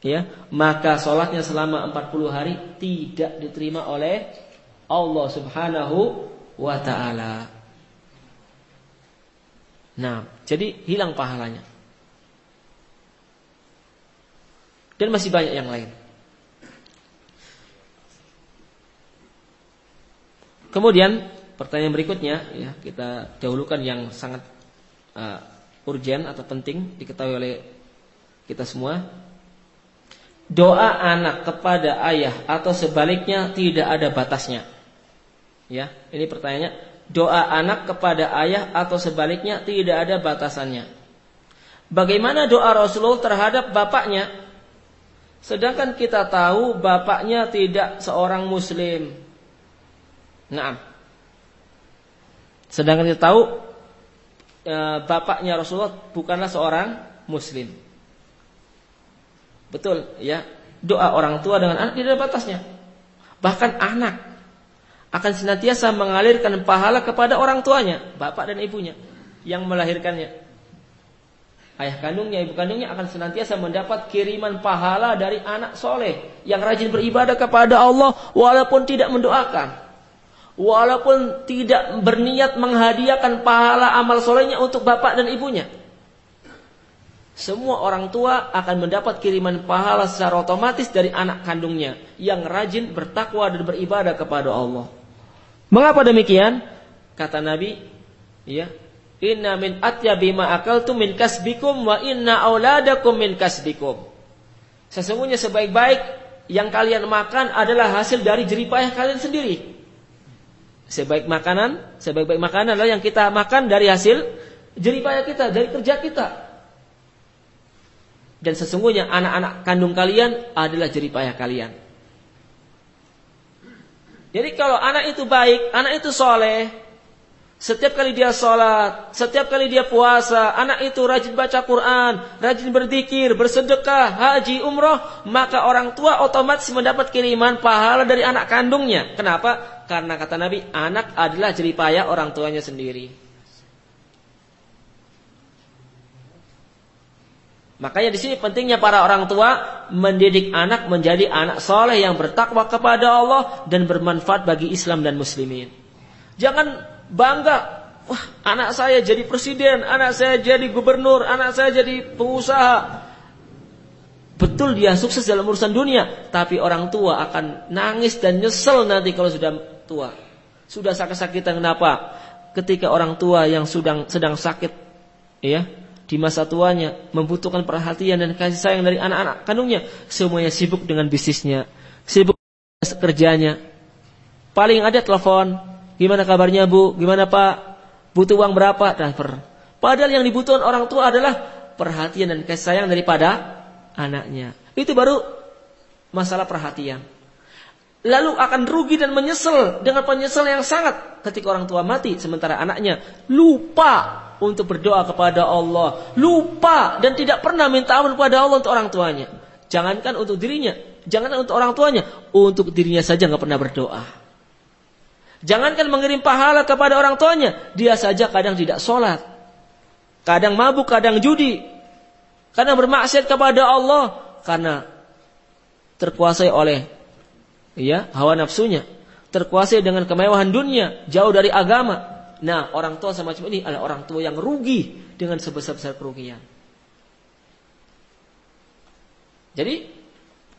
ya, maka sholatnya selama 40 hari tidak diterima oleh Allah Subhanahu wa taala. Nah, jadi hilang pahalanya. Dan masih banyak yang lain. Kemudian Pertanyaan berikutnya ya kita dahulukan yang sangat uh, urgent atau penting diketahui oleh kita semua. Doa anak kepada ayah atau sebaliknya tidak ada batasnya. Ya, ini pertanyaannya. Doa anak kepada ayah atau sebaliknya tidak ada batasannya. Bagaimana doa Rasulullah terhadap bapaknya? Sedangkan kita tahu bapaknya tidak seorang muslim. Nah, Sedangkan kita tahu e, bapaknya Rasulullah bukanlah seorang muslim. Betul, ya. Doa orang tua dengan anak tidak ada batasnya. Bahkan anak akan senantiasa mengalirkan pahala kepada orang tuanya, bapak dan ibunya yang melahirkannya. Ayah kandungnya, ibu kandungnya akan senantiasa mendapat kiriman pahala dari anak soleh yang rajin beribadah kepada Allah walaupun tidak mendoakan walaupun tidak berniat menghadiahkan pahala amal solehnya untuk bapak dan ibunya. Semua orang tua akan mendapat kiriman pahala secara otomatis dari anak kandungnya yang rajin bertakwa dan beribadah kepada Allah. Mengapa demikian? Kata Nabi, ya, Inna min atyabi ma akaltu min kasbikum wa inna auladakum min kasbikum. Sesungguhnya sebaik-baik yang kalian makan adalah hasil dari jeripayah kalian sendiri. Sebaik makanan, sebaik-baik makanan adalah yang kita makan dari hasil jeripaya kita, dari kerja kita. Dan sesungguhnya anak-anak kandung kalian adalah jeripaya kalian. Jadi kalau anak itu baik, anak itu soleh, setiap kali dia sholat, setiap kali dia puasa, anak itu rajin baca Quran, rajin berzikir, bersedekah, haji, umroh, maka orang tua otomatis mendapat kiriman pahala dari anak kandungnya. Kenapa? Karena kata Nabi, anak adalah jeripaya orang tuanya sendiri. Makanya di sini pentingnya para orang tua mendidik anak menjadi anak soleh yang bertakwa kepada Allah dan bermanfaat bagi Islam dan Muslimin. Jangan bangga, wah anak saya jadi presiden, anak saya jadi gubernur, anak saya jadi pengusaha. Betul dia sukses dalam urusan dunia, tapi orang tua akan nangis dan nyesel nanti kalau sudah tua. Sudah sakit-sakitan kenapa? Ketika orang tua yang sedang sedang sakit ya, di masa tuanya membutuhkan perhatian dan kasih sayang dari anak-anak kandungnya, semuanya sibuk dengan bisnisnya, sibuk dengan kerjanya. Paling ada telepon, gimana kabarnya Bu? Gimana Pak? Butuh uang berapa? Transfer. Padahal yang dibutuhkan orang tua adalah perhatian dan kasih sayang daripada anaknya. Itu baru masalah perhatian. Lalu akan rugi dan menyesal dengan penyesalan yang sangat ketika orang tua mati sementara anaknya lupa untuk berdoa kepada Allah, lupa dan tidak pernah minta ampun kepada Allah untuk orang tuanya. Jangankan untuk dirinya, jangankan untuk orang tuanya, untuk dirinya saja nggak pernah berdoa. Jangankan mengirim pahala kepada orang tuanya, dia saja kadang tidak sholat, kadang mabuk, kadang judi, kadang bermaksiat kepada Allah karena terkuasai oleh ya hawa nafsunya, terkuasai dengan kemewahan dunia, jauh dari agama. Nah, orang tua semacam ini adalah orang tua yang rugi dengan sebesar-besar kerugian. Jadi,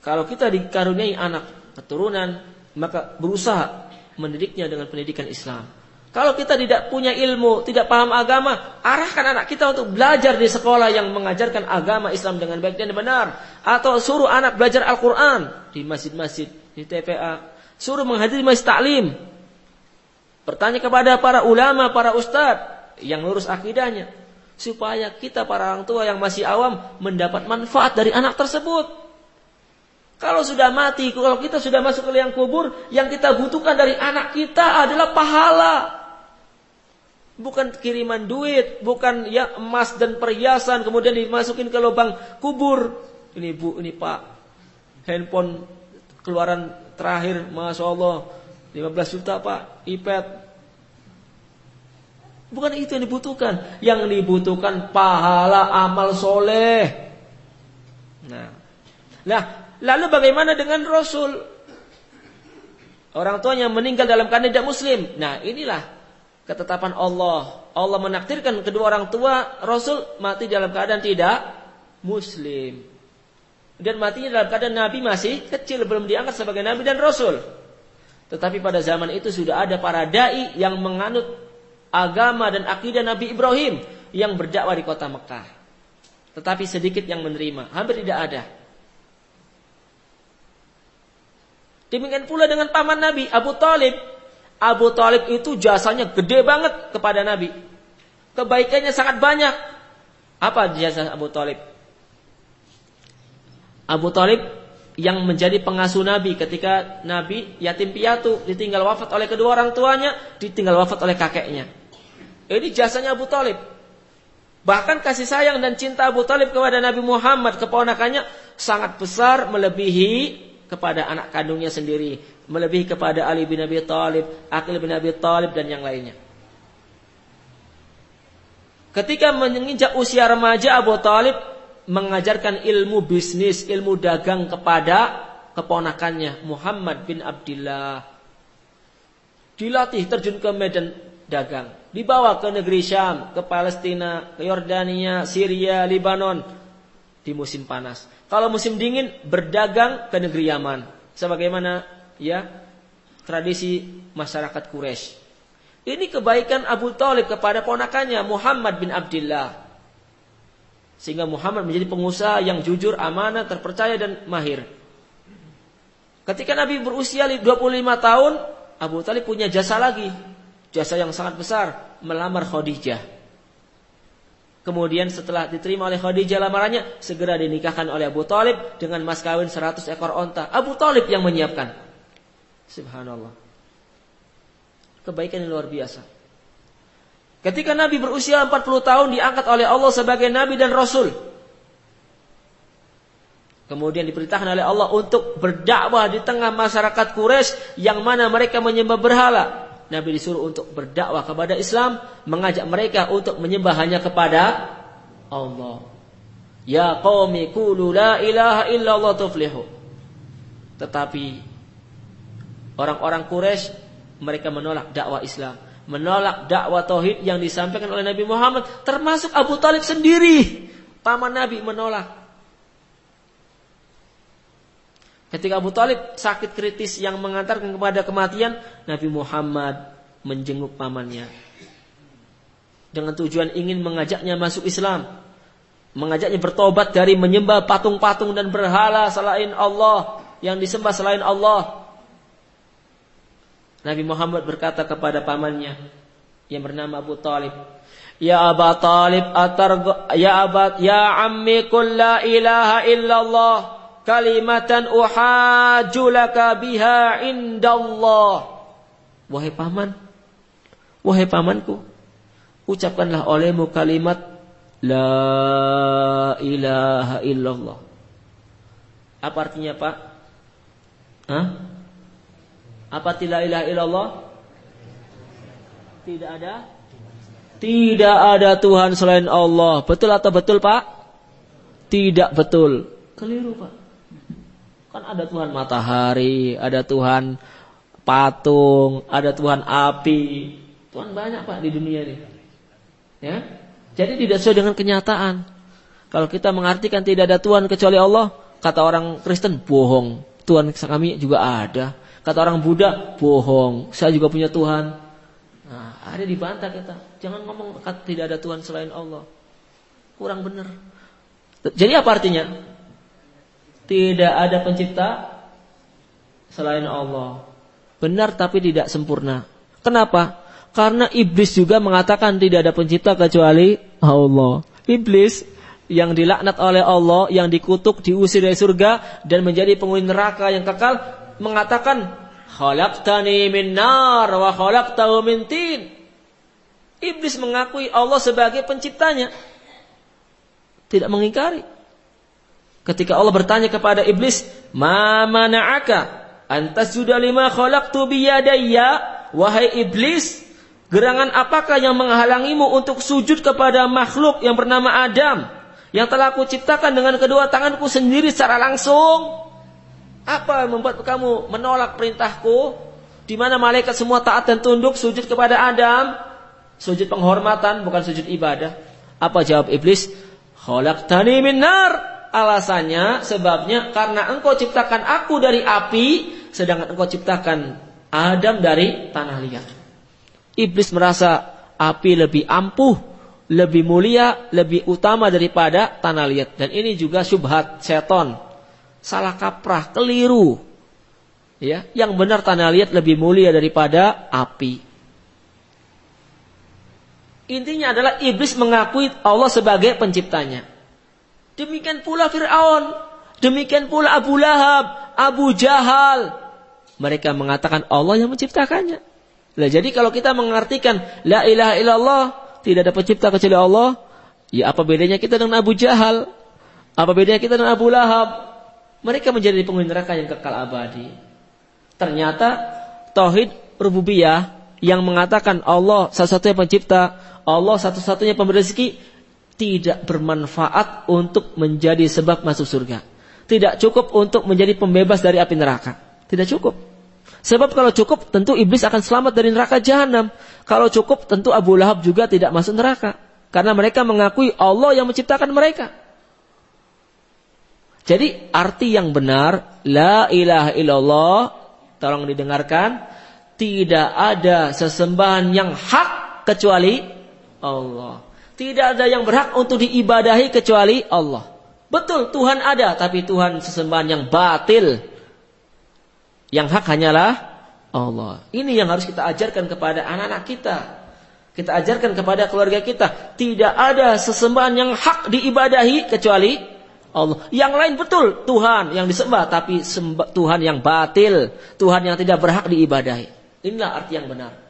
kalau kita dikaruniai anak keturunan, maka berusaha mendidiknya dengan pendidikan Islam. Kalau kita tidak punya ilmu, tidak paham agama, arahkan anak kita untuk belajar di sekolah yang mengajarkan agama Islam dengan baik dan benar. Atau suruh anak belajar Al-Quran di masjid-masjid, di TPA. Suruh menghadiri masjid taklim. Bertanya kepada para ulama, para ustadz yang lurus akidahnya. Supaya kita para orang tua yang masih awam mendapat manfaat dari anak tersebut. Kalau sudah mati, kalau kita sudah masuk ke liang kubur, yang kita butuhkan dari anak kita adalah pahala bukan kiriman duit, bukan ya emas dan perhiasan kemudian dimasukin ke lubang kubur. Ini bu, ini pak, handphone keluaran terakhir, masya Allah, 15 juta pak, iPad. Bukan itu yang dibutuhkan. Yang dibutuhkan pahala amal soleh. Nah, nah, lalu bagaimana dengan Rasul? Orang tuanya meninggal dalam keadaan tidak muslim. Nah, inilah ketetapan Allah. Allah menakdirkan kedua orang tua Rasul mati dalam keadaan tidak muslim. Dan matinya dalam keadaan Nabi masih kecil belum diangkat sebagai Nabi dan Rasul. Tetapi pada zaman itu sudah ada para dai yang menganut agama dan akidah Nabi Ibrahim yang berdakwah di kota Mekah. Tetapi sedikit yang menerima, hampir tidak ada. Demikian pula dengan paman Nabi Abu Talib Abu Talib itu jasanya gede banget kepada Nabi. Kebaikannya sangat banyak. Apa jasa Abu Talib? Abu Talib yang menjadi pengasuh Nabi ketika Nabi yatim piatu ditinggal wafat oleh kedua orang tuanya, ditinggal wafat oleh kakeknya. Ini jasanya Abu Talib. Bahkan kasih sayang dan cinta Abu Talib kepada Nabi Muhammad keponakannya sangat besar melebihi kepada anak kandungnya sendiri, melebihi kepada Ali bin Abi Thalib, Aqil bin Abi Thalib dan yang lainnya. Ketika menginjak usia remaja Abu Talib mengajarkan ilmu bisnis, ilmu dagang kepada keponakannya Muhammad bin Abdullah. Dilatih terjun ke medan dagang, dibawa ke negeri Syam, ke Palestina, ke Yordania, Syria, Lebanon di musim panas. Kalau musim dingin berdagang ke negeri Yaman. Sebagaimana ya tradisi masyarakat Quraisy. Ini kebaikan Abu Talib kepada ponakannya Muhammad bin Abdullah. Sehingga Muhammad menjadi pengusaha yang jujur, amanah, terpercaya dan mahir. Ketika Nabi berusia 25 tahun, Abu Talib punya jasa lagi. Jasa yang sangat besar, melamar Khadijah. Kemudian setelah diterima oleh Khadijah lamarannya, segera dinikahkan oleh Abu Talib dengan mas kawin 100 ekor onta. Abu Talib yang menyiapkan. Subhanallah. Kebaikan yang luar biasa. Ketika Nabi berusia 40 tahun diangkat oleh Allah sebagai Nabi dan Rasul. Kemudian diperintahkan oleh Allah untuk berdakwah di tengah masyarakat Quraisy yang mana mereka menyembah berhala. Nabi disuruh untuk berdakwah kepada Islam, mengajak mereka untuk menyembah hanya kepada Allah. Ya qaumi qulu la ilaha illallah tuflihu. Tetapi orang-orang Quraisy mereka menolak dakwah Islam, menolak dakwah tauhid yang disampaikan oleh Nabi Muhammad, termasuk Abu Talib sendiri. Paman Nabi menolak. Ketika Abu Talib sakit kritis yang mengantarkan kepada kematian, Nabi Muhammad menjenguk pamannya. Dengan tujuan ingin mengajaknya masuk Islam. Mengajaknya bertobat dari menyembah patung-patung dan berhala selain Allah. Yang disembah selain Allah. Nabi Muhammad berkata kepada pamannya, yang bernama Abu Talib. Ya Abu Talib atar ya Abu ya ammi qul la ilaha illallah kalimatan uhajju laka biha indallah. Wahai paman, wahai pamanku, ucapkanlah olehmu kalimat la ilaha illallah. Apa artinya, Pak? Hah? Apa tidak ilaha illallah? Tidak ada Tidak ada Tuhan selain Allah. Betul atau betul, Pak? Tidak betul. Keliru, Pak. Kan ada Tuhan matahari, ada Tuhan patung, ada Tuhan api. Tuhan banyak, Pak, di dunia ini. Ya? Jadi tidak sesuai dengan kenyataan. Kalau kita mengartikan tidak ada Tuhan kecuali Allah, kata orang Kristen bohong. Tuhan kami juga ada. Kata orang Buddha bohong. Saya juga punya Tuhan. Nah, ada dibantah kita. Jangan ngomong tidak ada Tuhan selain Allah. Kurang benar. Jadi apa artinya? Tidak ada pencipta selain Allah. Benar tapi tidak sempurna. Kenapa? Karena iblis juga mengatakan tidak ada pencipta kecuali Allah. Iblis yang dilaknat oleh Allah, yang dikutuk, diusir dari surga dan menjadi penghuni neraka yang kekal mengatakan Khalaqtani min nar wa khalaqtahu min tin. Iblis mengakui Allah sebagai penciptanya. Tidak mengingkari. Ketika Allah bertanya kepada iblis, "Ma mana'aka an tasjuda lima khalaqtu biyadayya?" Wahai iblis, gerangan apakah yang menghalangimu untuk sujud kepada makhluk yang bernama Adam yang telah aku ciptakan dengan kedua tanganku sendiri secara langsung? Apa yang membuat kamu menolak perintahku? Di mana malaikat semua taat dan tunduk sujud kepada Adam? Sujud penghormatan bukan sujud ibadah. Apa jawab iblis? Khalaqtani min nar. Alasannya, sebabnya karena engkau ciptakan aku dari api, sedangkan engkau ciptakan Adam dari tanah liat. Iblis merasa api lebih ampuh, lebih mulia, lebih utama daripada tanah liat. Dan ini juga syubhat seton salah kaprah, keliru. Ya, yang benar tanah liat lebih mulia daripada api. Intinya adalah iblis mengakui Allah sebagai penciptanya. Demikian pula Fir'aun. Demikian pula Abu Lahab, Abu Jahal. Mereka mengatakan Allah yang menciptakannya. Nah, jadi kalau kita mengartikan La ilaha illallah, tidak ada pencipta kecuali Allah, ya apa bedanya kita dengan Abu Jahal? Apa bedanya kita dengan Abu Lahab? mereka menjadi penghuni neraka yang kekal abadi. Ternyata tauhid rububiyah yang mengatakan Allah satu-satunya pencipta, Allah satu-satunya pemberi rezeki tidak bermanfaat untuk menjadi sebab masuk surga. Tidak cukup untuk menjadi pembebas dari api neraka. Tidak cukup. Sebab kalau cukup tentu iblis akan selamat dari neraka jahanam. Kalau cukup tentu Abu Lahab juga tidak masuk neraka. Karena mereka mengakui Allah yang menciptakan mereka. Jadi arti yang benar la ilaha illallah tolong didengarkan tidak ada sesembahan yang hak kecuali Allah. Tidak ada yang berhak untuk diibadahi kecuali Allah. Betul Tuhan ada tapi Tuhan sesembahan yang batil. Yang hak hanyalah Allah. Ini yang harus kita ajarkan kepada anak-anak kita. Kita ajarkan kepada keluarga kita. Tidak ada sesembahan yang hak diibadahi kecuali Allah. Yang lain betul Tuhan yang disembah tapi Tuhan yang batil, Tuhan yang tidak berhak diibadahi. Inilah arti yang benar.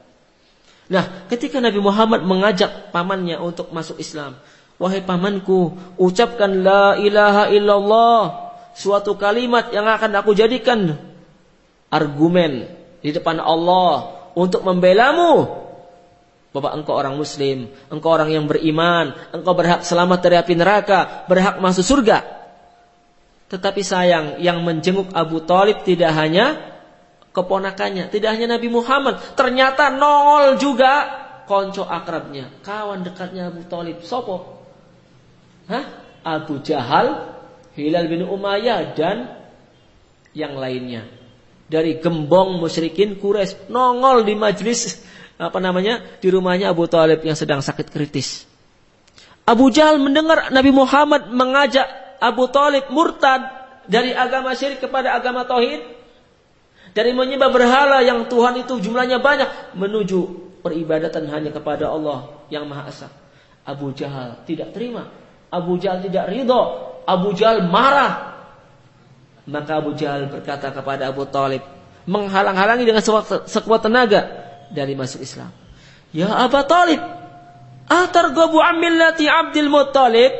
Nah, ketika Nabi Muhammad mengajak pamannya untuk masuk Islam, wahai pamanku, ucapkan la ilaha illallah, suatu kalimat yang akan aku jadikan argumen di depan Allah untuk membelamu Bapak engkau orang muslim, engkau orang yang beriman, engkau berhak selamat dari api neraka, berhak masuk surga. Tetapi sayang, yang menjenguk Abu Talib tidak hanya keponakannya, tidak hanya Nabi Muhammad, ternyata nongol juga konco akrabnya, kawan dekatnya Abu Talib. Sopo? Hah? Abu Jahal, Hilal bin Umayyah dan yang lainnya. Dari gembong musyrikin Quraisy nongol di majlis apa namanya di rumahnya Abu Talib yang sedang sakit kritis. Abu Jahal mendengar Nabi Muhammad mengajak Abu Talib murtad dari agama syirik kepada agama tauhid, dari menyembah berhala yang Tuhan itu jumlahnya banyak menuju peribadatan hanya kepada Allah yang Maha Esa. Abu Jahal tidak terima. Abu Jahal tidak ridho. Abu Jahal marah. Maka Abu Jahal berkata kepada Abu Talib, menghalang-halangi dengan sekuat tenaga dari masuk Islam. Ya Abu Talib, atargabu amillati Abdul Muttalib?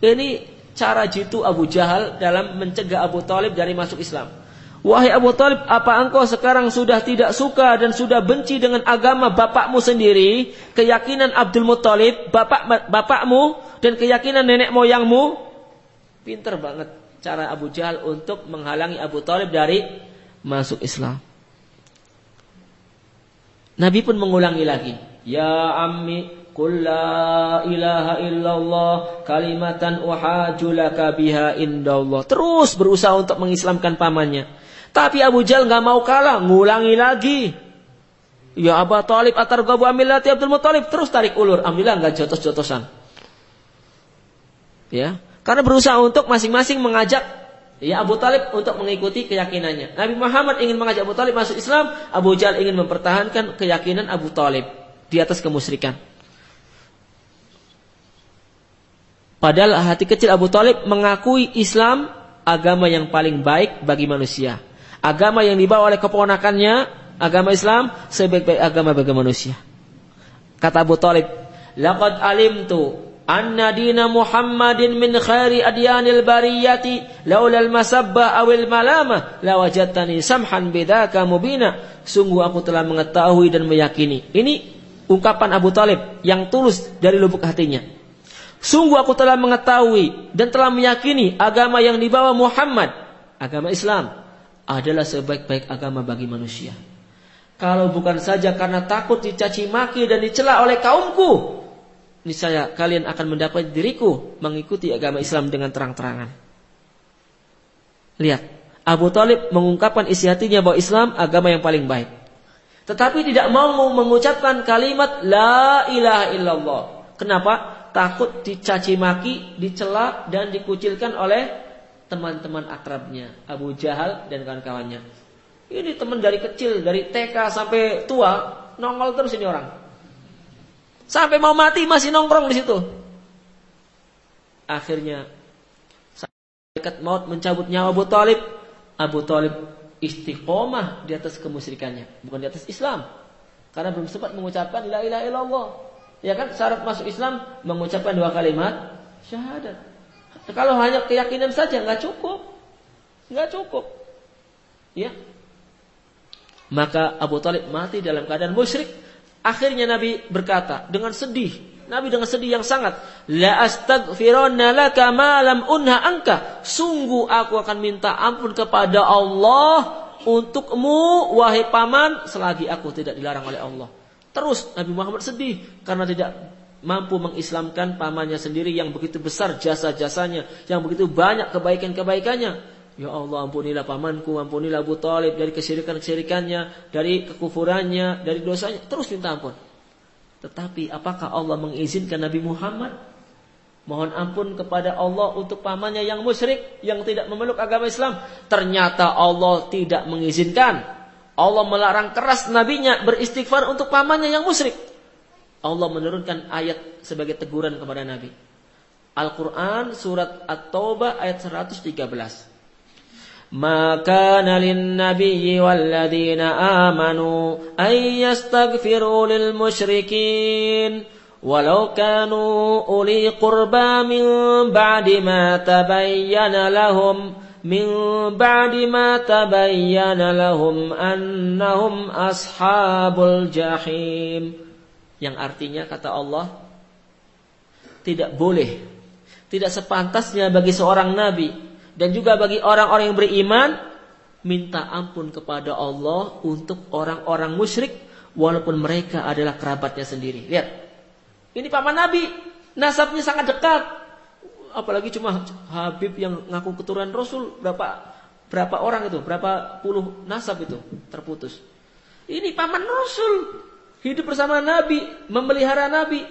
Ini cara jitu Abu Jahal dalam mencegah Abu Talib dari masuk Islam. Wahai Abu Talib, apa engkau sekarang sudah tidak suka dan sudah benci dengan agama bapakmu sendiri, keyakinan Abdul Muttalib, bapak bapakmu dan keyakinan nenek moyangmu? Pinter banget cara Abu Jahal untuk menghalangi Abu Talib dari masuk Islam. Nabi pun mengulangi lagi, Ya ammi, Qul la ilaha illallah kalimatan uhajulaka biha indallah. Terus berusaha untuk mengislamkan pamannya. Tapi Abu Jal nggak mau kalah, ngulangi lagi. Ya Abu Talib atar gabu amilati Abdul Muttalib terus tarik ulur. Alhamdulillah nggak jotos-jotosan. Ya, karena berusaha untuk masing-masing mengajak ya Abu Talib untuk mengikuti keyakinannya. Nabi Muhammad ingin mengajak Abu Talib masuk Islam, Abu Jal ingin mempertahankan keyakinan Abu Talib di atas kemusyrikan. Padahal hati kecil Abu Talib mengakui Islam agama yang paling baik bagi manusia agama yang dibawa oleh keponakannya, agama Islam sebaik-baik agama bagi manusia. Kata Abu Talib, Laqad alimtu anna dina Muhammadin min khairi adyanil bariyati laula al-masabba awil malama lawajadtani samhan bidaka mubina. Sungguh aku telah mengetahui dan meyakini. Ini ungkapan Abu Talib yang tulus dari lubuk hatinya. Sungguh aku telah mengetahui dan telah meyakini agama yang dibawa Muhammad, agama Islam, adalah sebaik-baik agama bagi manusia. Kalau bukan saja karena takut dicaci maki dan dicela oleh kaumku, niscaya kalian akan mendapat diriku mengikuti agama Islam dengan terang-terangan. Lihat, Abu Talib mengungkapkan isi hatinya bahwa Islam agama yang paling baik. Tetapi tidak mau mengucapkan kalimat La ilaha illallah. Kenapa? Takut dicaci maki, dicela dan dikucilkan oleh teman-teman akrabnya Abu Jahal dan kawan-kawannya. Ini teman dari kecil, dari TK sampai tua, nongol terus ini orang. Sampai mau mati masih nongkrong di situ. Akhirnya dekat maut mencabut nyawa Abu Talib. Abu Talib istiqomah di atas kemusyrikannya, bukan di atas Islam. Karena belum sempat mengucapkan la ilaha illallah. Ya kan syarat masuk Islam mengucapkan dua kalimat syahadat. Kalau hanya keyakinan saja nggak cukup, nggak cukup. Ya. Maka Abu Talib mati dalam keadaan musyrik. Akhirnya Nabi berkata dengan sedih, Nabi dengan sedih yang sangat, La astaghfironna laka ma unha angka. Sungguh aku akan minta ampun kepada Allah untukmu wahai paman selagi aku tidak dilarang oleh Allah. Terus Nabi Muhammad sedih karena tidak mampu mengislamkan pamannya sendiri yang begitu besar jasa-jasanya, yang begitu banyak kebaikan-kebaikannya. Ya Allah ampunilah pamanku, ampunilah Abu Talib dari kesyirikan-kesyirikannya, dari kekufurannya, dari dosanya. Terus minta ampun. Tetapi apakah Allah mengizinkan Nabi Muhammad Mohon ampun kepada Allah untuk pamannya yang musyrik, yang tidak memeluk agama Islam. Ternyata Allah tidak mengizinkan. Allah melarang keras nabinya beristighfar untuk pamannya yang musyrik. Allah menurunkan ayat sebagai teguran kepada Nabi. Al-Quran surat At-Taubah ayat 113. Maka nalin nabiyyi walladzina amanu ay yastaghfiru lil musyrikin walau kanu uli qurba min ba'di ma tabayyana lahum min ba'di ma tabayyana lahum annahum ashabul jahim yang artinya kata Allah tidak boleh tidak sepantasnya bagi seorang nabi dan juga bagi orang-orang yang beriman minta ampun kepada Allah untuk orang-orang musyrik walaupun mereka adalah kerabatnya sendiri. Lihat. Ini paman Nabi, nasabnya sangat dekat. Apalagi cuma Habib yang ngaku keturunan Rasul berapa berapa orang itu, berapa puluh nasab itu terputus. Ini paman Rasul hidup bersama Nabi, memelihara Nabi,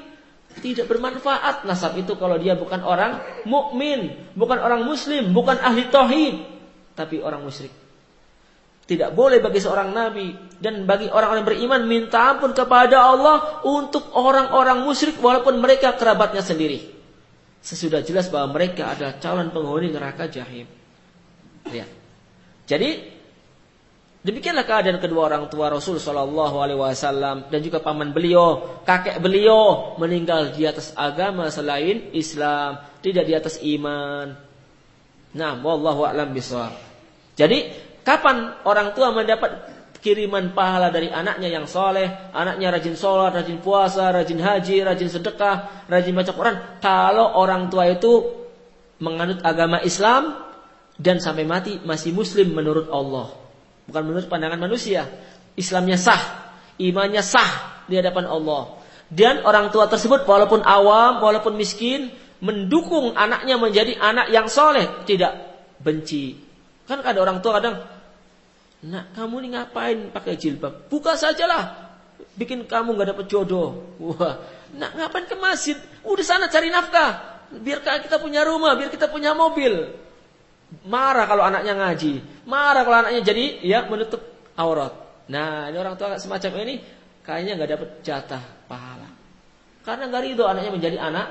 tidak bermanfaat nasab itu kalau dia bukan orang mukmin, bukan orang muslim, bukan ahli tauhid, tapi orang musyrik. Tidak boleh bagi seorang nabi dan bagi orang-orang beriman minta ampun kepada Allah untuk orang-orang musyrik walaupun mereka kerabatnya sendiri. Sesudah jelas bahwa mereka adalah calon penghuni neraka jahim. Lihat. Jadi demikianlah keadaan kedua orang tua Rasul Shallallahu Alaihi Wasallam dan juga paman beliau, kakek beliau meninggal di atas agama selain Islam, tidak di atas iman. Nah, wallahu a'lam bishawab. Jadi Kapan orang tua mendapat kiriman pahala dari anaknya yang soleh, anaknya rajin sholat, rajin puasa, rajin haji, rajin sedekah, rajin baca Quran. Kalau orang tua itu menganut agama Islam dan sampai mati masih muslim menurut Allah. Bukan menurut pandangan manusia. Islamnya sah, imannya sah di hadapan Allah. Dan orang tua tersebut walaupun awam, walaupun miskin, mendukung anaknya menjadi anak yang soleh. Tidak benci. Kan ada orang tua kadang Nak, kamu ini ngapain pakai jilbab? Buka sajalah. Bikin kamu nggak dapat jodoh. Wah, nak ngapain ke masjid? Udah sana cari nafkah. Biar kita punya rumah, biar kita punya mobil. Marah kalau anaknya ngaji. Marah kalau anaknya jadi ya menutup aurat. Nah, ini orang tua semacam ini kayaknya nggak dapat jatah pahala. Karena nggak ridho anaknya menjadi anak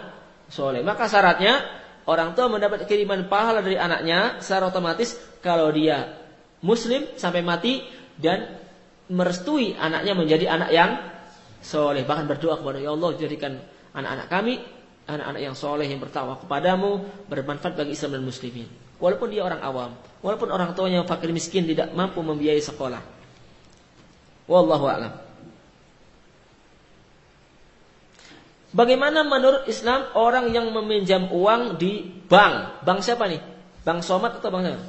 soleh. Maka syaratnya orang tua mendapat kiriman pahala dari anaknya secara otomatis kalau dia muslim sampai mati dan merestui anaknya menjadi anak yang soleh. Bahkan berdoa kepada ya Allah jadikan anak-anak kami anak-anak yang soleh yang bertawa kepadamu bermanfaat bagi Islam dan muslimin. Walaupun dia orang awam, walaupun orang tuanya fakir miskin tidak mampu membiayai sekolah. Wallahu a'lam. Bagaimana menurut Islam orang yang meminjam uang di bank? Bank siapa nih? Bank Somat atau bank siapa?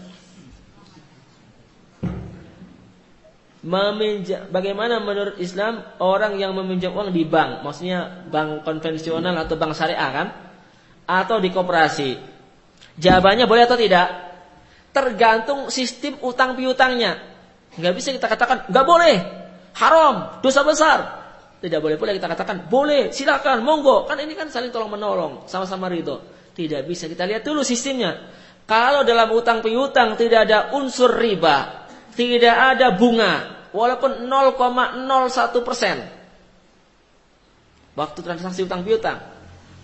meminjam bagaimana menurut Islam orang yang meminjam uang di bank, maksudnya bank konvensional atau bank syariah kan? Atau di koperasi? Jawabannya boleh atau tidak? Tergantung sistem utang piutangnya. Nggak bisa kita katakan nggak boleh, haram, dosa besar. Tidak boleh pula kita katakan boleh, silakan, monggo. Kan ini kan saling tolong menolong, sama-sama ridho. Tidak bisa kita lihat dulu sistemnya. Kalau dalam utang piutang tidak ada unsur riba, tidak ada bunga, walaupun 0,01 persen. Waktu transaksi utang piutang.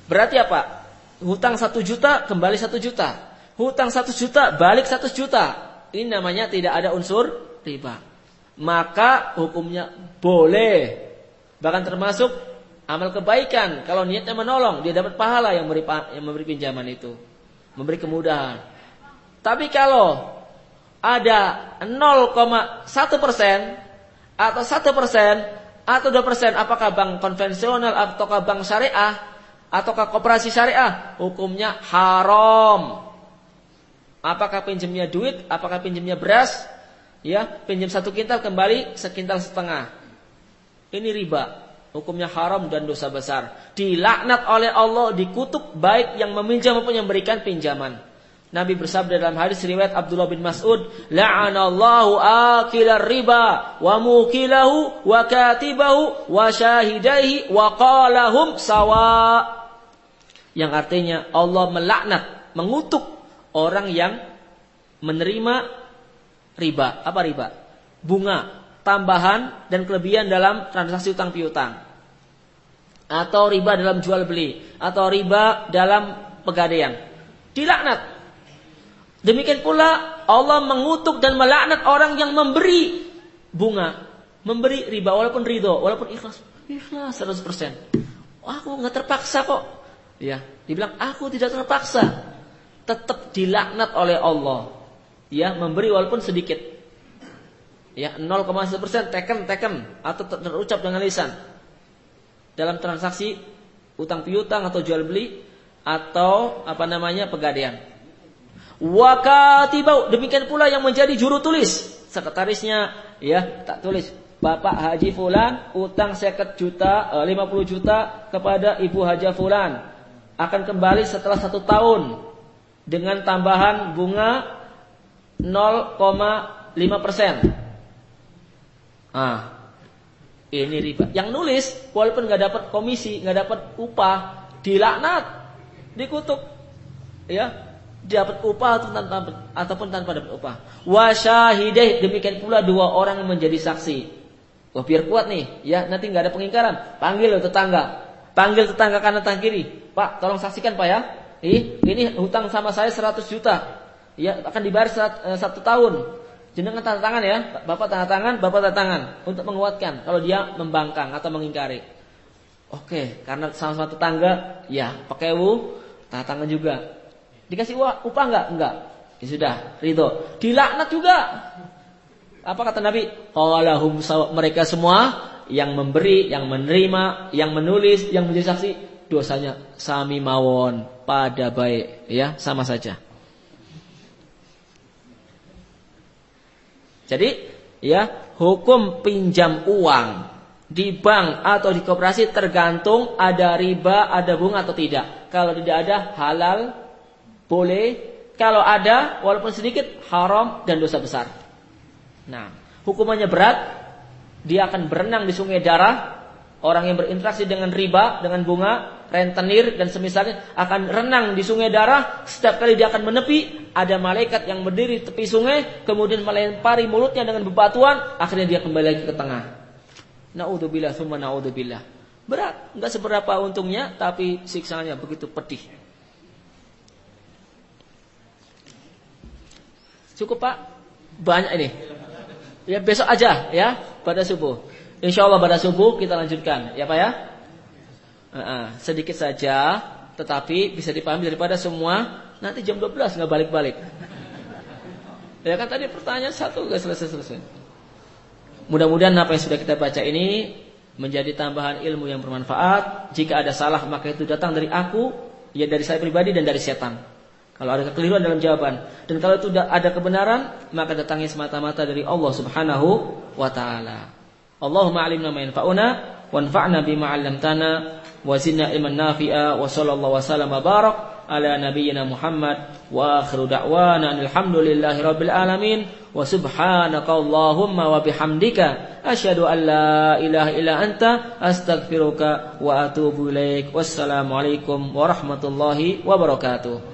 Berarti apa? Hutang 1 juta kembali 1 juta. Hutang 1 juta balik 1 juta. Ini namanya tidak ada unsur riba. Maka hukumnya boleh. Bahkan termasuk amal kebaikan. Kalau niatnya menolong, dia dapat pahala yang memberi, yang memberi pinjaman itu. Memberi kemudahan. Tapi kalau ada 0,1 persen atau 1 persen atau 2 persen apakah bank konvensional ataukah bank syariah ataukah koperasi syariah? Hukumnya haram. Apakah pinjamnya duit? Apakah pinjamnya beras? Ya pinjam satu kintal kembali sekintal setengah. Ini riba. Hukumnya haram dan dosa besar. Dilaknat oleh Allah dikutuk baik yang meminjam maupun yang memberikan pinjaman. Nabi bersabda dalam hadis riwayat Abdullah bin Mas'ud, "La'anallahu akilar riba wa mukilahu wa katibahu wa syahidaihi wa qalahum sawa." Yang artinya Allah melaknat, mengutuk orang yang menerima riba. Apa riba? Bunga, tambahan dan kelebihan dalam transaksi utang piutang. Atau riba dalam jual beli, atau riba dalam pegadaian. Dilaknat Demikian pula Allah mengutuk dan melaknat orang yang memberi bunga, memberi riba walaupun ridho, walaupun ikhlas, ikhlas 100%. Oh, aku nggak terpaksa kok. Ya, dibilang aku tidak terpaksa. Tetap dilaknat oleh Allah. Ya, memberi walaupun sedikit. Ya, 0,1% teken teken atau terucap dengan lisan. Dalam transaksi utang piutang atau jual beli atau apa namanya pegadaian. Wakatibau demikian pula yang menjadi juru tulis sekretarisnya ya tak tulis Bapak Haji Fulan utang seket juta 50 eh, juta kepada Ibu Haja Fulan akan kembali setelah satu tahun dengan tambahan bunga 0,5 persen. Ah, ini riba. Yang nulis walaupun nggak dapat komisi, nggak dapat upah, dilaknat, dikutuk, ya dapat upah ataupun tanpa ataupun tanpa dapat upah. Wa syahidai demikian pula dua orang yang menjadi saksi. Wah biar kuat nih, ya nanti nggak ada pengingkaran. Panggil tetangga, panggil tetangga kanan tangan kiri. Pak, tolong saksikan pak ya. Ih, ini hutang sama saya 100 juta. Ya akan dibayar eh, satu tahun. Jenengan tanda tangan ya, bapak tanda tangan, bapak tanda tangan untuk menguatkan kalau dia membangkang atau mengingkari. Oke, karena sama-sama tetangga, ya pakai wu, tanda tangan juga. Dikasih uang, upah enggak? Enggak. Ya sudah, ridho. Dilaknat juga. Apa kata Nabi? Qalahum mereka semua yang memberi, yang menerima, yang menulis, yang menjadi saksi, dosanya sami mawon pada baik, ya, sama saja. Jadi, ya, hukum pinjam uang di bank atau di koperasi tergantung ada riba, ada bunga atau tidak. Kalau tidak ada halal, boleh. Kalau ada, walaupun sedikit, haram dan dosa besar. Nah, hukumannya berat. Dia akan berenang di sungai darah. Orang yang berinteraksi dengan riba, dengan bunga, rentenir dan semisalnya akan renang di sungai darah. Setiap kali dia akan menepi, ada malaikat yang berdiri tepi sungai, kemudian melempari mulutnya dengan bebatuan, akhirnya dia kembali lagi ke tengah. Naudzubillah, summa naudzubillah. Berat, nggak seberapa untungnya, tapi siksanya begitu pedih. Cukup Pak? Banyak ini. Ya besok aja ya pada subuh. Insya Allah pada subuh kita lanjutkan ya Pak ya. Uh -uh, sedikit saja, tetapi bisa dipahami daripada semua. Nanti jam 12 nggak balik-balik. Ya kan tadi pertanyaan satu nggak selesai-selesai. Mudah-mudahan apa yang sudah kita baca ini menjadi tambahan ilmu yang bermanfaat. Jika ada salah maka itu datang dari aku, ya dari saya pribadi dan dari setan. Kalau ada kekeliruan dalam jawaban. Dan kalau itu ada kebenaran, maka datangnya semata-mata dari Allah Subhanahu wa taala. Allahumma alimna ma yanfa'una wanfa'na bima 'allamtana wa zidna ilman nafi'a wa sallallahu wa sallama barak ala nabiyyina Muhammad wa akhiru da'wana alhamdulillahi rabbil alamin wa subhanaka Allahumma wa bihamdika asyhadu an la ilaha illa anta astaghfiruka wa atubu ilaik. Wassalamu alaikum warahmatullahi wabarakatuh